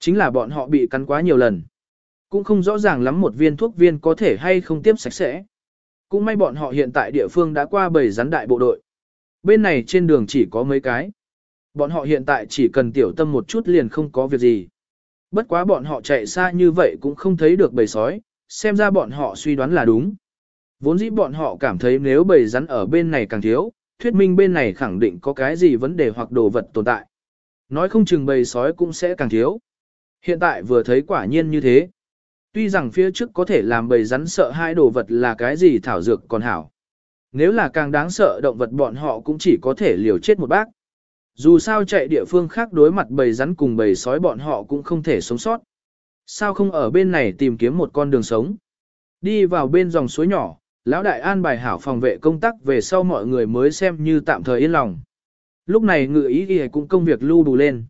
Speaker 1: Chính là bọn họ bị cắn quá nhiều lần. Cũng không rõ ràng lắm một viên thuốc viên có thể hay không tiếp sạch sẽ. Cũng may bọn họ hiện tại địa phương đã qua bầy rắn đại bộ đội. Bên này trên đường chỉ có mấy cái. Bọn họ hiện tại chỉ cần tiểu tâm một chút liền không có việc gì. Bất quá bọn họ chạy xa như vậy cũng không thấy được bầy sói, xem ra bọn họ suy đoán là đúng. Vốn dĩ bọn họ cảm thấy nếu bầy rắn ở bên này càng thiếu, thuyết minh bên này khẳng định có cái gì vấn đề hoặc đồ vật tồn tại. Nói không chừng bầy sói cũng sẽ càng thiếu. Hiện tại vừa thấy quả nhiên như thế. Tuy rằng phía trước có thể làm bầy rắn sợ hai đồ vật là cái gì thảo dược còn hảo. Nếu là càng đáng sợ động vật bọn họ cũng chỉ có thể liều chết một bác. Dù sao chạy địa phương khác đối mặt bầy rắn cùng bầy sói bọn họ cũng không thể sống sót. Sao không ở bên này tìm kiếm một con đường sống? Đi vào bên dòng suối nhỏ, lão đại an bài hảo phòng vệ công tác về sau mọi người mới xem như tạm thời yên lòng. Lúc này ngự ý y cũng công việc lưu đủ lên.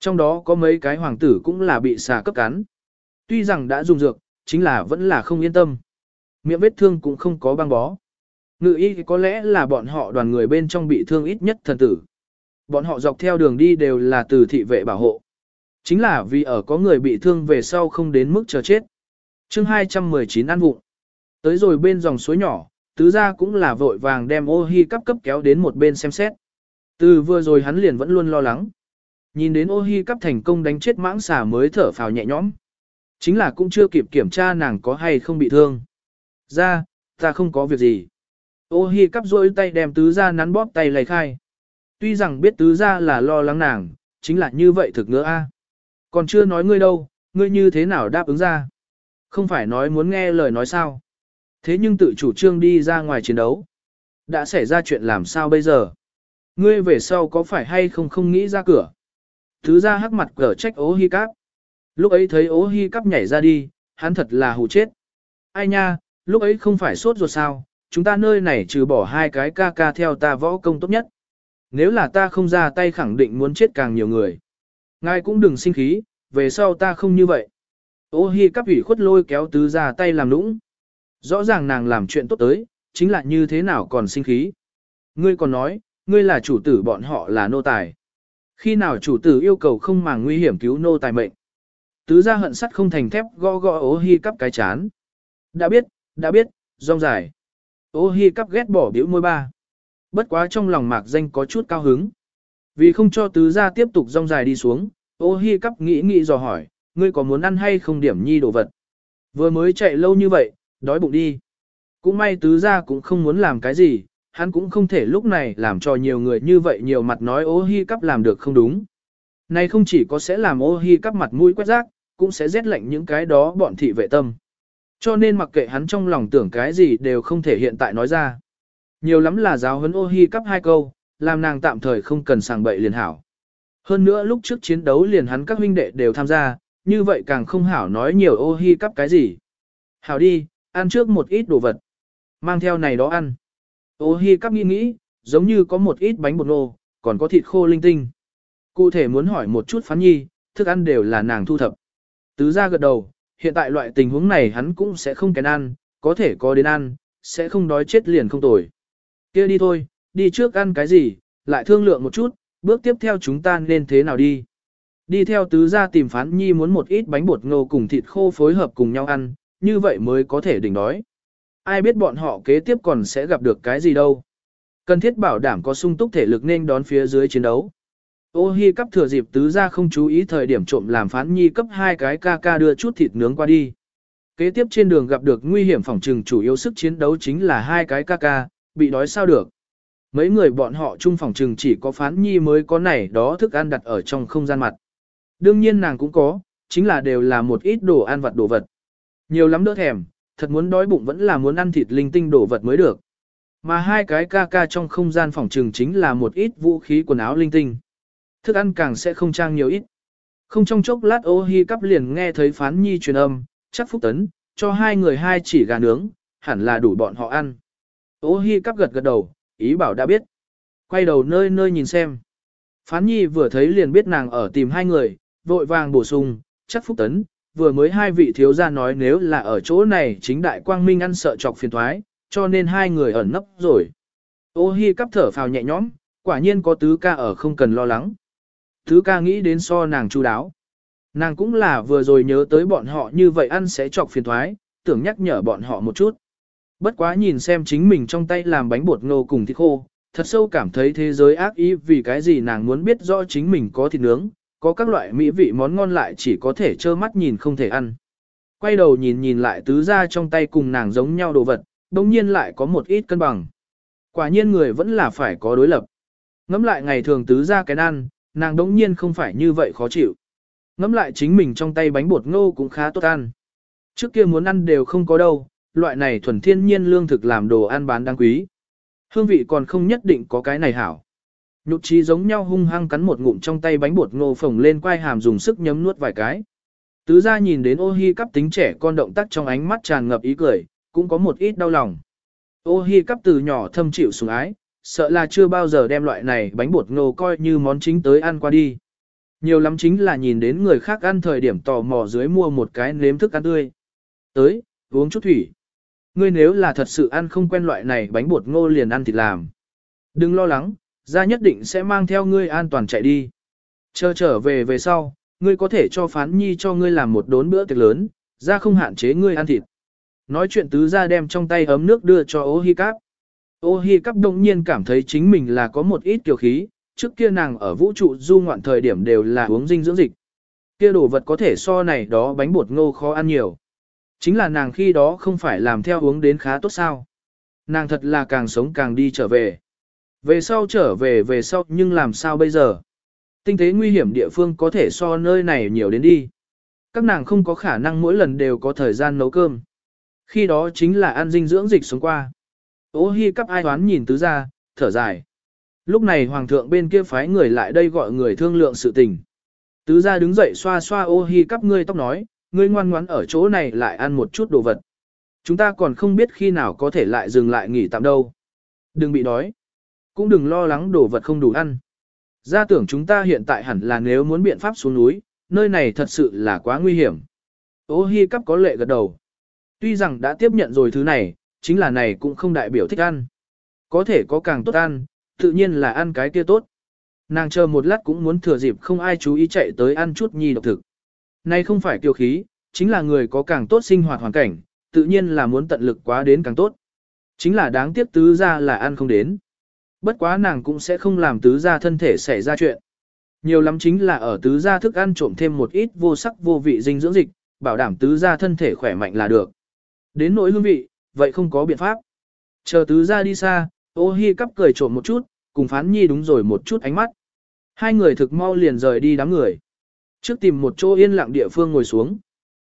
Speaker 1: Trong đó có mấy cái hoàng tử cũng là bị xà cấp cắn. Tuy rằng đã dùng dược, chính là vẫn là không yên tâm. Miệng vết thương cũng không có băng bó. Ngự y có lẽ là bọn họ đoàn người bên trong bị thương ít nhất thần tử. Bọn họ dọc theo đường đi đều là từ thị vệ bảo hộ. Chính là vì ở có người bị thương về sau không đến mức chờ chết. chương 219 ăn vụng. Tới rồi bên dòng suối nhỏ, tứ gia cũng là vội vàng đem ô hi cấp cấp kéo đến một bên xem xét. Từ vừa rồi hắn liền vẫn luôn lo lắng. Nhìn đến ô hi cắp thành công đánh chết mãng xà mới thở phào nhẹ nhõm. Chính là cũng chưa kịp kiểm tra nàng có hay không bị thương. Ra, ta không có việc gì. Ô hi cắp rôi tay đem tứ gia nắn bóp tay lầy khai. Tuy rằng biết tứ gia là lo lắng nàng, chính là như vậy thực nữa a. Còn chưa nói ngươi đâu, ngươi như thế nào đáp ứng ra. Không phải nói muốn nghe lời nói sao. Thế nhưng tự chủ trương đi ra ngoài chiến đấu. Đã xảy ra chuyện làm sao bây giờ? Ngươi về sau có phải hay không không nghĩ ra cửa? Thứ ra hắc mặt cờ trách ố hi cáp. Lúc ấy thấy ố hi cáp nhảy ra đi, hắn thật là hù chết. Ai nha, lúc ấy không phải sốt ruột sao, chúng ta nơi này trừ bỏ hai cái ca ca theo ta võ công tốt nhất. Nếu là ta không ra tay khẳng định muốn chết càng nhiều người. Ngài cũng đừng sinh khí, về sau ta không như vậy. Ô hi cắp ủy khuất lôi kéo tứ ra tay làm nũng. Rõ ràng nàng làm chuyện tốt tới, chính là như thế nào còn sinh khí. Ngươi còn nói, ngươi là chủ tử bọn họ là nô tài. Khi nào chủ tử yêu cầu không màng nguy hiểm cứu nô tài mệnh. Tứ ra hận sắt không thành thép gõ gõ ố hi cắp cái chán. Đã biết, đã biết, rong dài. Ô hi cắp ghét bỏ biểu môi ba. Bất quá trong lòng mạc danh có chút cao hứng. Vì không cho tứ gia tiếp tục rong dài đi xuống, ô hi cắp nghĩ nghĩ dò hỏi, ngươi có muốn ăn hay không điểm nhi đồ vật. Vừa mới chạy lâu như vậy, đói bụng đi. Cũng may tứ gia cũng không muốn làm cái gì, hắn cũng không thể lúc này làm cho nhiều người như vậy nhiều mặt nói ô hi cắp làm được không đúng. Này không chỉ có sẽ làm ô hi cắp mặt mũi quét rác, cũng sẽ rét lạnh những cái đó bọn thị vệ tâm. Cho nên mặc kệ hắn trong lòng tưởng cái gì đều không thể hiện tại nói ra. Nhiều lắm là giáo huấn ô hi cắp hai câu, làm nàng tạm thời không cần sàng bậy liền hảo. Hơn nữa lúc trước chiến đấu liền hắn các huynh đệ đều tham gia, như vậy càng không hảo nói nhiều ô hi cắp cái gì. Hảo đi, ăn trước một ít đồ vật. Mang theo này đó ăn. Ô hi cắp nghĩ nghĩ, giống như có một ít bánh bột nô, còn có thịt khô linh tinh. Cụ thể muốn hỏi một chút phán nhi, thức ăn đều là nàng thu thập. Tứ ra gật đầu, hiện tại loại tình huống này hắn cũng sẽ không kén ăn, có thể có đến ăn, sẽ không đói chết liền không tồi. kia đi thôi, đi trước ăn cái gì, lại thương lượng một chút, bước tiếp theo chúng ta nên thế nào đi. Đi theo tứ gia tìm phán nhi muốn một ít bánh bột ngô cùng thịt khô phối hợp cùng nhau ăn, như vậy mới có thể đỉnh đói. Ai biết bọn họ kế tiếp còn sẽ gặp được cái gì đâu. Cần thiết bảo đảm có sung túc thể lực nên đón phía dưới chiến đấu. Ô hi cắp thừa dịp tứ gia không chú ý thời điểm trộm làm phán nhi cấp hai cái ca ca đưa chút thịt nướng qua đi. Kế tiếp trên đường gặp được nguy hiểm phòng trừng chủ yếu sức chiến đấu chính là hai cái ca ca, bị đói sao được. Mấy người bọn họ chung phòng trừng chỉ có phán nhi mới có này đó thức ăn đặt ở trong không gian mặt. Đương nhiên nàng cũng có, chính là đều là một ít đồ ăn vặt đồ vật. Nhiều lắm đỡ thèm, thật muốn đói bụng vẫn là muốn ăn thịt linh tinh đồ vật mới được. Mà hai cái ca ca trong không gian phòng trường chính là một ít vũ khí quần áo linh tinh. Thức ăn càng sẽ không trang nhiều ít. Không trong chốc lát ô hi cắp liền nghe thấy phán nhi truyền âm, chắc phúc tấn, cho hai người hai chỉ gà nướng, hẳn là đủ bọn họ ăn. Ô hi cắp gật gật đầu, ý bảo đã biết. Quay đầu nơi nơi nhìn xem. Phán nhi vừa thấy liền biết nàng ở tìm hai người, vội vàng bổ sung, chắc phúc tấn, vừa mới hai vị thiếu gia nói nếu là ở chỗ này chính đại quang minh ăn sợ chọc phiền thoái, cho nên hai người ẩn nấp rồi. Ô hi cắp thở phào nhẹ nhõm, quả nhiên có tứ ca ở không cần lo lắng. Tứ ca nghĩ đến so nàng chu đáo. Nàng cũng là vừa rồi nhớ tới bọn họ như vậy ăn sẽ chọc phiền thoái, tưởng nhắc nhở bọn họ một chút. Bất quá nhìn xem chính mình trong tay làm bánh bột ngô cùng thịt khô, thật sâu cảm thấy thế giới ác ý vì cái gì nàng muốn biết rõ chính mình có thịt nướng, có các loại mỹ vị món ngon lại chỉ có thể trơ mắt nhìn không thể ăn. Quay đầu nhìn nhìn lại tứ ra trong tay cùng nàng giống nhau đồ vật, đồng nhiên lại có một ít cân bằng. Quả nhiên người vẫn là phải có đối lập. Ngắm lại ngày thường tứ ra cái ăn, nàng đống nhiên không phải như vậy khó chịu. Ngắm lại chính mình trong tay bánh bột ngô cũng khá tốt ăn. Trước kia muốn ăn đều không có đâu, loại này thuần thiên nhiên lương thực làm đồ ăn bán đáng quý. Hương vị còn không nhất định có cái này hảo. Nhục trí giống nhau hung hăng cắn một ngụm trong tay bánh bột ngô phồng lên quai hàm dùng sức nhấm nuốt vài cái. Tứ gia nhìn đến ô hi cắp tính trẻ con động tác trong ánh mắt tràn ngập ý cười, cũng có một ít đau lòng. Ô hi cắp từ nhỏ thâm chịu sủng ái, sợ là chưa bao giờ đem loại này bánh bột ngô coi như món chính tới ăn qua đi. Nhiều lắm chính là nhìn đến người khác ăn thời điểm tò mò dưới mua một cái nếm thức ăn tươi. Tới, uống chút thủy. Ngươi nếu là thật sự ăn không quen loại này bánh bột ngô liền ăn thịt làm. Đừng lo lắng, ra nhất định sẽ mang theo ngươi an toàn chạy đi. Chờ trở về về sau, ngươi có thể cho phán nhi cho ngươi làm một đốn bữa tiệc lớn, ra không hạn chế ngươi ăn thịt. Nói chuyện tứ ra đem trong tay ấm nước đưa cho ô hi cáp. Ô hi cáp đồng nhiên cảm thấy chính mình là có một ít kiều khí, trước kia nàng ở vũ trụ du ngoạn thời điểm đều là uống dinh dưỡng dịch. Kia đồ vật có thể so này đó bánh bột ngô khó ăn nhiều. Chính là nàng khi đó không phải làm theo uống đến khá tốt sao. Nàng thật là càng sống càng đi trở về. Về sau trở về về sau nhưng làm sao bây giờ? Tinh tế nguy hiểm địa phương có thể so nơi này nhiều đến đi. Các nàng không có khả năng mỗi lần đều có thời gian nấu cơm. Khi đó chính là ăn dinh dưỡng dịch sống qua. Ô hi cắp ai toán nhìn tứ ra, thở dài. Lúc này hoàng thượng bên kia phái người lại đây gọi người thương lượng sự tình. Tứ ra đứng dậy xoa xoa ô hi cắp ngươi tóc nói, ngươi ngoan ngoãn ở chỗ này lại ăn một chút đồ vật. Chúng ta còn không biết khi nào có thể lại dừng lại nghỉ tạm đâu. Đừng bị đói. Cũng đừng lo lắng đồ vật không đủ ăn. Gia tưởng chúng ta hiện tại hẳn là nếu muốn biện pháp xuống núi, nơi này thật sự là quá nguy hiểm. Ô hi cắp có lệ gật đầu. Tuy rằng đã tiếp nhận rồi thứ này, chính là này cũng không đại biểu thích ăn. Có thể có càng tốt ăn, tự nhiên là ăn cái kia tốt. Nàng chờ một lát cũng muốn thừa dịp không ai chú ý chạy tới ăn chút nhi độc thực. Này không phải kiêu khí, chính là người có càng tốt sinh hoạt hoàn cảnh, tự nhiên là muốn tận lực quá đến càng tốt. Chính là đáng tiếc tứ ra là ăn không đến. Bất quá nàng cũng sẽ không làm tứ gia thân thể xảy ra chuyện. Nhiều lắm chính là ở tứ gia thức ăn trộm thêm một ít vô sắc vô vị dinh dưỡng dịch, bảo đảm tứ gia thân thể khỏe mạnh là được. Đến nỗi hương vị, vậy không có biện pháp. Chờ tứ gia đi xa, ô hi cắp cười trộm một chút, cùng phán nhi đúng rồi một chút ánh mắt. Hai người thực mau liền rời đi đám người. Trước tìm một chỗ yên lặng địa phương ngồi xuống.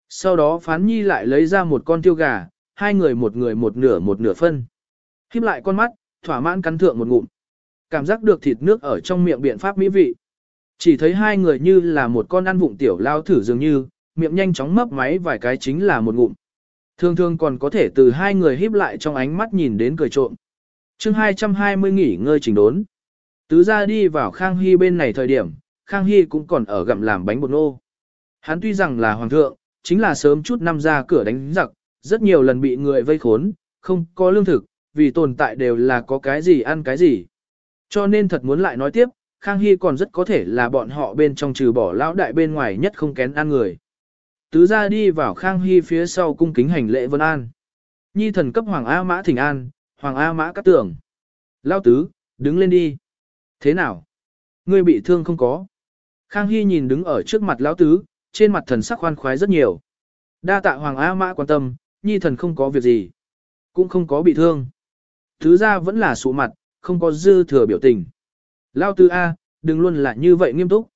Speaker 1: Sau đó phán nhi lại lấy ra một con tiêu gà, hai người một người một nửa một nửa phân. Khiếp lại con mắt, thỏa mãn cắn thượng một ngụm. Cảm giác được thịt nước ở trong miệng biện pháp mỹ vị. Chỉ thấy hai người như là một con ăn vụng tiểu lao thử dường như, miệng nhanh chóng mấp máy vài cái chính là một ngụm. Thường thường còn có thể từ hai người híp lại trong ánh mắt nhìn đến cười trộm. chương 220 nghỉ ngơi chỉnh đốn. Tứ ra đi vào Khang Hy bên này thời điểm, Khang Hy cũng còn ở gặm làm bánh bột nô. Hắn tuy rằng là hoàng thượng, chính là sớm chút năm ra cửa đánh giặc, rất nhiều lần bị người vây khốn, không có lương thực, vì tồn tại đều là có cái gì ăn cái gì. Cho nên thật muốn lại nói tiếp, Khang Hy còn rất có thể là bọn họ bên trong trừ bỏ lão đại bên ngoài nhất không kén ăn người. Tứ ra đi vào Khang Hy phía sau cung kính hành lễ vân an. Nhi thần cấp Hoàng A Mã thỉnh an, Hoàng A Mã Cát tưởng. Lao tứ, đứng lên đi. Thế nào? Ngươi bị thương không có? Khang Hy nhìn đứng ở trước mặt lão tứ, trên mặt thần sắc khoan khoái rất nhiều. Đa tạ Hoàng A Mã quan tâm, Nhi thần không có việc gì. Cũng không có bị thương. Thứ ra vẫn là sụ mặt, không có dư thừa biểu tình. Lao tư A, đừng luôn là như vậy nghiêm túc.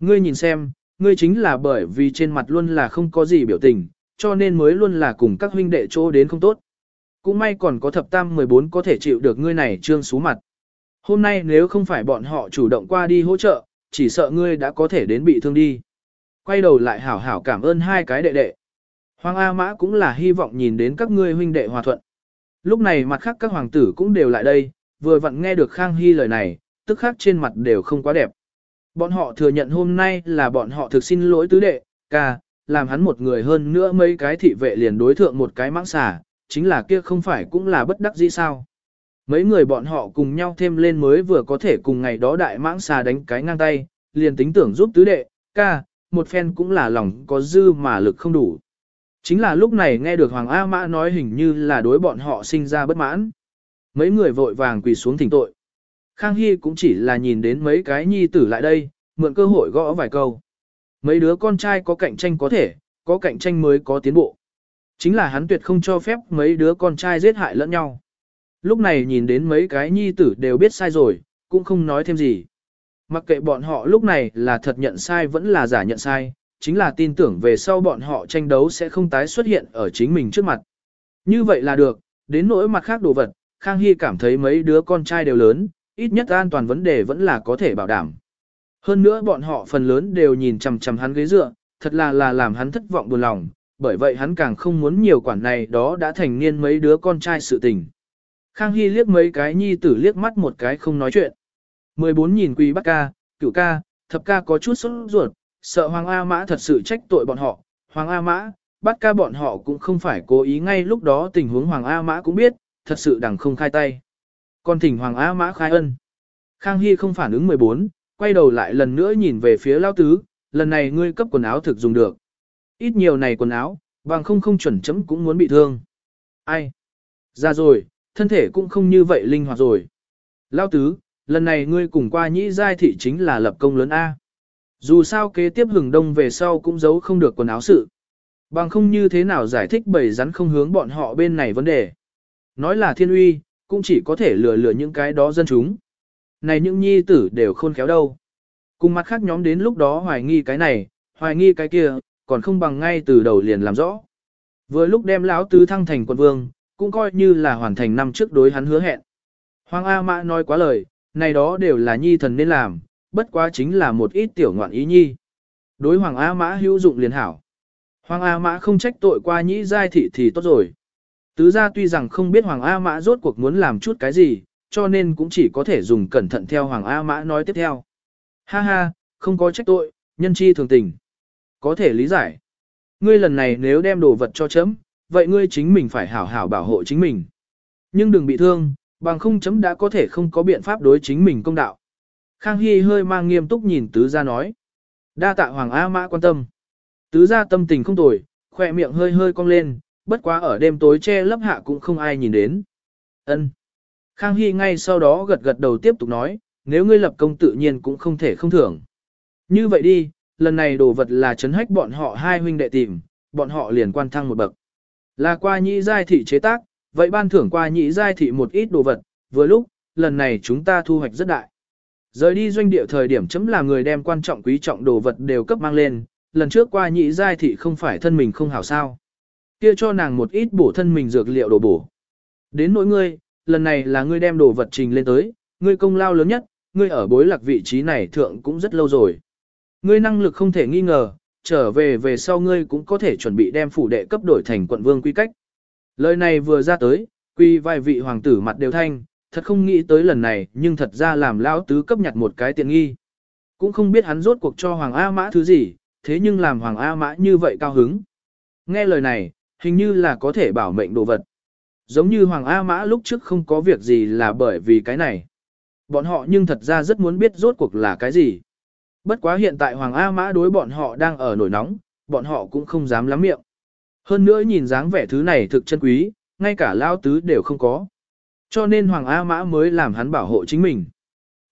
Speaker 1: Ngươi nhìn xem, ngươi chính là bởi vì trên mặt luôn là không có gì biểu tình, cho nên mới luôn là cùng các huynh đệ chỗ đến không tốt. Cũng may còn có thập tam 14 có thể chịu được ngươi này trương xú mặt. Hôm nay nếu không phải bọn họ chủ động qua đi hỗ trợ, chỉ sợ ngươi đã có thể đến bị thương đi. Quay đầu lại hảo hảo cảm ơn hai cái đệ đệ. Hoàng A Mã cũng là hy vọng nhìn đến các ngươi huynh đệ hòa thuận. Lúc này mặt khác các hoàng tử cũng đều lại đây, vừa vặn nghe được Khang Hy lời này, tức khác trên mặt đều không quá đẹp. Bọn họ thừa nhận hôm nay là bọn họ thực xin lỗi tứ đệ, ca, làm hắn một người hơn nữa mấy cái thị vệ liền đối thượng một cái mãng xà, chính là kia không phải cũng là bất đắc dĩ sao. Mấy người bọn họ cùng nhau thêm lên mới vừa có thể cùng ngày đó đại mãng xà đánh cái ngang tay, liền tính tưởng giúp tứ đệ, ca, một phen cũng là lòng có dư mà lực không đủ. Chính là lúc này nghe được Hoàng A Mã nói hình như là đối bọn họ sinh ra bất mãn. Mấy người vội vàng quỳ xuống thỉnh tội. Khang Hy cũng chỉ là nhìn đến mấy cái nhi tử lại đây, mượn cơ hội gõ vài câu. Mấy đứa con trai có cạnh tranh có thể, có cạnh tranh mới có tiến bộ. Chính là hắn tuyệt không cho phép mấy đứa con trai giết hại lẫn nhau. Lúc này nhìn đến mấy cái nhi tử đều biết sai rồi, cũng không nói thêm gì. Mặc kệ bọn họ lúc này là thật nhận sai vẫn là giả nhận sai, chính là tin tưởng về sau bọn họ tranh đấu sẽ không tái xuất hiện ở chính mình trước mặt. Như vậy là được, đến nỗi mặt khác đồ vật, Khang Hy cảm thấy mấy đứa con trai đều lớn, ít nhất an toàn vấn đề vẫn là có thể bảo đảm. Hơn nữa bọn họ phần lớn đều nhìn chằm chằm hắn ghế dựa, thật là là làm hắn thất vọng buồn lòng, bởi vậy hắn càng không muốn nhiều quản này đó đã thành niên mấy đứa con trai sự tình. Khang Hy liếc mấy cái nhi tử liếc mắt một cái không nói chuyện. 14 nhìn quỳ bác ca, cửu ca, thập ca có chút sốt ruột, sợ Hoàng A Mã thật sự trách tội bọn họ. Hoàng A Mã, bắt ca bọn họ cũng không phải cố ý ngay lúc đó tình huống Hoàng A Mã cũng biết, thật sự đằng không khai tay. Còn thỉnh Hoàng A Mã khai ân. Khang Hy không phản ứng 14, quay đầu lại lần nữa nhìn về phía Lao Tứ, lần này ngươi cấp quần áo thực dùng được. Ít nhiều này quần áo, bằng không không chuẩn chấm cũng muốn bị thương. Ai? Ra rồi, thân thể cũng không như vậy linh hoạt rồi. Lao Tứ, lần này ngươi cùng qua nhĩ giai thị chính là lập công lớn A. Dù sao kế tiếp hừng đông về sau cũng giấu không được quần áo sự. Bằng không như thế nào giải thích bầy rắn không hướng bọn họ bên này vấn đề. Nói là thiên uy, cũng chỉ có thể lừa lừa những cái đó dân chúng. Này những nhi tử đều khôn khéo đâu. Cùng mặt khác nhóm đến lúc đó hoài nghi cái này, hoài nghi cái kia, còn không bằng ngay từ đầu liền làm rõ. Vừa lúc đem lão tứ thăng thành quân vương, cũng coi như là hoàn thành năm trước đối hắn hứa hẹn. Hoàng A Mã nói quá lời, này đó đều là nhi thần nên làm, bất quá chính là một ít tiểu ngoạn ý nhi. Đối Hoàng A Mã hữu dụng liền hảo. Hoàng A Mã không trách tội qua nhĩ giai thị thì tốt rồi. Tứ gia tuy rằng không biết Hoàng A Mã rốt cuộc muốn làm chút cái gì, cho nên cũng chỉ có thể dùng cẩn thận theo Hoàng A Mã nói tiếp theo. Ha ha, không có trách tội, nhân chi thường tình. Có thể lý giải. Ngươi lần này nếu đem đồ vật cho chấm, vậy ngươi chính mình phải hảo hảo bảo hộ chính mình. Nhưng đừng bị thương, bằng không chấm đã có thể không có biện pháp đối chính mình công đạo. Khang Hy hơi mang nghiêm túc nhìn tứ gia nói. Đa tạ Hoàng A Mã quan tâm. Tứ gia tâm tình không tồi, khỏe miệng hơi hơi cong lên, bất quá ở đêm tối che lấp hạ cũng không ai nhìn đến. Ân. Khang Hy ngay sau đó gật gật đầu tiếp tục nói, nếu ngươi lập công tự nhiên cũng không thể không thưởng. Như vậy đi, lần này đồ vật là chấn hách bọn họ hai huynh đệ tìm, bọn họ liền quan thăng một bậc. Là qua nhị giai thị chế tác, vậy ban thưởng qua nhị giai thị một ít đồ vật, vừa lúc, lần này chúng ta thu hoạch rất đại. Rời đi doanh địa thời điểm chấm là người đem quan trọng quý trọng đồ vật đều cấp mang lên, lần trước qua nhị giai thị không phải thân mình không hảo sao. Kia cho nàng một ít bổ thân mình dược liệu đồ bổ. Đến nỗi ngươi, lần này là ngươi đem đồ vật trình lên tới, ngươi công lao lớn nhất, ngươi ở bối lạc vị trí này thượng cũng rất lâu rồi. Ngươi năng lực không thể nghi ngờ, trở về về sau ngươi cũng có thể chuẩn bị đem phủ đệ cấp đổi thành quận vương quy cách. Lời này vừa ra tới, quy vài vị hoàng tử mặt đều thanh, thật không nghĩ tới lần này nhưng thật ra làm lão tứ cấp nhặt một cái tiện nghi. Cũng không biết hắn rốt cuộc cho Hoàng A Mã thứ gì, thế nhưng làm Hoàng A Mã như vậy cao hứng. Nghe lời này, hình như là có thể bảo mệnh đồ vật. Giống như Hoàng A Mã lúc trước không có việc gì là bởi vì cái này. Bọn họ nhưng thật ra rất muốn biết rốt cuộc là cái gì. Bất quá hiện tại Hoàng A Mã đối bọn họ đang ở nổi nóng, bọn họ cũng không dám lắm miệng. Hơn nữa nhìn dáng vẻ thứ này thực chân quý, ngay cả lao tứ đều không có. Cho nên Hoàng A Mã mới làm hắn bảo hộ chính mình.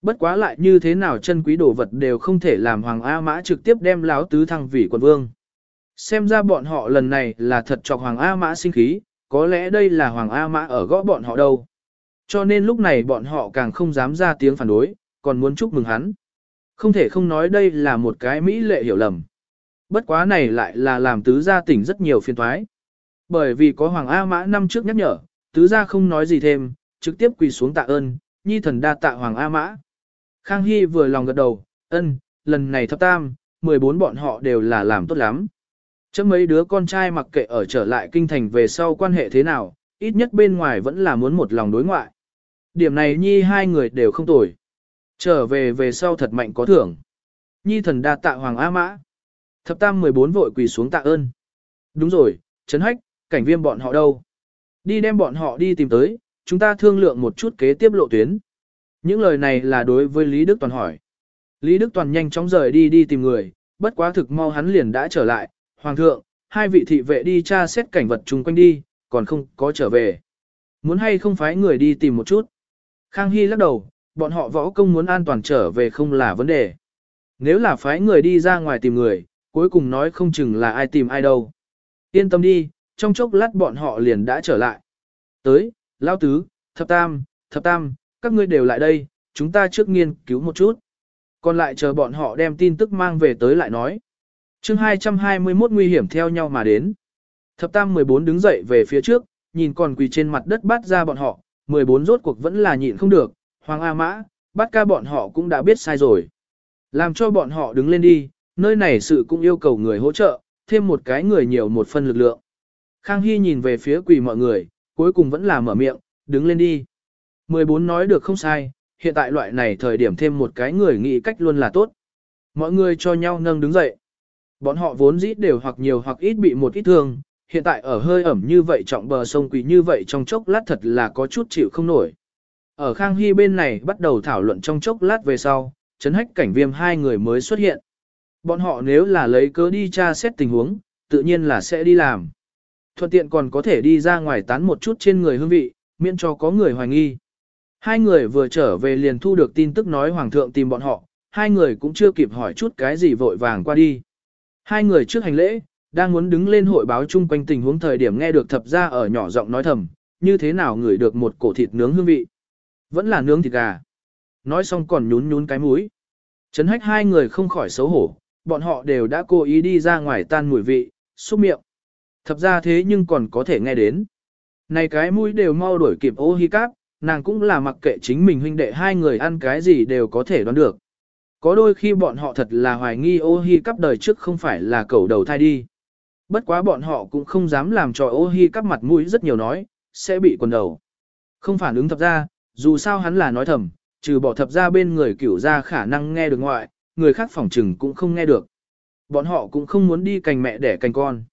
Speaker 1: Bất quá lại như thế nào chân quý đồ vật đều không thể làm Hoàng A Mã trực tiếp đem láo tứ thăng vị quận vương. Xem ra bọn họ lần này là thật chọc Hoàng A Mã sinh khí, có lẽ đây là Hoàng A Mã ở gõ bọn họ đâu. Cho nên lúc này bọn họ càng không dám ra tiếng phản đối, còn muốn chúc mừng hắn. Không thể không nói đây là một cái mỹ lệ hiểu lầm. Bất quá này lại là làm tứ gia tỉnh rất nhiều phiên thoái. Bởi vì có Hoàng A Mã năm trước nhắc nhở, tứ gia không nói gì thêm, trực tiếp quỳ xuống tạ ơn, nhi thần đa tạ Hoàng A Mã. Khang Hy vừa lòng gật đầu, ân, lần này thập tam, 14 bọn họ đều là làm tốt lắm. Chấm mấy đứa con trai mặc kệ ở trở lại kinh thành về sau quan hệ thế nào, ít nhất bên ngoài vẫn là muốn một lòng đối ngoại. Điểm này nhi hai người đều không tồi. Trở về về sau thật mạnh có thưởng. Nhi thần đa tạ Hoàng A Mã. Thập tam 14 vội quỳ xuống tạ ơn. Đúng rồi, Trấn Hách, cảnh viêm bọn họ đâu? Đi đem bọn họ đi tìm tới, chúng ta thương lượng một chút kế tiếp lộ tuyến. Những lời này là đối với Lý Đức Toàn hỏi. Lý Đức Toàn nhanh chóng rời đi đi tìm người, bất quá thực mau hắn liền đã trở lại. Hoàng thượng, hai vị thị vệ đi tra xét cảnh vật chung quanh đi, còn không có trở về. Muốn hay không phái người đi tìm một chút. Khang Hy lắc đầu, bọn họ võ công muốn an toàn trở về không là vấn đề. Nếu là phái người đi ra ngoài tìm người, cuối cùng nói không chừng là ai tìm ai đâu. Yên tâm đi, trong chốc lát bọn họ liền đã trở lại. Tới, Lao Tứ, Thập Tam, Thập Tam, các ngươi đều lại đây, chúng ta trước nghiên cứu một chút. Còn lại chờ bọn họ đem tin tức mang về tới lại nói. chương 221 nguy hiểm theo nhau mà đến. Thập Tam 14 đứng dậy về phía trước, nhìn còn quỳ trên mặt đất bắt ra bọn họ, 14 rốt cuộc vẫn là nhịn không được, Hoàng A Mã, bắt ca bọn họ cũng đã biết sai rồi. Làm cho bọn họ đứng lên đi, nơi này sự cũng yêu cầu người hỗ trợ, thêm một cái người nhiều một phần lực lượng. Khang Hy nhìn về phía quỳ mọi người, cuối cùng vẫn là mở miệng, đứng lên đi. 14 nói được không sai, hiện tại loại này thời điểm thêm một cái người nghĩ cách luôn là tốt. Mọi người cho nhau nâng đứng dậy. Bọn họ vốn dĩ đều hoặc nhiều hoặc ít bị một ít thương, hiện tại ở hơi ẩm như vậy trọng bờ sông quỷ như vậy trong chốc lát thật là có chút chịu không nổi. Ở Khang Hy bên này bắt đầu thảo luận trong chốc lát về sau, chấn hách cảnh viêm hai người mới xuất hiện. Bọn họ nếu là lấy cớ đi tra xét tình huống, tự nhiên là sẽ đi làm. Thuận tiện còn có thể đi ra ngoài tán một chút trên người hương vị, miễn cho có người hoài nghi. Hai người vừa trở về liền thu được tin tức nói Hoàng thượng tìm bọn họ, hai người cũng chưa kịp hỏi chút cái gì vội vàng qua đi. Hai người trước hành lễ, đang muốn đứng lên hội báo chung quanh tình huống thời điểm nghe được thập gia ở nhỏ giọng nói thầm, như thế nào ngửi được một cổ thịt nướng hương vị. Vẫn là nướng thịt gà. Nói xong còn nhún nhún cái mũi. Chấn hách hai người không khỏi xấu hổ, bọn họ đều đã cố ý đi ra ngoài tan mùi vị, xúc miệng. Thập ra thế nhưng còn có thể nghe đến. Này cái mũi đều mau đuổi kịp ô hi cáp, nàng cũng là mặc kệ chính mình huynh đệ hai người ăn cái gì đều có thể đoán được. Có đôi khi bọn họ thật là hoài nghi ô hi cắp đời trước không phải là cầu đầu thai đi. Bất quá bọn họ cũng không dám làm cho ô hi cắp mặt mũi rất nhiều nói, sẽ bị quần đầu. Không phản ứng thập ra, dù sao hắn là nói thầm, trừ bỏ thập ra bên người cửu ra khả năng nghe được ngoại, người khác phỏng trừng cũng không nghe được. Bọn họ cũng không muốn đi cành mẹ để cành con.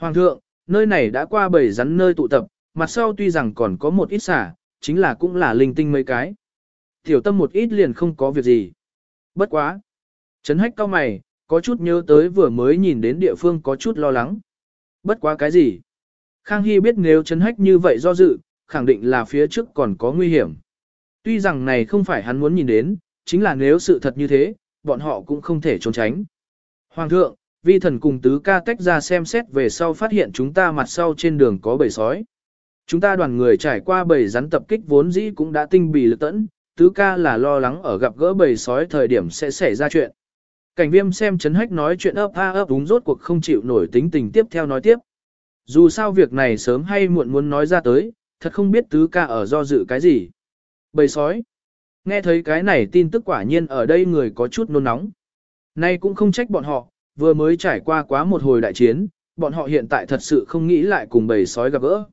Speaker 1: Hoàng thượng, nơi này đã qua bảy rắn nơi tụ tập, mặt sau tuy rằng còn có một ít xả, chính là cũng là linh tinh mấy cái. Tiểu tâm một ít liền không có việc gì. Bất quá. Trấn hách cao mày, có chút nhớ tới vừa mới nhìn đến địa phương có chút lo lắng. Bất quá cái gì? Khang Hy biết nếu Trấn hách như vậy do dự, khẳng định là phía trước còn có nguy hiểm. Tuy rằng này không phải hắn muốn nhìn đến, chính là nếu sự thật như thế, bọn họ cũng không thể trốn tránh. Hoàng thượng, vi thần cùng tứ ca tách ra xem xét về sau phát hiện chúng ta mặt sau trên đường có bầy sói. Chúng ta đoàn người trải qua bầy rắn tập kích vốn dĩ cũng đã tinh bì lực tẫn, tứ ca là lo lắng ở gặp gỡ bầy sói thời điểm sẽ xảy ra chuyện. Cảnh viêm xem chấn hách nói chuyện ấp a ấp đúng rốt cuộc không chịu nổi tính tình tiếp theo nói tiếp. Dù sao việc này sớm hay muộn muốn nói ra tới, thật không biết tứ ca ở do dự cái gì. Bầy sói. Nghe thấy cái này tin tức quả nhiên ở đây người có chút nôn nóng. Nay cũng không trách bọn họ, vừa mới trải qua quá một hồi đại chiến, bọn họ hiện tại thật sự không nghĩ lại cùng bầy sói gặp gỡ.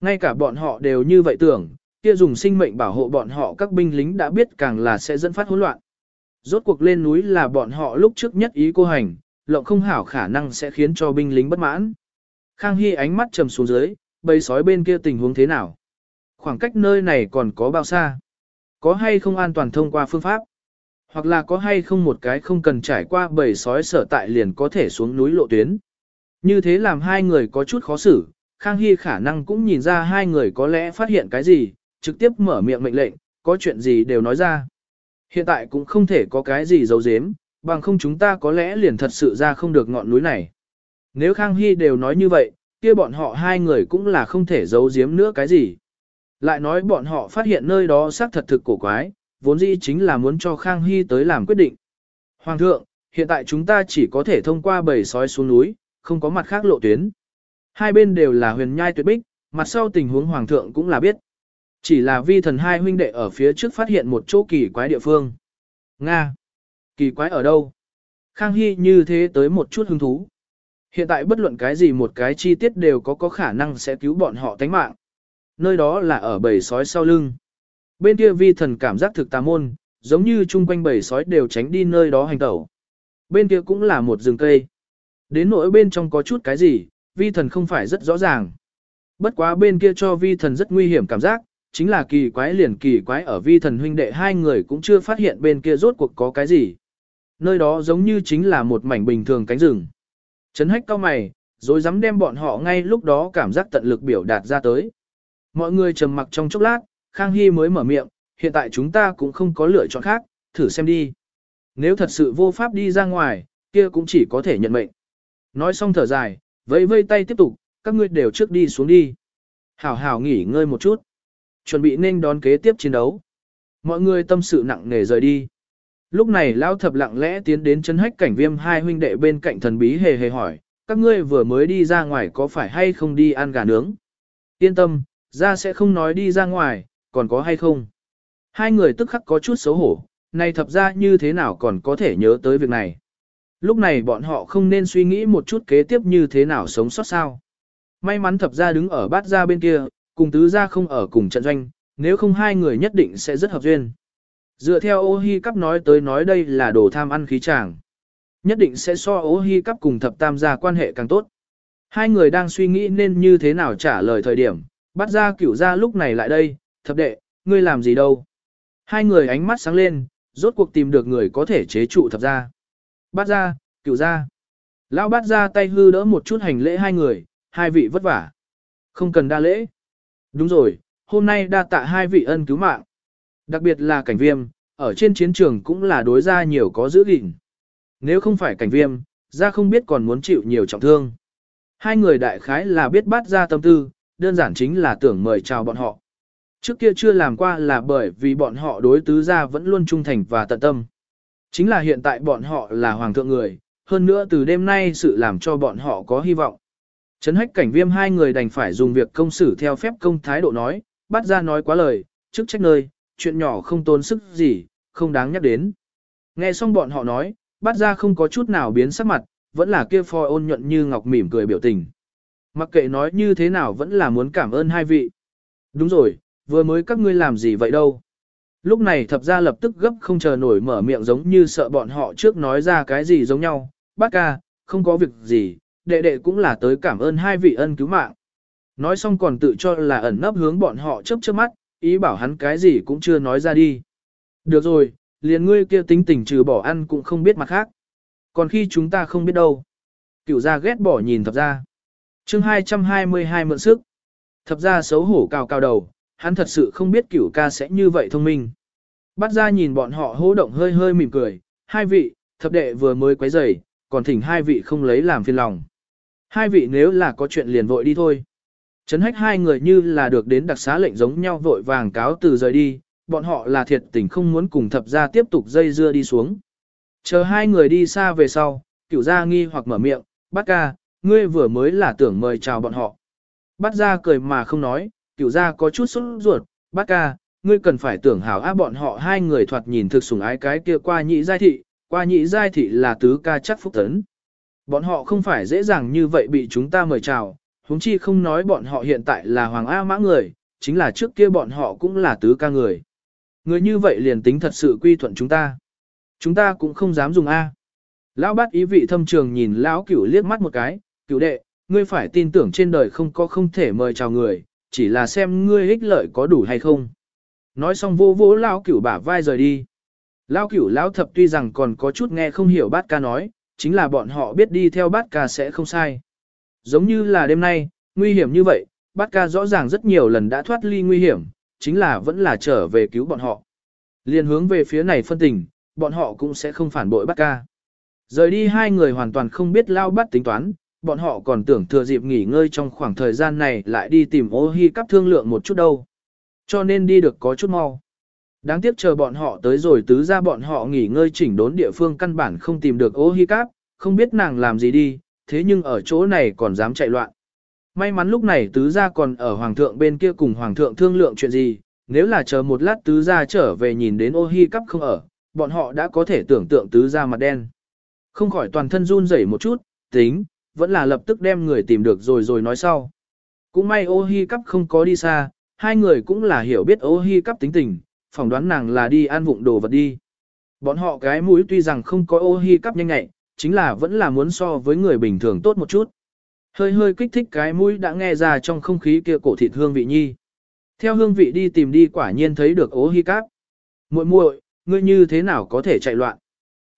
Speaker 1: Ngay cả bọn họ đều như vậy tưởng, kia dùng sinh mệnh bảo hộ bọn họ các binh lính đã biết càng là sẽ dẫn phát hỗn loạn. Rốt cuộc lên núi là bọn họ lúc trước nhất ý cô hành, lộng không hảo khả năng sẽ khiến cho binh lính bất mãn. Khang Hy ánh mắt trầm xuống dưới, bầy sói bên kia tình huống thế nào? Khoảng cách nơi này còn có bao xa? Có hay không an toàn thông qua phương pháp? Hoặc là có hay không một cái không cần trải qua bầy sói sở tại liền có thể xuống núi lộ tuyến? Như thế làm hai người có chút khó xử, Khang Hy khả năng cũng nhìn ra hai người có lẽ phát hiện cái gì, trực tiếp mở miệng mệnh lệnh, có chuyện gì đều nói ra. Hiện tại cũng không thể có cái gì giấu giếm, bằng không chúng ta có lẽ liền thật sự ra không được ngọn núi này. Nếu Khang Hy đều nói như vậy, kia bọn họ hai người cũng là không thể giấu giếm nữa cái gì. Lại nói bọn họ phát hiện nơi đó xác thật thực cổ quái, vốn dĩ chính là muốn cho Khang Hy tới làm quyết định. Hoàng thượng, hiện tại chúng ta chỉ có thể thông qua bầy sói xuống núi, không có mặt khác lộ tuyến. Hai bên đều là huyền nhai tuyệt bích, mặt sau tình huống Hoàng thượng cũng là biết. Chỉ là vi thần hai huynh đệ ở phía trước phát hiện một chỗ kỳ quái địa phương. Nga! Kỳ quái ở đâu? Khang Hy như thế tới một chút hứng thú. Hiện tại bất luận cái gì một cái chi tiết đều có có khả năng sẽ cứu bọn họ tánh mạng. Nơi đó là ở bầy sói sau lưng. Bên kia vi thần cảm giác thực tà môn, giống như chung quanh bầy sói đều tránh đi nơi đó hành tẩu. Bên kia cũng là một rừng cây. Đến nỗi bên trong có chút cái gì, vi thần không phải rất rõ ràng. Bất quá bên kia cho vi thần rất nguy hiểm cảm giác, chính là kỳ quái liền kỳ quái ở vi thần huynh đệ hai người cũng chưa phát hiện bên kia rốt cuộc có cái gì. Nơi đó giống như chính là một mảnh bình thường cánh rừng. Trấn hách cao mày, rồi dám đem bọn họ ngay lúc đó cảm giác tận lực biểu đạt ra tới. Mọi người trầm mặc trong chốc lát, Khang Hy mới mở miệng, hiện tại chúng ta cũng không có lựa chọn khác, thử xem đi. Nếu thật sự vô pháp đi ra ngoài, kia cũng chỉ có thể nhận mệnh. Nói xong thở dài, vẫy vây tay tiếp tục, các ngươi đều trước đi xuống đi. Hảo hảo nghỉ ngơi một chút. Chuẩn bị nên đón kế tiếp chiến đấu. Mọi người tâm sự nặng nề rời đi. Lúc này Lão Thập lặng lẽ tiến đến chân hách cảnh viêm hai huynh đệ bên cạnh thần bí hề hề hỏi, các ngươi vừa mới đi ra ngoài có phải hay không đi ăn gà nướng? Yên tâm, ra sẽ không nói đi ra ngoài, còn có hay không? Hai người tức khắc có chút xấu hổ, này thập ra như thế nào còn có thể nhớ tới việc này. Lúc này bọn họ không nên suy nghĩ một chút kế tiếp như thế nào sống sót sao. May mắn thập ra đứng ở bát ra bên kia, cùng tứ ra không ở cùng trận doanh, Nếu không hai người nhất định sẽ rất hợp duyên. Dựa theo ô hi cắp nói tới nói đây là đồ tham ăn khí chàng. Nhất định sẽ so ô hi cắp cùng thập tam gia quan hệ càng tốt. Hai người đang suy nghĩ nên như thế nào trả lời thời điểm, bắt ra cửu ra lúc này lại đây, thập đệ, ngươi làm gì đâu. Hai người ánh mắt sáng lên, rốt cuộc tìm được người có thể chế trụ thập ra. bát ra, cửu ra. Lão bát ra tay hư đỡ một chút hành lễ hai người, hai vị vất vả. Không cần đa lễ. Đúng rồi, hôm nay đa tạ hai vị ân cứu mạng. Đặc biệt là cảnh viêm, ở trên chiến trường cũng là đối ra nhiều có giữ gìn. Nếu không phải cảnh viêm, ra không biết còn muốn chịu nhiều trọng thương. Hai người đại khái là biết bát ra tâm tư, đơn giản chính là tưởng mời chào bọn họ. Trước kia chưa làm qua là bởi vì bọn họ đối tứ gia vẫn luôn trung thành và tận tâm. Chính là hiện tại bọn họ là hoàng thượng người, hơn nữa từ đêm nay sự làm cho bọn họ có hy vọng. Trấn hách cảnh viêm hai người đành phải dùng việc công xử theo phép công thái độ nói, bắt ra nói quá lời, trước trách nơi, chuyện nhỏ không tốn sức gì, không đáng nhắc đến. Nghe xong bọn họ nói, bắt ra không có chút nào biến sắc mặt, vẫn là kia phò ôn nhuận như ngọc mỉm cười biểu tình. Mặc kệ nói như thế nào vẫn là muốn cảm ơn hai vị. Đúng rồi, vừa mới các ngươi làm gì vậy đâu. Lúc này thập ra lập tức gấp không chờ nổi mở miệng giống như sợ bọn họ trước nói ra cái gì giống nhau. Bác ca, không có việc gì, đệ đệ cũng là tới cảm ơn hai vị ân cứu mạng. Nói xong còn tự cho là ẩn nấp hướng bọn họ chớp chớp mắt, ý bảo hắn cái gì cũng chưa nói ra đi. Được rồi, liền ngươi kia tính tình trừ bỏ ăn cũng không biết mặt khác. Còn khi chúng ta không biết đâu. Cửu gia ghét bỏ nhìn thập gia. chương 222 mượn sức. Thập gia xấu hổ cao cao đầu, hắn thật sự không biết cửu ca sẽ như vậy thông minh. Bắt ra nhìn bọn họ hô động hơi hơi mỉm cười, hai vị, thập đệ vừa mới quấy rầy, còn thỉnh hai vị không lấy làm phiền lòng. Hai vị nếu là có chuyện liền vội đi thôi. Trấn hách hai người như là được đến đặc xá lệnh giống nhau vội vàng cáo từ rời đi, bọn họ là thiệt tình không muốn cùng thập gia tiếp tục dây dưa đi xuống. Chờ hai người đi xa về sau, cửu gia nghi hoặc mở miệng, bắt ca, ngươi vừa mới là tưởng mời chào bọn họ. bắt gia cười mà không nói, cửu gia có chút sốt ruột, bác ca, ngươi cần phải tưởng hảo á bọn họ hai người thoạt nhìn thực sủng ái cái kia qua nhị giai thị, qua nhị giai thị là tứ ca chắc phúc tấn. Bọn họ không phải dễ dàng như vậy bị chúng ta mời chào, huống chi không nói bọn họ hiện tại là hoàng A mã người, chính là trước kia bọn họ cũng là tứ ca người. Người như vậy liền tính thật sự quy thuận chúng ta. Chúng ta cũng không dám dùng A. Lão bát ý vị thâm trường nhìn lão cửu liếc mắt một cái, cửu đệ, ngươi phải tin tưởng trên đời không có không thể mời chào người, chỉ là xem ngươi ích lợi có đủ hay không. Nói xong vô vô lao cửu bả vai rời đi. lao cửu lão thập tuy rằng còn có chút nghe không hiểu bát ca nói, chính là bọn họ biết đi theo bát ca sẽ không sai. Giống như là đêm nay, nguy hiểm như vậy, bát ca rõ ràng rất nhiều lần đã thoát ly nguy hiểm, chính là vẫn là trở về cứu bọn họ. Liên hướng về phía này phân tình, bọn họ cũng sẽ không phản bội bát ca. Rời đi hai người hoàn toàn không biết lao bát tính toán, bọn họ còn tưởng thừa dịp nghỉ ngơi trong khoảng thời gian này lại đi tìm ô hi cắp thương lượng một chút đâu. Cho nên đi được có chút mau. Đáng tiếc chờ bọn họ tới rồi tứ ra bọn họ nghỉ ngơi chỉnh đốn địa phương căn bản không tìm được ô hi cắp, không biết nàng làm gì đi, thế nhưng ở chỗ này còn dám chạy loạn. May mắn lúc này tứ gia còn ở hoàng thượng bên kia cùng hoàng thượng thương lượng chuyện gì, nếu là chờ một lát tứ gia trở về nhìn đến ô hi cắp không ở, bọn họ đã có thể tưởng tượng tứ gia mặt đen. Không khỏi toàn thân run rẩy một chút, tính, vẫn là lập tức đem người tìm được rồi rồi nói sau. Cũng may ô hi cắp không có đi xa, hai người cũng là hiểu biết ô hi cắp tính tình, phỏng đoán nàng là đi ăn vụng đồ vật đi. Bọn họ cái mũi tuy rằng không có ô hi cắp nhanh nhạy, chính là vẫn là muốn so với người bình thường tốt một chút. Hơi hơi kích thích cái mũi đã nghe ra trong không khí kia cổ thịt hương vị nhi. Theo hương vị đi tìm đi quả nhiên thấy được ố hi cáp. muội muội, ngươi như thế nào có thể chạy loạn?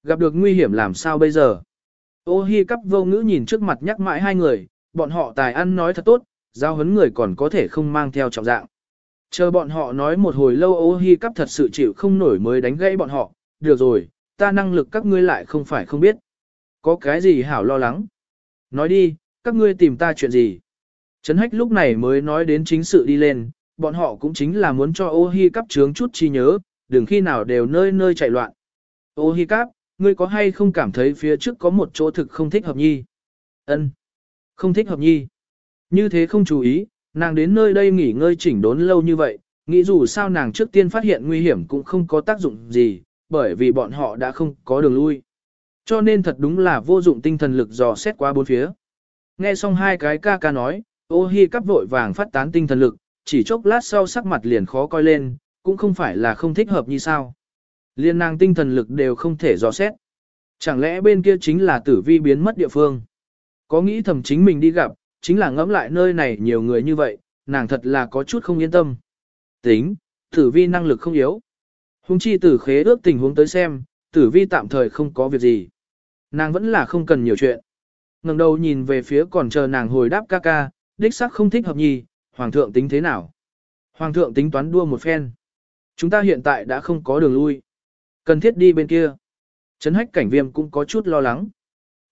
Speaker 1: Gặp được nguy hiểm làm sao bây giờ? Ô hi cắp vô ngữ nhìn trước mặt nhắc mãi hai người, bọn họ tài ăn nói thật tốt, giao hấn người còn có thể không mang theo trọng dạng. Chờ bọn họ nói một hồi lâu ô hi cắp thật sự chịu không nổi mới đánh gãy bọn họ, được rồi, ta năng lực các ngươi lại không phải không biết. Có cái gì hảo lo lắng? Nói đi, các ngươi tìm ta chuyện gì? Trấn hách lúc này mới nói đến chính sự đi lên, bọn họ cũng chính là muốn cho ô hi cắp trướng chút chi nhớ, đừng khi nào đều nơi nơi chạy loạn. Ô hi cắp, ngươi có hay không cảm thấy phía trước có một chỗ thực không thích hợp nhi? Ân, Không thích hợp nhi. Như thế không chú ý, nàng đến nơi đây nghỉ ngơi chỉnh đốn lâu như vậy, nghĩ dù sao nàng trước tiên phát hiện nguy hiểm cũng không có tác dụng gì, bởi vì bọn họ đã không có đường lui. Cho nên thật đúng là vô dụng tinh thần lực dò xét qua bốn phía. Nghe xong hai cái ca ca nói, ô hi cắp vội vàng phát tán tinh thần lực, chỉ chốc lát sau sắc mặt liền khó coi lên, cũng không phải là không thích hợp như sao. Liên nàng tinh thần lực đều không thể dò xét. Chẳng lẽ bên kia chính là tử vi biến mất địa phương? Có nghĩ thầm chính mình đi gặp, chính là ngẫm lại nơi này nhiều người như vậy, nàng thật là có chút không yên tâm. Tính, tử vi năng lực không yếu. Hùng chi tử khế ước tình huống tới xem, tử vi tạm thời không có việc gì. Nàng vẫn là không cần nhiều chuyện. ngẩng đầu nhìn về phía còn chờ nàng hồi đáp ca ca, đích xác không thích hợp nhì, hoàng thượng tính thế nào? Hoàng thượng tính toán đua một phen. Chúng ta hiện tại đã không có đường lui. Cần thiết đi bên kia. Trấn hách cảnh viêm cũng có chút lo lắng.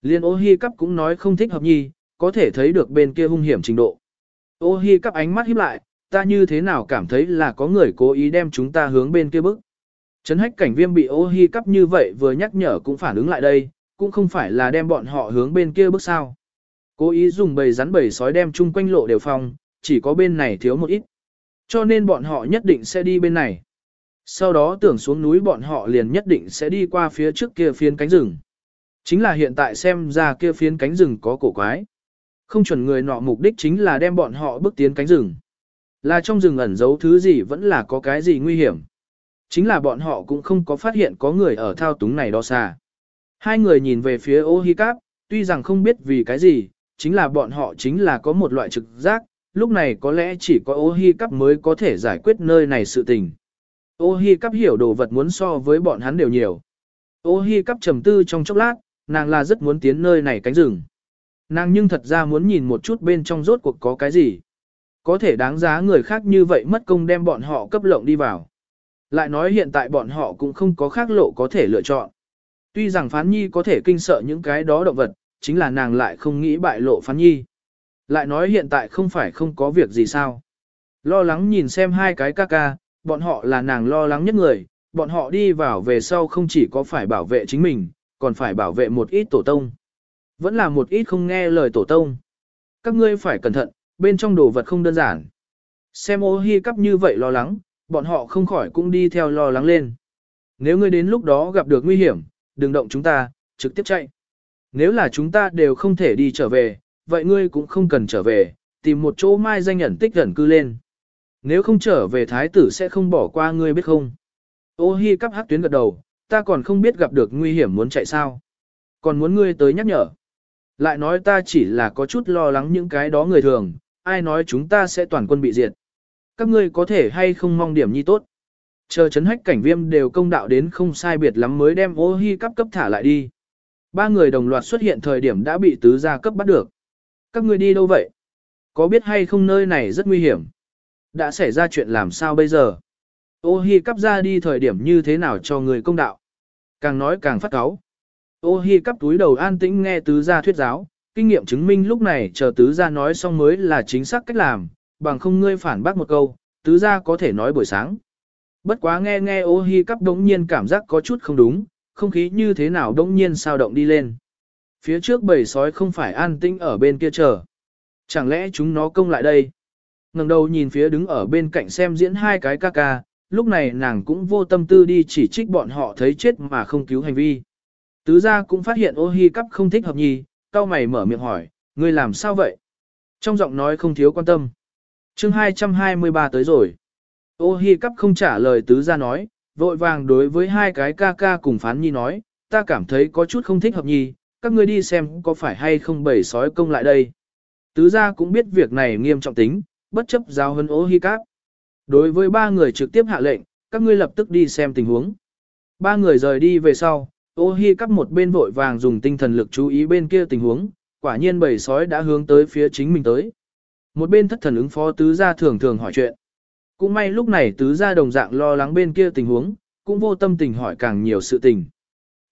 Speaker 1: Liên ô hi cắp cũng nói không thích hợp nhi, có thể thấy được bên kia hung hiểm trình độ. Ô hi cắp ánh mắt híp lại, ta như thế nào cảm thấy là có người cố ý đem chúng ta hướng bên kia bức. Trấn hách cảnh viêm bị ô hi cắp như vậy vừa nhắc nhở cũng phản ứng lại đây, cũng không phải là đem bọn họ hướng bên kia bước sao. Cố ý dùng bầy rắn bầy sói đem chung quanh lộ đều phong, chỉ có bên này thiếu một ít. Cho nên bọn họ nhất định sẽ đi bên này. Sau đó tưởng xuống núi bọn họ liền nhất định sẽ đi qua phía trước kia phiến cánh rừng. Chính là hiện tại xem ra kia phiến cánh rừng có cổ quái. Không chuẩn người nọ mục đích chính là đem bọn họ bước tiến cánh rừng. Là trong rừng ẩn giấu thứ gì vẫn là có cái gì nguy hiểm. Chính là bọn họ cũng không có phát hiện có người ở thao túng này đó xa. Hai người nhìn về phía ô hi cáp, tuy rằng không biết vì cái gì, chính là bọn họ chính là có một loại trực giác, lúc này có lẽ chỉ có ô hi cáp mới có thể giải quyết nơi này sự tình. Ô hi cắp hiểu đồ vật muốn so với bọn hắn đều nhiều. Ô hi cắp trầm tư trong chốc lát, nàng là rất muốn tiến nơi này cánh rừng. Nàng nhưng thật ra muốn nhìn một chút bên trong rốt cuộc có cái gì. Có thể đáng giá người khác như vậy mất công đem bọn họ cấp lộng đi vào. Lại nói hiện tại bọn họ cũng không có khác lộ có thể lựa chọn. Tuy rằng phán nhi có thể kinh sợ những cái đó động vật, chính là nàng lại không nghĩ bại lộ phán nhi. Lại nói hiện tại không phải không có việc gì sao. Lo lắng nhìn xem hai cái ca ca, bọn họ là nàng lo lắng nhất người, bọn họ đi vào về sau không chỉ có phải bảo vệ chính mình, còn phải bảo vệ một ít tổ tông. Vẫn là một ít không nghe lời tổ tông. Các ngươi phải cẩn thận, bên trong đồ vật không đơn giản. Xem ô hi cắp như vậy lo lắng, bọn họ không khỏi cũng đi theo lo lắng lên. Nếu ngươi đến lúc đó gặp được nguy hiểm, đừng động chúng ta, trực tiếp chạy. Nếu là chúng ta đều không thể đi trở về, vậy ngươi cũng không cần trở về, tìm một chỗ mai danh nhận tích gần cư lên. Nếu không trở về thái tử sẽ không bỏ qua ngươi biết không. Ô hi cắp hắc tuyến gật đầu, ta còn không biết gặp được nguy hiểm muốn chạy sao. Còn muốn ngươi tới nhắc nhở. Lại nói ta chỉ là có chút lo lắng những cái đó người thường, ai nói chúng ta sẽ toàn quân bị diệt. Các ngươi có thể hay không mong điểm nhi tốt. Chờ chấn hách cảnh viêm đều công đạo đến không sai biệt lắm mới đem ô hi cắp cấp thả lại đi. Ba người đồng loạt xuất hiện thời điểm đã bị tứ gia cấp bắt được. Các ngươi đi đâu vậy? Có biết hay không nơi này rất nguy hiểm? Đã xảy ra chuyện làm sao bây giờ? Ô hi cắp ra đi thời điểm như thế nào cho người công đạo? Càng nói càng phát cáu. Ô hi cắp túi đầu an tĩnh nghe tứ gia thuyết giáo, kinh nghiệm chứng minh lúc này chờ tứ gia nói xong mới là chính xác cách làm, bằng không ngươi phản bác một câu, tứ gia có thể nói buổi sáng. Bất quá nghe nghe ô hi cắp đống nhiên cảm giác có chút không đúng, không khí như thế nào đống nhiên sao động đi lên. Phía trước bầy sói không phải an tĩnh ở bên kia chờ. Chẳng lẽ chúng nó công lại đây? Ngẩng đầu nhìn phía đứng ở bên cạnh xem diễn hai cái ca ca, lúc này nàng cũng vô tâm tư đi chỉ trích bọn họ thấy chết mà không cứu hành vi. Tứ gia cũng phát hiện ô hi cắp không thích hợp nhì, cao mày mở miệng hỏi, ngươi làm sao vậy? Trong giọng nói không thiếu quan tâm. chương 223 tới rồi. Ô hi cắp không trả lời tứ gia nói, vội vàng đối với hai cái ca ca cùng phán nhi nói, ta cảm thấy có chút không thích hợp nhì, các ngươi đi xem có phải hay không bầy sói công lại đây. Tứ gia cũng biết việc này nghiêm trọng tính, bất chấp giao hân ố hi cáp. Đối với ba người trực tiếp hạ lệnh, các ngươi lập tức đi xem tình huống. Ba người rời đi về sau, ô hi cắp một bên vội vàng dùng tinh thần lực chú ý bên kia tình huống, quả nhiên bầy sói đã hướng tới phía chính mình tới. Một bên thất thần ứng phó tứ gia thường thường hỏi chuyện. Cũng may lúc này tứ gia đồng dạng lo lắng bên kia tình huống, cũng vô tâm tình hỏi càng nhiều sự tình.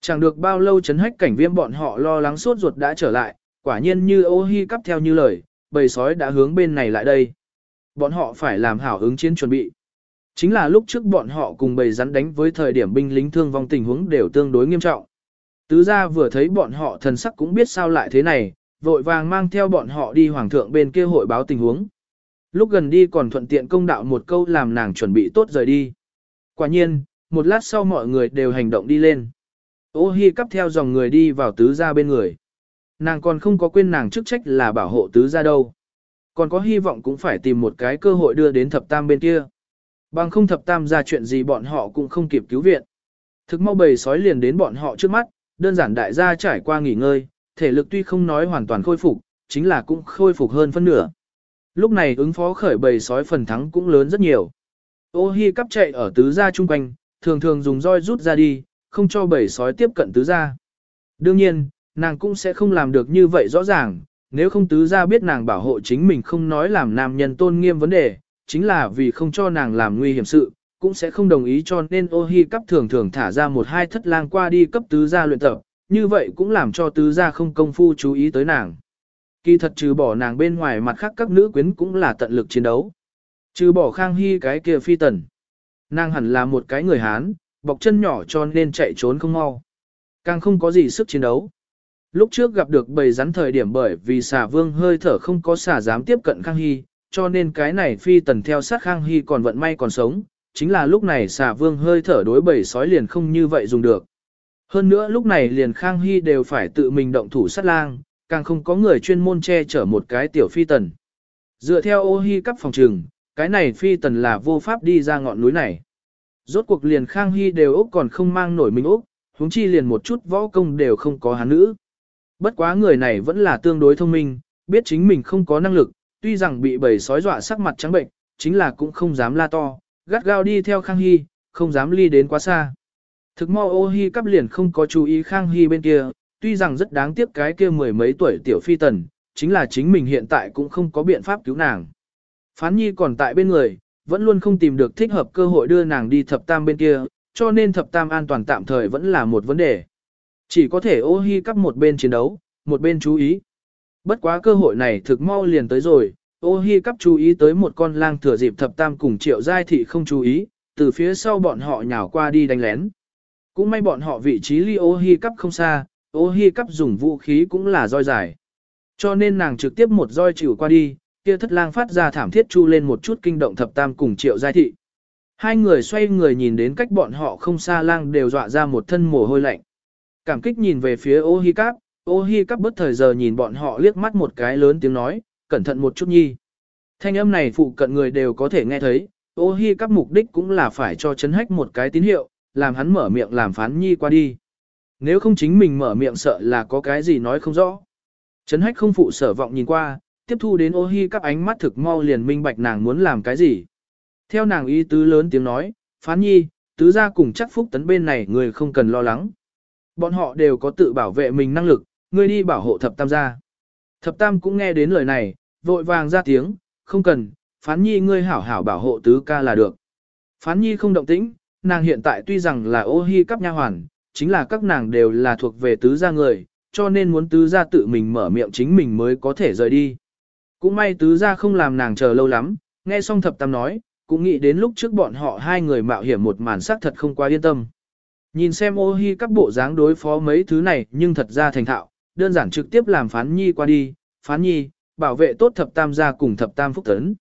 Speaker 1: Chẳng được bao lâu chấn hách cảnh viêm bọn họ lo lắng suốt ruột đã trở lại, quả nhiên như ô hi cắp theo như lời, bầy sói đã hướng bên này lại đây. Bọn họ phải làm hảo ứng chiến chuẩn bị. Chính là lúc trước bọn họ cùng bầy rắn đánh với thời điểm binh lính thương vong tình huống đều tương đối nghiêm trọng. Tứ gia vừa thấy bọn họ thần sắc cũng biết sao lại thế này, vội vàng mang theo bọn họ đi hoàng thượng bên kia hội báo tình huống. Lúc gần đi còn thuận tiện công đạo một câu làm nàng chuẩn bị tốt rời đi. Quả nhiên, một lát sau mọi người đều hành động đi lên. Ô hi cắp theo dòng người đi vào tứ gia bên người. Nàng còn không có quên nàng chức trách là bảo hộ tứ gia đâu. Còn có hy vọng cũng phải tìm một cái cơ hội đưa đến thập tam bên kia. Bằng không thập tam ra chuyện gì bọn họ cũng không kịp cứu viện. Thực mau bầy sói liền đến bọn họ trước mắt, đơn giản đại gia trải qua nghỉ ngơi, thể lực tuy không nói hoàn toàn khôi phục, chính là cũng khôi phục hơn phân nửa. Lúc này ứng phó khởi bầy sói phần thắng cũng lớn rất nhiều. Ô hi cắp chạy ở tứ gia chung quanh, thường thường dùng roi rút ra đi, không cho bầy sói tiếp cận tứ gia. Đương nhiên, nàng cũng sẽ không làm được như vậy rõ ràng, nếu không tứ gia biết nàng bảo hộ chính mình không nói làm nam nhân tôn nghiêm vấn đề, chính là vì không cho nàng làm nguy hiểm sự, cũng sẽ không đồng ý cho nên ô hi cấp thường thường thả ra một hai thất lang qua đi cấp tứ gia luyện tập, như vậy cũng làm cho tứ gia không công phu chú ý tới nàng. Kỳ thật trừ bỏ nàng bên ngoài mặt khác các nữ quyến cũng là tận lực chiến đấu. Trừ bỏ khang hy cái kia phi tần. Nàng hẳn là một cái người Hán, bọc chân nhỏ cho nên chạy trốn không mau. Càng không có gì sức chiến đấu. Lúc trước gặp được bầy rắn thời điểm bởi vì xà vương hơi thở không có xà dám tiếp cận Khang Hy, cho nên cái này phi tần theo sát Khang Hy còn vận may còn sống, chính là lúc này xà vương hơi thở đối bầy sói liền không như vậy dùng được. Hơn nữa lúc này liền Khang Hy đều phải tự mình động thủ sát lang, càng không có người chuyên môn che chở một cái tiểu phi tần. Dựa theo ô Hy cấp phòng trừng, cái này phi tần là vô pháp đi ra ngọn núi này. Rốt cuộc liền Khang Hy đều Úc còn không mang nổi mình Úc, huống chi liền một chút võ công đều không có hắn nữ. Bất quá người này vẫn là tương đối thông minh, biết chính mình không có năng lực, tuy rằng bị bầy sói dọa sắc mặt trắng bệnh, chính là cũng không dám la to, gắt gao đi theo Khang Hy, không dám ly đến quá xa. Thực mau ô Hy cắp liền không có chú ý Khang Hy bên kia, tuy rằng rất đáng tiếc cái kia mười mấy tuổi tiểu phi tần, chính là chính mình hiện tại cũng không có biện pháp cứu nàng. Phán Nhi còn tại bên người, vẫn luôn không tìm được thích hợp cơ hội đưa nàng đi thập tam bên kia, cho nên thập tam an toàn tạm thời vẫn là một vấn đề. Chỉ có thể ô hi cắp một bên chiến đấu, một bên chú ý. Bất quá cơ hội này thực mau liền tới rồi, ô hi cắp chú ý tới một con lang thừa dịp thập tam cùng triệu giai thị không chú ý, từ phía sau bọn họ nhào qua đi đánh lén. Cũng may bọn họ vị trí ly ô hi cắp không xa, ô hi cắp dùng vũ khí cũng là roi dài. Cho nên nàng trực tiếp một roi chịu qua đi, kia thất lang phát ra thảm thiết chu lên một chút kinh động thập tam cùng triệu giai thị. Hai người xoay người nhìn đến cách bọn họ không xa lang đều dọa ra một thân mồ hôi lạnh. Cảm kích nhìn về phía ô hi cáp, ô hi cáp bất thời giờ nhìn bọn họ liếc mắt một cái lớn tiếng nói, cẩn thận một chút nhi. Thanh âm này phụ cận người đều có thể nghe thấy, ô hi cáp mục đích cũng là phải cho chấn hách một cái tín hiệu, làm hắn mở miệng làm phán nhi qua đi. Nếu không chính mình mở miệng sợ là có cái gì nói không rõ. Chấn hách không phụ sở vọng nhìn qua, tiếp thu đến ô hi cắp ánh mắt thực mau liền minh bạch nàng muốn làm cái gì. Theo nàng ý tứ lớn tiếng nói, phán nhi, tứ gia cùng chắc phúc tấn bên này người không cần lo lắng. Bọn họ đều có tự bảo vệ mình năng lực, ngươi đi bảo hộ thập tam gia. Thập tam cũng nghe đến lời này, vội vàng ra tiếng, không cần, phán nhi ngươi hảo hảo bảo hộ tứ ca là được. Phán nhi không động tĩnh, nàng hiện tại tuy rằng là ô hi cấp nha hoàn, chính là các nàng đều là thuộc về tứ gia người, cho nên muốn tứ gia tự mình mở miệng chính mình mới có thể rời đi. Cũng may tứ gia không làm nàng chờ lâu lắm, nghe xong thập tam nói, cũng nghĩ đến lúc trước bọn họ hai người mạo hiểm một màn sắc thật không quá yên tâm. Nhìn xem ô hi các bộ dáng đối phó mấy thứ này nhưng thật ra thành thạo, đơn giản trực tiếp làm phán nhi qua đi, phán nhi, bảo vệ tốt thập tam gia cùng thập tam phúc tấn.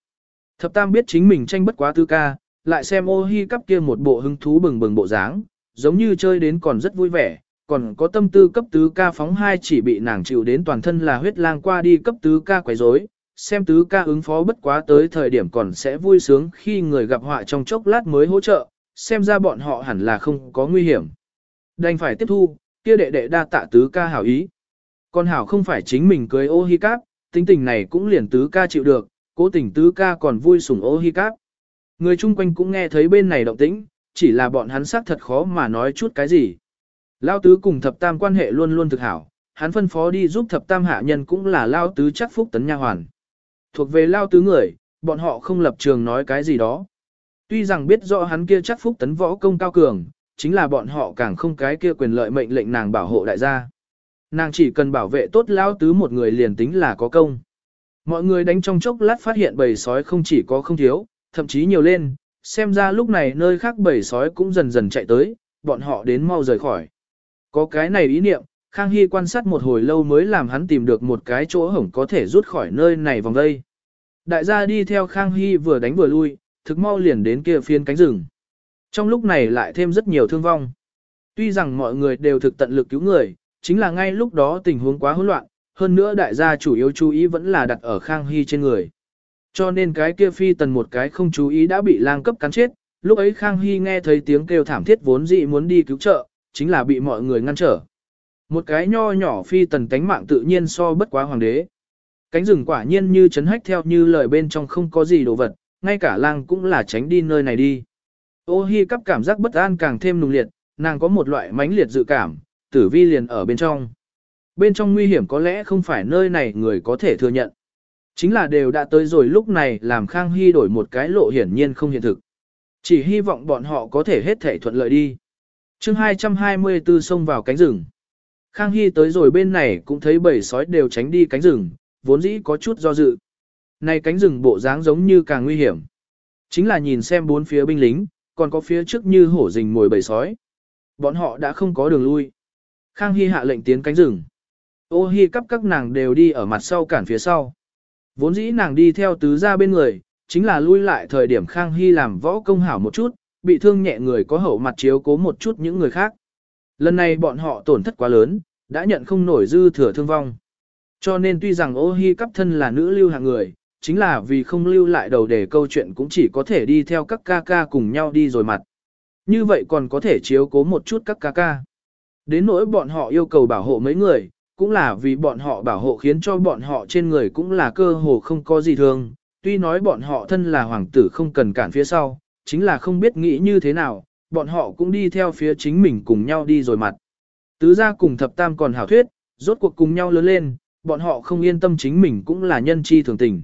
Speaker 1: Thập tam biết chính mình tranh bất quá tư ca, lại xem ô hi cắp kia một bộ hứng thú bừng bừng bộ dáng, giống như chơi đến còn rất vui vẻ, còn có tâm tư cấp tứ ca phóng hai chỉ bị nàng chịu đến toàn thân là huyết lang qua đi cấp tứ ca quấy rối, xem tứ ca ứng phó bất quá tới thời điểm còn sẽ vui sướng khi người gặp họa trong chốc lát mới hỗ trợ, xem ra bọn họ hẳn là không có nguy hiểm. Đành phải tiếp thu, kia đệ đệ đa tạ tứ ca hảo ý. Con hảo không phải chính mình cưới ô hi cáp, tính tình này cũng liền tứ ca chịu được, cố tình tứ ca còn vui sủng ô hi cáp. Người chung quanh cũng nghe thấy bên này động tĩnh, chỉ là bọn hắn xác thật khó mà nói chút cái gì. Lao tứ cùng thập tam quan hệ luôn luôn thực hảo, hắn phân phó đi giúp thập tam hạ nhân cũng là lao tứ chắc phúc tấn nha hoàn. Thuộc về lao tứ người, bọn họ không lập trường nói cái gì đó. Tuy rằng biết rõ hắn kia chắc phúc tấn võ công cao cường, chính là bọn họ càng không cái kia quyền lợi mệnh lệnh nàng bảo hộ đại gia. Nàng chỉ cần bảo vệ tốt lao tứ một người liền tính là có công. Mọi người đánh trong chốc lát phát hiện bầy sói không chỉ có không thiếu, thậm chí nhiều lên, xem ra lúc này nơi khác bầy sói cũng dần dần chạy tới, bọn họ đến mau rời khỏi. Có cái này ý niệm, Khang Hy quan sát một hồi lâu mới làm hắn tìm được một cái chỗ hổng có thể rút khỏi nơi này vòng đây. Đại gia đi theo Khang Hy vừa đánh vừa lui, thực mau liền đến kia phiên cánh rừng. Trong lúc này lại thêm rất nhiều thương vong. Tuy rằng mọi người đều thực tận lực cứu người, chính là ngay lúc đó tình huống quá hỗn loạn, hơn nữa đại gia chủ yếu chú ý vẫn là đặt ở Khang Hy trên người. Cho nên cái kia phi tần một cái không chú ý đã bị lang cấp cắn chết, lúc ấy Khang Hy nghe thấy tiếng kêu thảm thiết vốn dị muốn đi cứu trợ, chính là bị mọi người ngăn trở. Một cái nho nhỏ phi tần tánh mạng tự nhiên so bất quá hoàng đế. Cánh rừng quả nhiên như chấn hách theo như lời bên trong không có gì đồ vật, ngay cả lang cũng là tránh đi nơi này đi. Ô hi cắp cảm giác bất an càng thêm nùng liệt, nàng có một loại mãnh liệt dự cảm, tử vi liền ở bên trong. Bên trong nguy hiểm có lẽ không phải nơi này người có thể thừa nhận. Chính là đều đã tới rồi lúc này làm Khang Hy đổi một cái lộ hiển nhiên không hiện thực. Chỉ hy vọng bọn họ có thể hết thể thuận lợi đi. chương 224 xông vào cánh rừng. Khang Hy tới rồi bên này cũng thấy bầy sói đều tránh đi cánh rừng, vốn dĩ có chút do dự. Này cánh rừng bộ dáng giống như càng nguy hiểm. Chính là nhìn xem bốn phía binh lính, còn có phía trước như hổ rình mồi bầy sói. Bọn họ đã không có đường lui. Khang Hy hạ lệnh tiến cánh rừng. Ô Hi cắp các nàng đều đi ở mặt sau cản phía sau. Vốn dĩ nàng đi theo tứ gia bên người, chính là lui lại thời điểm Khang Hy làm võ công hảo một chút, bị thương nhẹ người có hậu mặt chiếu cố một chút những người khác. Lần này bọn họ tổn thất quá lớn, đã nhận không nổi dư thừa thương vong. Cho nên tuy rằng ô hi cắp thân là nữ lưu hạng người, chính là vì không lưu lại đầu để câu chuyện cũng chỉ có thể đi theo các ca ca cùng nhau đi rồi mặt. Như vậy còn có thể chiếu cố một chút các ca ca. Đến nỗi bọn họ yêu cầu bảo hộ mấy người, cũng là vì bọn họ bảo hộ khiến cho bọn họ trên người cũng là cơ hồ không có gì thương. Tuy nói bọn họ thân là hoàng tử không cần cản phía sau, chính là không biết nghĩ như thế nào, bọn họ cũng đi theo phía chính mình cùng nhau đi rồi mặt. Tứ gia cùng thập tam còn hảo thuyết, rốt cuộc cùng nhau lớn lên, bọn họ không yên tâm chính mình cũng là nhân chi thường tình.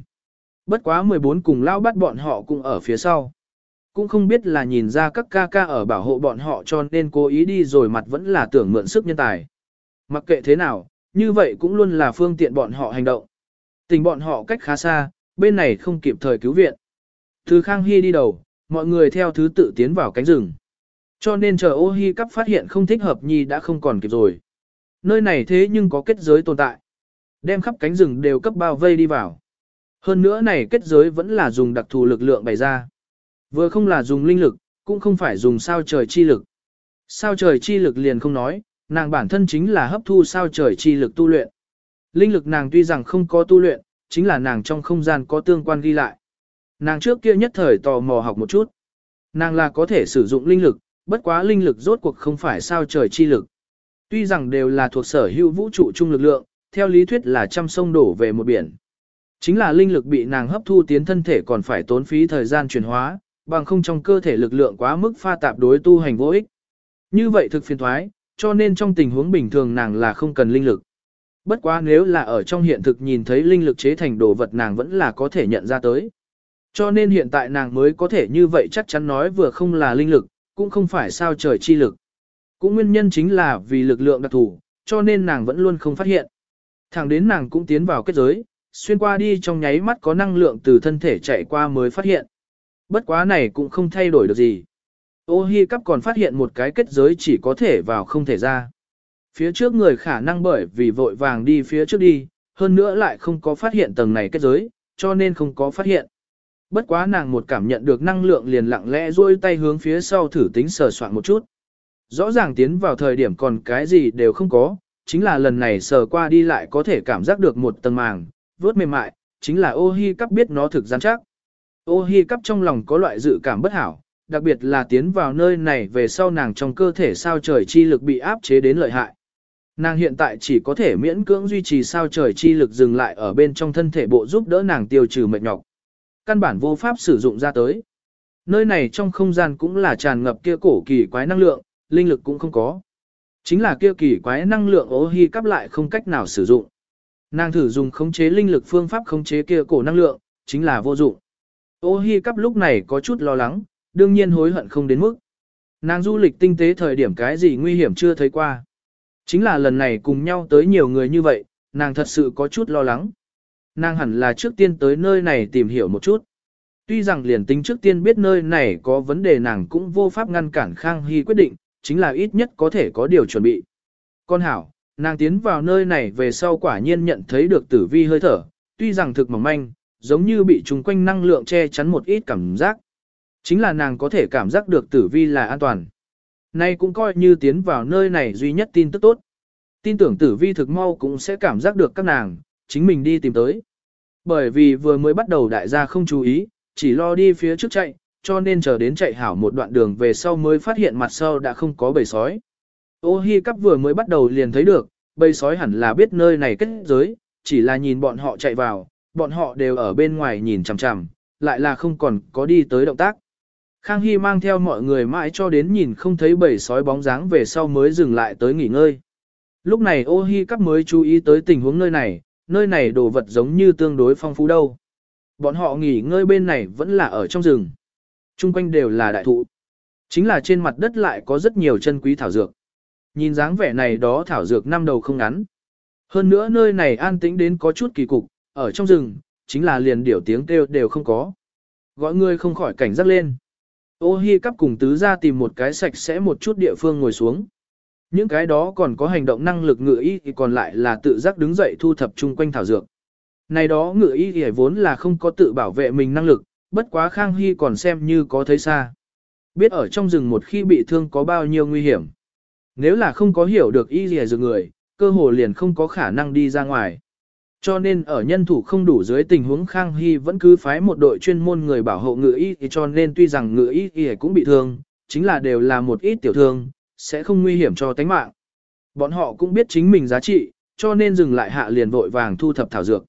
Speaker 1: Bất quá 14 cùng lao bắt bọn họ cũng ở phía sau. Cũng không biết là nhìn ra các ca ca ở bảo hộ bọn họ cho nên cố ý đi rồi mặt vẫn là tưởng mượn sức nhân tài. Mặc kệ thế nào, như vậy cũng luôn là phương tiện bọn họ hành động. Tình bọn họ cách khá xa, bên này không kịp thời cứu viện. Từ Khang Hy đi đầu, mọi người theo thứ tự tiến vào cánh rừng. Cho nên chờ ô hi cắp phát hiện không thích hợp nhi đã không còn kịp rồi. Nơi này thế nhưng có kết giới tồn tại. Đem khắp cánh rừng đều cấp bao vây đi vào. Hơn nữa này kết giới vẫn là dùng đặc thù lực lượng bày ra. Vừa không là dùng linh lực, cũng không phải dùng sao trời chi lực. Sao trời chi lực liền không nói, nàng bản thân chính là hấp thu sao trời chi lực tu luyện. Linh lực nàng tuy rằng không có tu luyện, chính là nàng trong không gian có tương quan ghi lại. Nàng trước kia nhất thời tò mò học một chút. Nàng là có thể sử dụng linh lực, bất quá linh lực rốt cuộc không phải sao trời chi lực. Tuy rằng đều là thuộc sở hữu vũ trụ chung lực lượng, theo lý thuyết là trăm sông đổ về một biển. Chính là linh lực bị nàng hấp thu tiến thân thể còn phải tốn phí thời gian chuyển hóa, bằng không trong cơ thể lực lượng quá mức pha tạp đối tu hành vô ích. Như vậy thực phiền thoái, cho nên trong tình huống bình thường nàng là không cần linh lực. Bất quá nếu là ở trong hiện thực nhìn thấy linh lực chế thành đồ vật nàng vẫn là có thể nhận ra tới. Cho nên hiện tại nàng mới có thể như vậy chắc chắn nói vừa không là linh lực, cũng không phải sao trời chi lực. Cũng nguyên nhân chính là vì lực lượng đặc thù, cho nên nàng vẫn luôn không phát hiện. Thẳng đến nàng cũng tiến vào kết giới, xuyên qua đi trong nháy mắt có năng lượng từ thân thể chạy qua mới phát hiện. Bất quá này cũng không thay đổi được gì. Ô Hi cắp còn phát hiện một cái kết giới chỉ có thể vào không thể ra. Phía trước người khả năng bởi vì vội vàng đi phía trước đi, hơn nữa lại không có phát hiện tầng này kết giới, cho nên không có phát hiện. Bất quá nàng một cảm nhận được năng lượng liền lặng lẽ duỗi tay hướng phía sau thử tính sờ soạn một chút. Rõ ràng tiến vào thời điểm còn cái gì đều không có, chính là lần này sờ qua đi lại có thể cảm giác được một tầng màng, vớt mềm mại, chính là ô hi cắp biết nó thực gian chắc. Ô hi cắp trong lòng có loại dự cảm bất hảo, đặc biệt là tiến vào nơi này về sau nàng trong cơ thể sao trời chi lực bị áp chế đến lợi hại. Nàng hiện tại chỉ có thể miễn cưỡng duy trì sao trời chi lực dừng lại ở bên trong thân thể bộ giúp đỡ nàng tiêu trừ mệt nhọc. Căn bản vô pháp sử dụng ra tới. Nơi này trong không gian cũng là tràn ngập kia cổ kỳ quái năng lượng, linh lực cũng không có. Chính là kia kỳ quái năng lượng ô hi cắp lại không cách nào sử dụng. Nàng thử dùng khống chế linh lực phương pháp khống chế kia cổ năng lượng, chính là vô dụng. Ô hi cắp lúc này có chút lo lắng, đương nhiên hối hận không đến mức. Nàng du lịch tinh tế thời điểm cái gì nguy hiểm chưa thấy qua. Chính là lần này cùng nhau tới nhiều người như vậy, nàng thật sự có chút lo lắng. Nàng hẳn là trước tiên tới nơi này tìm hiểu một chút. Tuy rằng liền tính trước tiên biết nơi này có vấn đề nàng cũng vô pháp ngăn cản Khang Hy quyết định, chính là ít nhất có thể có điều chuẩn bị. Con hảo, nàng tiến vào nơi này về sau quả nhiên nhận thấy được tử vi hơi thở, tuy rằng thực mỏng manh, giống như bị trùng quanh năng lượng che chắn một ít cảm giác. Chính là nàng có thể cảm giác được tử vi là an toàn. Nay cũng coi như tiến vào nơi này duy nhất tin tức tốt. Tin tưởng tử vi thực mau cũng sẽ cảm giác được các nàng, chính mình đi tìm tới. Bởi vì vừa mới bắt đầu đại gia không chú ý, chỉ lo đi phía trước chạy, cho nên chờ đến chạy hảo một đoạn đường về sau mới phát hiện mặt sau đã không có bầy sói. Ô hi cắp vừa mới bắt đầu liền thấy được, bầy sói hẳn là biết nơi này kết giới, chỉ là nhìn bọn họ chạy vào, bọn họ đều ở bên ngoài nhìn chằm chằm, lại là không còn có đi tới động tác. Khang Hy mang theo mọi người mãi cho đến nhìn không thấy bầy sói bóng dáng về sau mới dừng lại tới nghỉ ngơi. Lúc này ô hi cắp mới chú ý tới tình huống nơi này, nơi này đồ vật giống như tương đối phong phú đâu. Bọn họ nghỉ ngơi bên này vẫn là ở trong rừng. Trung quanh đều là đại thụ. Chính là trên mặt đất lại có rất nhiều chân quý thảo dược. Nhìn dáng vẻ này đó thảo dược năm đầu không ngắn. Hơn nữa nơi này an tĩnh đến có chút kỳ cục, ở trong rừng, chính là liền điểu tiếng kêu đều không có. Gọi người không khỏi cảnh giác lên. Ô hi cắp cùng tứ ra tìm một cái sạch sẽ một chút địa phương ngồi xuống. Những cái đó còn có hành động năng lực ngựa y thì còn lại là tự giác đứng dậy thu thập chung quanh thảo dược. Này đó ngựa y thì vốn là không có tự bảo vệ mình năng lực, bất quá Khang Hy còn xem như có thấy xa. Biết ở trong rừng một khi bị thương có bao nhiêu nguy hiểm. Nếu là không có hiểu được y lìa dược người, cơ hồ liền không có khả năng đi ra ngoài. Cho nên ở nhân thủ không đủ dưới tình huống Khang Hy vẫn cứ phái một đội chuyên môn người bảo hộ ngựa y cho nên tuy rằng ngựa y y cũng bị thương, chính là đều là một ít tiểu thương, sẽ không nguy hiểm cho tánh mạng. Bọn họ cũng biết chính mình giá trị, cho nên dừng lại hạ liền vội vàng thu thập thảo dược.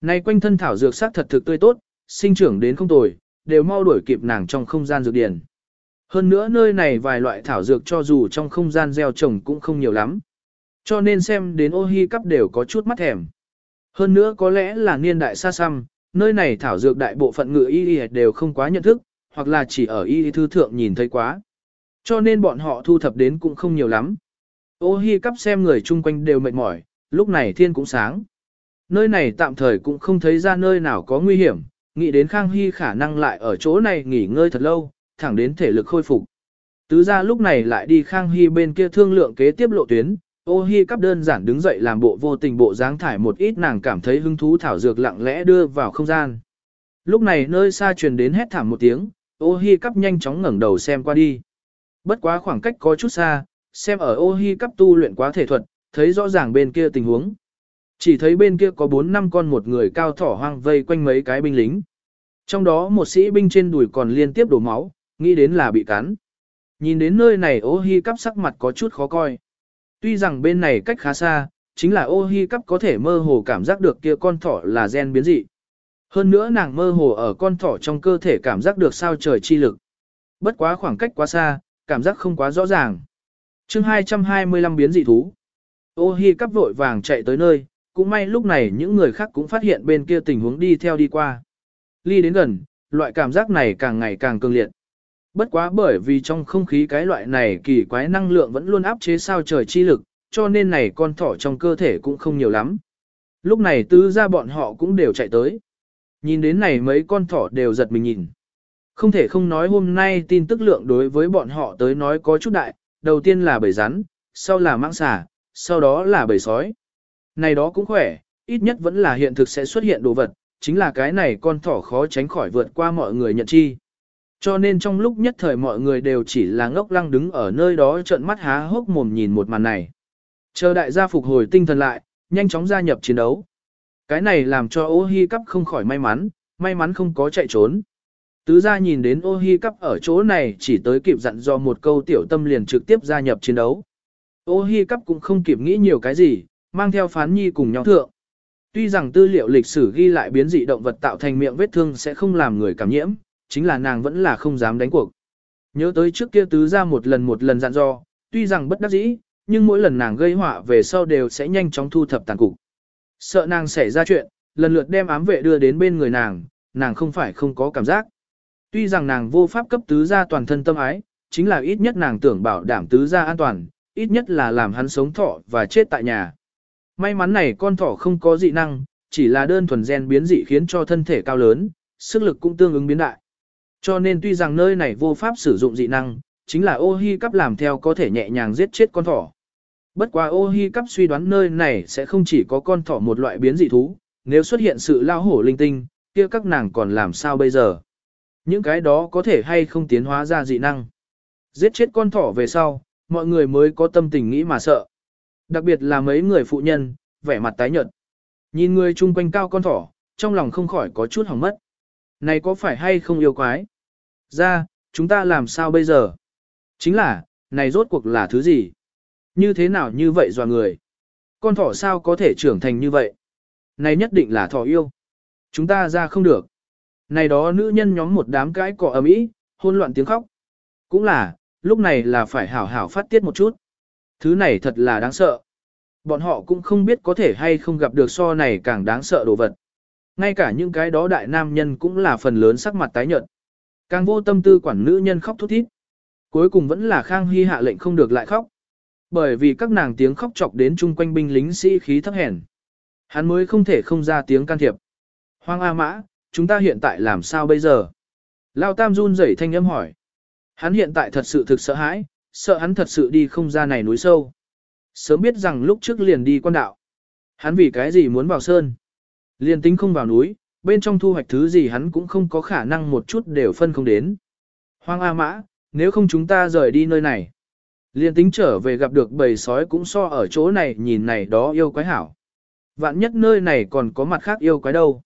Speaker 1: Nay quanh thân thảo dược sắc thật thực tươi tốt, sinh trưởng đến không tồi, đều mau đuổi kịp nàng trong không gian dược điển. Hơn nữa nơi này vài loại thảo dược cho dù trong không gian gieo trồng cũng không nhiều lắm. Cho nên xem đến ô hi cắp đều có chút mắt thèm. Hơn nữa có lẽ là niên đại xa xăm, nơi này thảo dược đại bộ phận ngự y y đều không quá nhận thức, hoặc là chỉ ở y thư thượng nhìn thấy quá. Cho nên bọn họ thu thập đến cũng không nhiều lắm. Ô hi cắp xem người chung quanh đều mệt mỏi, lúc này thiên cũng sáng. Nơi này tạm thời cũng không thấy ra nơi nào có nguy hiểm, nghĩ đến Khang Hy khả năng lại ở chỗ này nghỉ ngơi thật lâu, thẳng đến thể lực khôi phục. Tứ gia lúc này lại đi Khang Hy bên kia thương lượng kế tiếp lộ tuyến, ô hi cắp đơn giản đứng dậy làm bộ vô tình bộ dáng thải một ít nàng cảm thấy hứng thú thảo dược lặng lẽ đưa vào không gian. Lúc này nơi xa truyền đến hét thảm một tiếng, ô hi cắp nhanh chóng ngẩng đầu xem qua đi. Bất quá khoảng cách có chút xa, xem ở ô hi cắp tu luyện quá thể thuật, thấy rõ ràng bên kia tình huống. Chỉ thấy bên kia có 4 năm con một người cao thỏ hoang vây quanh mấy cái binh lính. Trong đó một sĩ binh trên đùi còn liên tiếp đổ máu, nghĩ đến là bị cắn. Nhìn đến nơi này ô hi cắp sắc mặt có chút khó coi. Tuy rằng bên này cách khá xa, chính là ô hi cắp có thể mơ hồ cảm giác được kia con thỏ là gen biến dị. Hơn nữa nàng mơ hồ ở con thỏ trong cơ thể cảm giác được sao trời chi lực. Bất quá khoảng cách quá xa, cảm giác không quá rõ ràng. chương 225 biến dị thú. Ô hi cắp vội vàng chạy tới nơi, cũng may lúc này những người khác cũng phát hiện bên kia tình huống đi theo đi qua. Ly đến gần, loại cảm giác này càng ngày càng cường liệt. Bất quá bởi vì trong không khí cái loại này kỳ quái năng lượng vẫn luôn áp chế sao trời chi lực, cho nên này con thỏ trong cơ thể cũng không nhiều lắm. Lúc này tứ ra bọn họ cũng đều chạy tới. Nhìn đến này mấy con thỏ đều giật mình nhìn. Không thể không nói hôm nay tin tức lượng đối với bọn họ tới nói có chút đại, đầu tiên là bầy rắn, sau là mãng xà, sau đó là bầy sói. Này đó cũng khỏe, ít nhất vẫn là hiện thực sẽ xuất hiện đồ vật, chính là cái này con thỏ khó tránh khỏi vượt qua mọi người nhận chi. Cho nên trong lúc nhất thời mọi người đều chỉ là ngốc lăng đứng ở nơi đó trợn mắt há hốc mồm nhìn một màn này. Chờ đại gia phục hồi tinh thần lại, nhanh chóng gia nhập chiến đấu. Cái này làm cho ô hi cắp không khỏi may mắn, may mắn không có chạy trốn. Tứ gia nhìn đến ô hi cắp ở chỗ này chỉ tới kịp dặn do một câu tiểu tâm liền trực tiếp gia nhập chiến đấu. Ô hi cắp cũng không kịp nghĩ nhiều cái gì, mang theo phán nhi cùng nhau thượng. Tuy rằng tư liệu lịch sử ghi lại biến dị động vật tạo thành miệng vết thương sẽ không làm người cảm nhiễm, chính là nàng vẫn là không dám đánh cuộc. Nhớ tới trước kia tứ ra một lần một lần dặn dò, tuy rằng bất đắc dĩ, nhưng mỗi lần nàng gây họa về sau đều sẽ nhanh chóng thu thập tàn cục. Sợ nàng xảy ra chuyện, lần lượt đem ám vệ đưa đến bên người nàng, nàng không phải không có cảm giác. Tuy rằng nàng vô pháp cấp tứ gia toàn thân tâm ái, chính là ít nhất nàng tưởng bảo đảm tứ gia an toàn, ít nhất là làm hắn sống thọ và chết tại nhà. May mắn này con thỏ không có dị năng, chỉ là đơn thuần gen biến dị khiến cho thân thể cao lớn, sức lực cũng tương ứng biến đại. Cho nên tuy rằng nơi này vô pháp sử dụng dị năng, chính là ô hi cắp làm theo có thể nhẹ nhàng giết chết con thỏ. Bất quá ô hi cắp suy đoán nơi này sẽ không chỉ có con thỏ một loại biến dị thú, nếu xuất hiện sự lao hổ linh tinh, kia các nàng còn làm sao bây giờ? Những cái đó có thể hay không tiến hóa ra dị năng. Giết chết con thỏ về sau, mọi người mới có tâm tình nghĩ mà sợ. Đặc biệt là mấy người phụ nhân, vẻ mặt tái nhợt. Nhìn người chung quanh cao con thỏ, trong lòng không khỏi có chút hỏng mất. Này có phải hay không yêu quái? Ra, chúng ta làm sao bây giờ? Chính là, này rốt cuộc là thứ gì? Như thế nào như vậy dò người? Con thỏ sao có thể trưởng thành như vậy? Này nhất định là thỏ yêu. Chúng ta ra không được. Này đó nữ nhân nhóm một đám cãi cọ ầm ĩ, hôn loạn tiếng khóc. Cũng là, lúc này là phải hảo hảo phát tiết một chút. Thứ này thật là đáng sợ. Bọn họ cũng không biết có thể hay không gặp được so này càng đáng sợ đồ vật. Ngay cả những cái đó đại nam nhân cũng là phần lớn sắc mặt tái nhợt. Càng vô tâm tư quản nữ nhân khóc thút thít. Cuối cùng vẫn là Khang Hy hạ lệnh không được lại khóc. Bởi vì các nàng tiếng khóc chọc đến chung quanh binh lính sĩ khí thấp hèn. Hắn mới không thể không ra tiếng can thiệp. Hoang A Mã, chúng ta hiện tại làm sao bây giờ? Lao Tam run rẩy thanh âm hỏi. Hắn hiện tại thật sự thực sợ hãi, sợ hắn thật sự đi không ra này núi sâu. Sớm biết rằng lúc trước liền đi quan đạo. Hắn vì cái gì muốn vào sơn? Liền tính không vào núi, bên trong thu hoạch thứ gì hắn cũng không có khả năng một chút đều phân không đến. Hoang A Mã, nếu không chúng ta rời đi nơi này. Liên tính trở về gặp được bầy sói cũng so ở chỗ này nhìn này đó yêu quái hảo. Vạn nhất nơi này còn có mặt khác yêu quái đâu.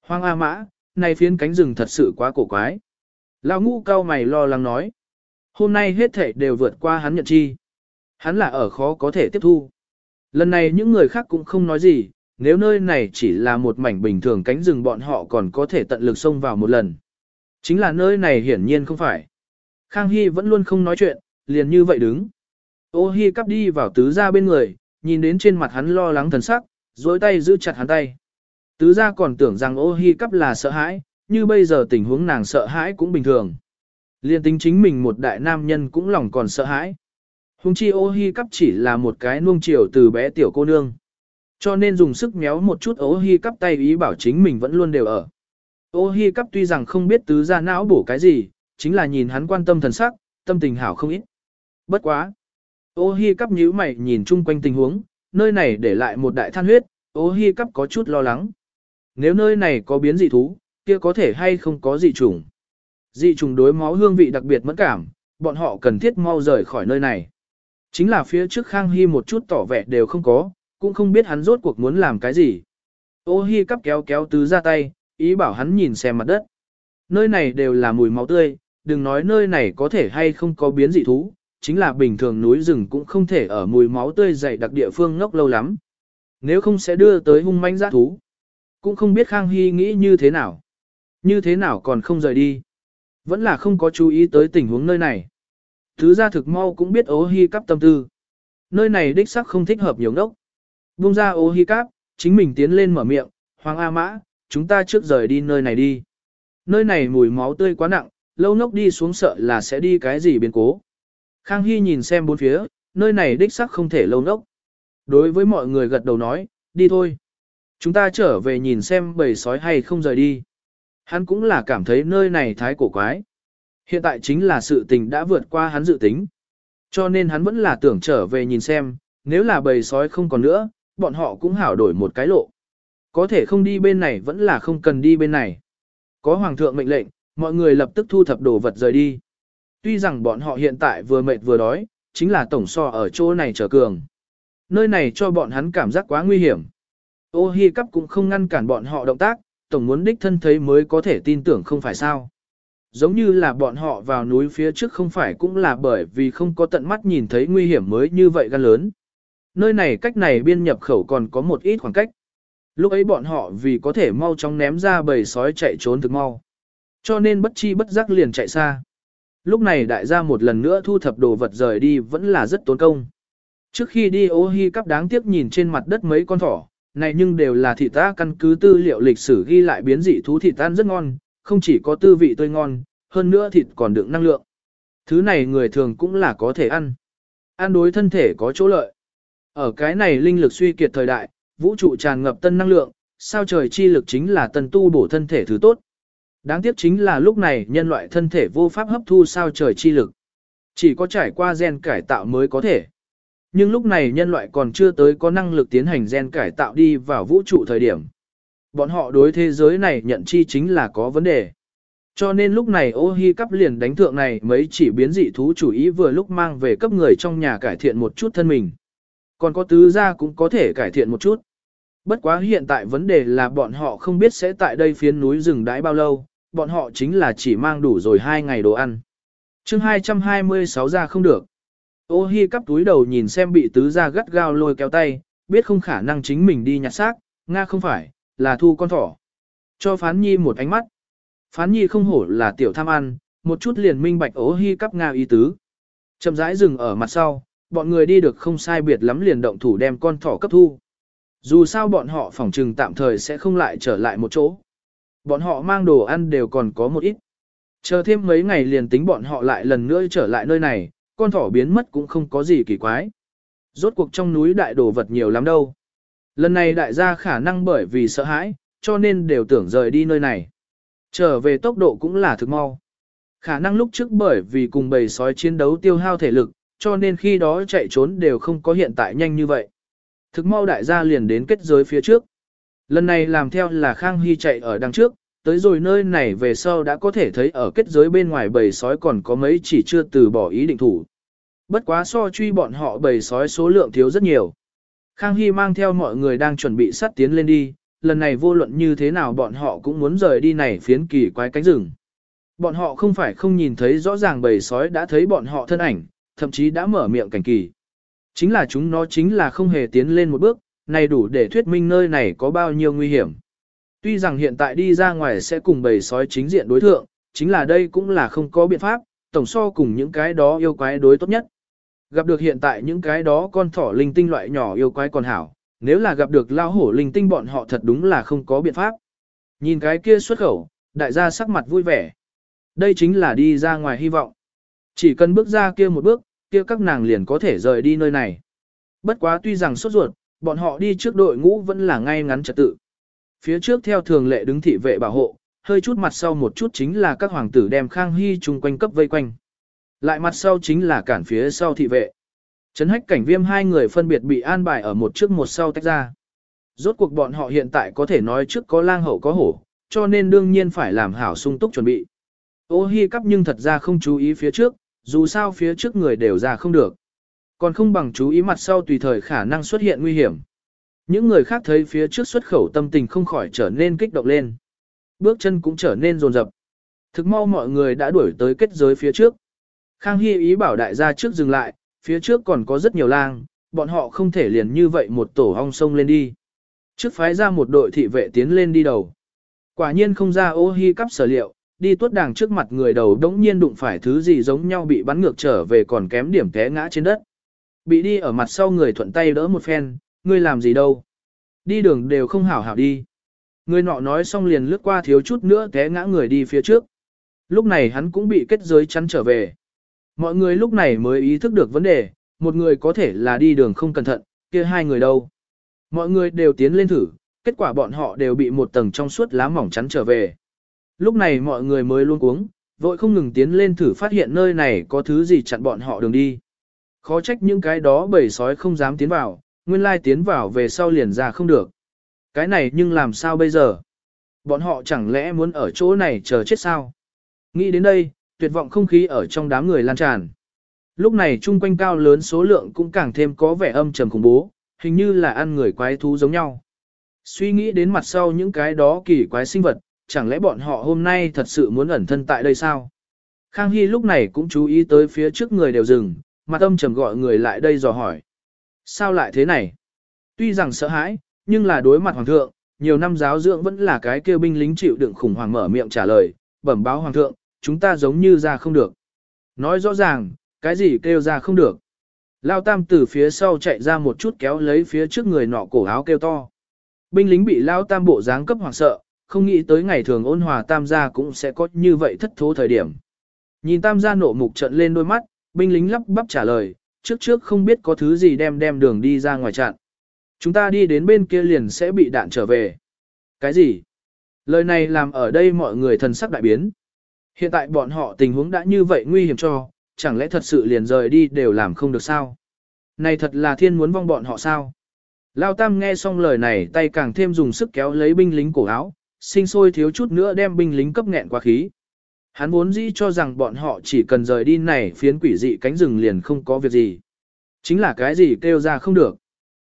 Speaker 1: Hoang A Mã, này phiến cánh rừng thật sự quá cổ quái. Lão ngũ cao mày lo lắng nói. Hôm nay hết thể đều vượt qua hắn nhận chi. Hắn là ở khó có thể tiếp thu. Lần này những người khác cũng không nói gì, nếu nơi này chỉ là một mảnh bình thường cánh rừng bọn họ còn có thể tận lực xông vào một lần. Chính là nơi này hiển nhiên không phải. Khang Hy vẫn luôn không nói chuyện, liền như vậy đứng. Ô Hi cắp đi vào tứ gia bên người, nhìn đến trên mặt hắn lo lắng thần sắc, dối tay giữ chặt hắn tay. Tứ gia còn tưởng rằng ô Hi cắp là sợ hãi, như bây giờ tình huống nàng sợ hãi cũng bình thường. Liên tính chính mình một đại nam nhân cũng lòng còn sợ hãi. Hùng chi ô Hi cắp chỉ là một cái nuông chiều từ bé tiểu cô nương. Cho nên dùng sức méo một chút ô Hi cắp tay ý bảo chính mình vẫn luôn đều ở. Ô Hi cắp tuy rằng không biết tứ gia não bổ cái gì, chính là nhìn hắn quan tâm thần sắc, tâm tình hảo không ít. Bất quá. Ô hi cắp nhíu mày nhìn chung quanh tình huống, nơi này để lại một đại than huyết, ô hi cắp có chút lo lắng. Nếu nơi này có biến dị thú, kia có thể hay không có dị trùng. Dị trùng đối máu hương vị đặc biệt mẫn cảm, bọn họ cần thiết mau rời khỏi nơi này. Chính là phía trước Khang Hy một chút tỏ vẻ đều không có, cũng không biết hắn rốt cuộc muốn làm cái gì. Ô hi cắp kéo kéo tứ ra tay, ý bảo hắn nhìn xem mặt đất. Nơi này đều là mùi máu tươi, đừng nói nơi này có thể hay không có biến dị thú, chính là bình thường núi rừng cũng không thể ở mùi máu tươi dày đặc địa phương ngốc lâu lắm. Nếu không sẽ đưa tới hung manh giác thú. Cũng không biết Khang Hy nghĩ như thế nào. Như thế nào còn không rời đi. Vẫn là không có chú ý tới tình huống nơi này. Thứ ra thực mau cũng biết ố hy cắp tâm tư. Nơi này đích sắc không thích hợp nhiều ngốc. Bung ra ô hi cáp, chính mình tiến lên mở miệng, Hoàng A Mã, chúng ta trước rời đi nơi này đi. Nơi này mùi máu tươi quá nặng, lâu nốc đi xuống sợ là sẽ đi cái gì biến cố. Khang Hy nhìn xem bốn phía, nơi này đích sắc không thể lâu nốc. Đối với mọi người gật đầu nói, đi thôi. Chúng ta trở về nhìn xem bầy sói hay không rời đi. Hắn cũng là cảm thấy nơi này thái cổ quái. Hiện tại chính là sự tình đã vượt qua hắn dự tính. Cho nên hắn vẫn là tưởng trở về nhìn xem, nếu là bầy sói không còn nữa, bọn họ cũng hảo đổi một cái lộ. Có thể không đi bên này vẫn là không cần đi bên này. Có hoàng thượng mệnh lệnh, mọi người lập tức thu thập đồ vật rời đi. Tuy rằng bọn họ hiện tại vừa mệt vừa đói, chính là tổng so ở chỗ này trở cường. Nơi này cho bọn hắn cảm giác quá nguy hiểm. Ô hi cắp cũng không ngăn cản bọn họ động tác, tổng muốn đích thân thấy mới có thể tin tưởng không phải sao. Giống như là bọn họ vào núi phía trước không phải cũng là bởi vì không có tận mắt nhìn thấy nguy hiểm mới như vậy gan lớn. Nơi này cách này biên nhập khẩu còn có một ít khoảng cách. Lúc ấy bọn họ vì có thể mau chóng ném ra bầy sói chạy trốn thực mau. Cho nên bất chi bất giác liền chạy xa. Lúc này đại gia một lần nữa thu thập đồ vật rời đi vẫn là rất tốn công. Trước khi đi ô hi cắp đáng tiếc nhìn trên mặt đất mấy con thỏ, này nhưng đều là thịt ta căn cứ tư liệu lịch sử ghi lại biến dị thú thịt tan rất ngon, không chỉ có tư vị tươi ngon, hơn nữa thịt còn đựng năng lượng. Thứ này người thường cũng là có thể ăn. Ăn đối thân thể có chỗ lợi. Ở cái này linh lực suy kiệt thời đại, vũ trụ tràn ngập tân năng lượng, sao trời chi lực chính là tân tu bổ thân thể thứ tốt. Đáng tiếc chính là lúc này nhân loại thân thể vô pháp hấp thu sao trời chi lực. Chỉ có trải qua gen cải tạo mới có thể. Nhưng lúc này nhân loại còn chưa tới có năng lực tiến hành gen cải tạo đi vào vũ trụ thời điểm. Bọn họ đối thế giới này nhận chi chính là có vấn đề. Cho nên lúc này ô hi cắp liền đánh thượng này mấy chỉ biến dị thú chủ ý vừa lúc mang về cấp người trong nhà cải thiện một chút thân mình. Còn có tứ gia cũng có thể cải thiện một chút. Bất quá hiện tại vấn đề là bọn họ không biết sẽ tại đây phiến núi rừng đãi bao lâu, bọn họ chính là chỉ mang đủ rồi hai ngày đồ ăn. chương 226 ra không được. Ô hi cắp túi đầu nhìn xem bị tứ gia gắt gao lôi kéo tay, biết không khả năng chính mình đi nhặt xác, Nga không phải, là thu con thỏ. Cho phán nhi một ánh mắt. Phán nhi không hổ là tiểu tham ăn, một chút liền minh bạch ố hi cắp Nga ý tứ. Chậm rãi dừng ở mặt sau, bọn người đi được không sai biệt lắm liền động thủ đem con thỏ cấp thu. Dù sao bọn họ phỏng trừng tạm thời sẽ không lại trở lại một chỗ. Bọn họ mang đồ ăn đều còn có một ít. Chờ thêm mấy ngày liền tính bọn họ lại lần nữa trở lại nơi này, con thỏ biến mất cũng không có gì kỳ quái. Rốt cuộc trong núi đại đồ vật nhiều lắm đâu. Lần này đại gia khả năng bởi vì sợ hãi, cho nên đều tưởng rời đi nơi này. Trở về tốc độ cũng là thực mau. Khả năng lúc trước bởi vì cùng bầy sói chiến đấu tiêu hao thể lực, cho nên khi đó chạy trốn đều không có hiện tại nhanh như vậy. Thực mau đại gia liền đến kết giới phía trước. Lần này làm theo là Khang Hy chạy ở đằng trước, tới rồi nơi này về sau đã có thể thấy ở kết giới bên ngoài bầy sói còn có mấy chỉ chưa từ bỏ ý định thủ. Bất quá so truy bọn họ bầy sói số lượng thiếu rất nhiều. Khang Hy mang theo mọi người đang chuẩn bị sắt tiến lên đi, lần này vô luận như thế nào bọn họ cũng muốn rời đi này phiến kỳ quái cánh rừng. Bọn họ không phải không nhìn thấy rõ ràng bầy sói đã thấy bọn họ thân ảnh, thậm chí đã mở miệng cảnh kỳ. Chính là chúng nó chính là không hề tiến lên một bước, này đủ để thuyết minh nơi này có bao nhiêu nguy hiểm. Tuy rằng hiện tại đi ra ngoài sẽ cùng bầy sói chính diện đối thượng, chính là đây cũng là không có biện pháp, tổng so cùng những cái đó yêu quái đối tốt nhất. Gặp được hiện tại những cái đó con thỏ linh tinh loại nhỏ yêu quái còn hảo, nếu là gặp được lao hổ linh tinh bọn họ thật đúng là không có biện pháp. Nhìn cái kia xuất khẩu, đại gia sắc mặt vui vẻ. Đây chính là đi ra ngoài hy vọng. Chỉ cần bước ra kia một bước, kia các nàng liền có thể rời đi nơi này. Bất quá tuy rằng sốt ruột, bọn họ đi trước đội ngũ vẫn là ngay ngắn trật tự. Phía trước theo thường lệ đứng thị vệ bảo hộ, hơi chút mặt sau một chút chính là các hoàng tử đem Khang Hy chung quanh cấp vây quanh. Lại mặt sau chính là cản phía sau thị vệ. Trấn hách cảnh viêm hai người phân biệt bị an bài ở một trước một sau tách ra. Rốt cuộc bọn họ hiện tại có thể nói trước có lang hậu có hổ, cho nên đương nhiên phải làm hảo sung túc chuẩn bị. Ô hi cắp nhưng thật ra không chú ý phía trước, dù sao phía trước người đều ra không được. Còn không bằng chú ý mặt sau tùy thời khả năng xuất hiện nguy hiểm. Những người khác thấy phía trước xuất khẩu tâm tình không khỏi trở nên kích động lên. Bước chân cũng trở nên rồn rập. Thực mau mọi người đã đuổi tới kết giới phía trước. Khang Hy ý bảo đại gia trước dừng lại, phía trước còn có rất nhiều lang, bọn họ không thể liền như vậy một tổ hong sông lên đi. Trước phái ra một đội thị vệ tiến lên đi đầu. Quả nhiên không ra ô hi cắp sở liệu, đi tuốt đàng trước mặt người đầu đống nhiên đụng phải thứ gì giống nhau bị bắn ngược trở về còn kém điểm té ngã trên đất. Bị đi ở mặt sau người thuận tay đỡ một phen, ngươi làm gì đâu. Đi đường đều không hảo hảo đi. Người nọ nói xong liền lướt qua thiếu chút nữa té ngã người đi phía trước. Lúc này hắn cũng bị kết giới chắn trở về. Mọi người lúc này mới ý thức được vấn đề, một người có thể là đi đường không cẩn thận, kia hai người đâu. Mọi người đều tiến lên thử, kết quả bọn họ đều bị một tầng trong suốt lá mỏng chắn trở về. Lúc này mọi người mới luôn cuống, vội không ngừng tiến lên thử phát hiện nơi này có thứ gì chặn bọn họ đường đi. Khó trách những cái đó bầy sói không dám tiến vào, nguyên lai tiến vào về sau liền ra không được. Cái này nhưng làm sao bây giờ? Bọn họ chẳng lẽ muốn ở chỗ này chờ chết sao? Nghĩ đến đây, tuyệt vọng không khí ở trong đám người lan tràn. Lúc này chung quanh cao lớn số lượng cũng càng thêm có vẻ âm trầm khủng bố, hình như là ăn người quái thú giống nhau. Suy nghĩ đến mặt sau những cái đó kỳ quái sinh vật, chẳng lẽ bọn họ hôm nay thật sự muốn ẩn thân tại đây sao? Khang Hy lúc này cũng chú ý tới phía trước người đều dừng, mặt âm trầm gọi người lại đây dò hỏi. Sao lại thế này? Tuy rằng sợ hãi, nhưng là đối mặt hoàng thượng, nhiều năm giáo dưỡng vẫn là cái kêu binh lính chịu đựng khủng hoảng mở miệng trả lời, bẩm báo hoàng thượng, chúng ta giống như ra không được. Nói rõ ràng, cái gì kêu ra không được. Lao tam từ phía sau chạy ra một chút kéo lấy phía trước người nọ cổ áo kêu to. Binh lính bị Lao tam bộ dáng cấp hoàng sợ, không nghĩ tới ngày thường ôn hòa tam gia cũng sẽ có như vậy thất thố thời điểm. Nhìn tam gia nộ mục trận lên đôi mắt, binh lính lắp bắp trả lời, trước trước không biết có thứ gì đem đem đường đi ra ngoài chặn. Chúng ta đi đến bên kia liền sẽ bị đạn trở về. Cái gì? Lời này làm ở đây mọi người thần sắc đại biến. Hiện tại bọn họ tình huống đã như vậy nguy hiểm cho, chẳng lẽ thật sự liền rời đi đều làm không được sao? Này thật là thiên muốn vong bọn họ sao? Lao Tam nghe xong lời này tay càng thêm dùng sức kéo lấy binh lính cổ áo, sinh sôi thiếu chút nữa đem binh lính cấp nghẹn qua khí. Hắn vốn dĩ cho rằng bọn họ chỉ cần rời đi này phiến quỷ dị cánh rừng liền không có việc gì. Chính là cái gì kêu ra không được.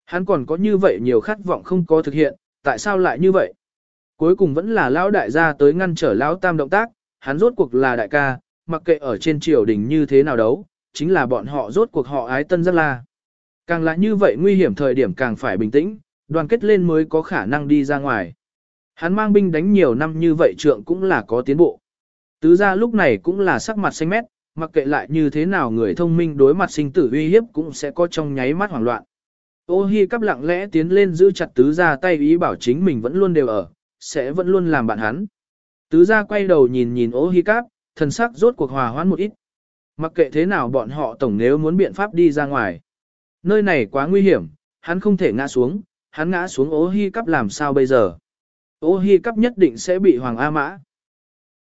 Speaker 1: Hắn còn có như vậy nhiều khát vọng không có thực hiện, tại sao lại như vậy? Cuối cùng vẫn là lão đại gia tới ngăn trở lão tam động tác, hắn rốt cuộc là đại ca, mặc kệ ở trên triều đình như thế nào đấu, chính là bọn họ rốt cuộc họ ái tân rất la. Càng là như vậy nguy hiểm thời điểm càng phải bình tĩnh, đoàn kết lên mới có khả năng đi ra ngoài. Hắn mang binh đánh nhiều năm như vậy trượng cũng là có tiến bộ. Tứ ra lúc này cũng là sắc mặt xanh mét, mặc kệ lại như thế nào người thông minh đối mặt sinh tử uy hiếp cũng sẽ có trong nháy mắt hoảng loạn. Ô hi cắp lặng lẽ tiến lên giữ chặt tứ ra tay ý bảo chính mình vẫn luôn đều ở, sẽ vẫn luôn làm bạn hắn. Tứ ra quay đầu nhìn nhìn ô hi cắp, thần sắc rốt cuộc hòa hoãn một ít. Mặc kệ thế nào bọn họ tổng nếu muốn biện pháp đi ra ngoài. Nơi này quá nguy hiểm, hắn không thể ngã xuống, hắn ngã xuống ô hi cắp làm sao bây giờ. Ô hi cắp nhất định sẽ bị Hoàng A Mã.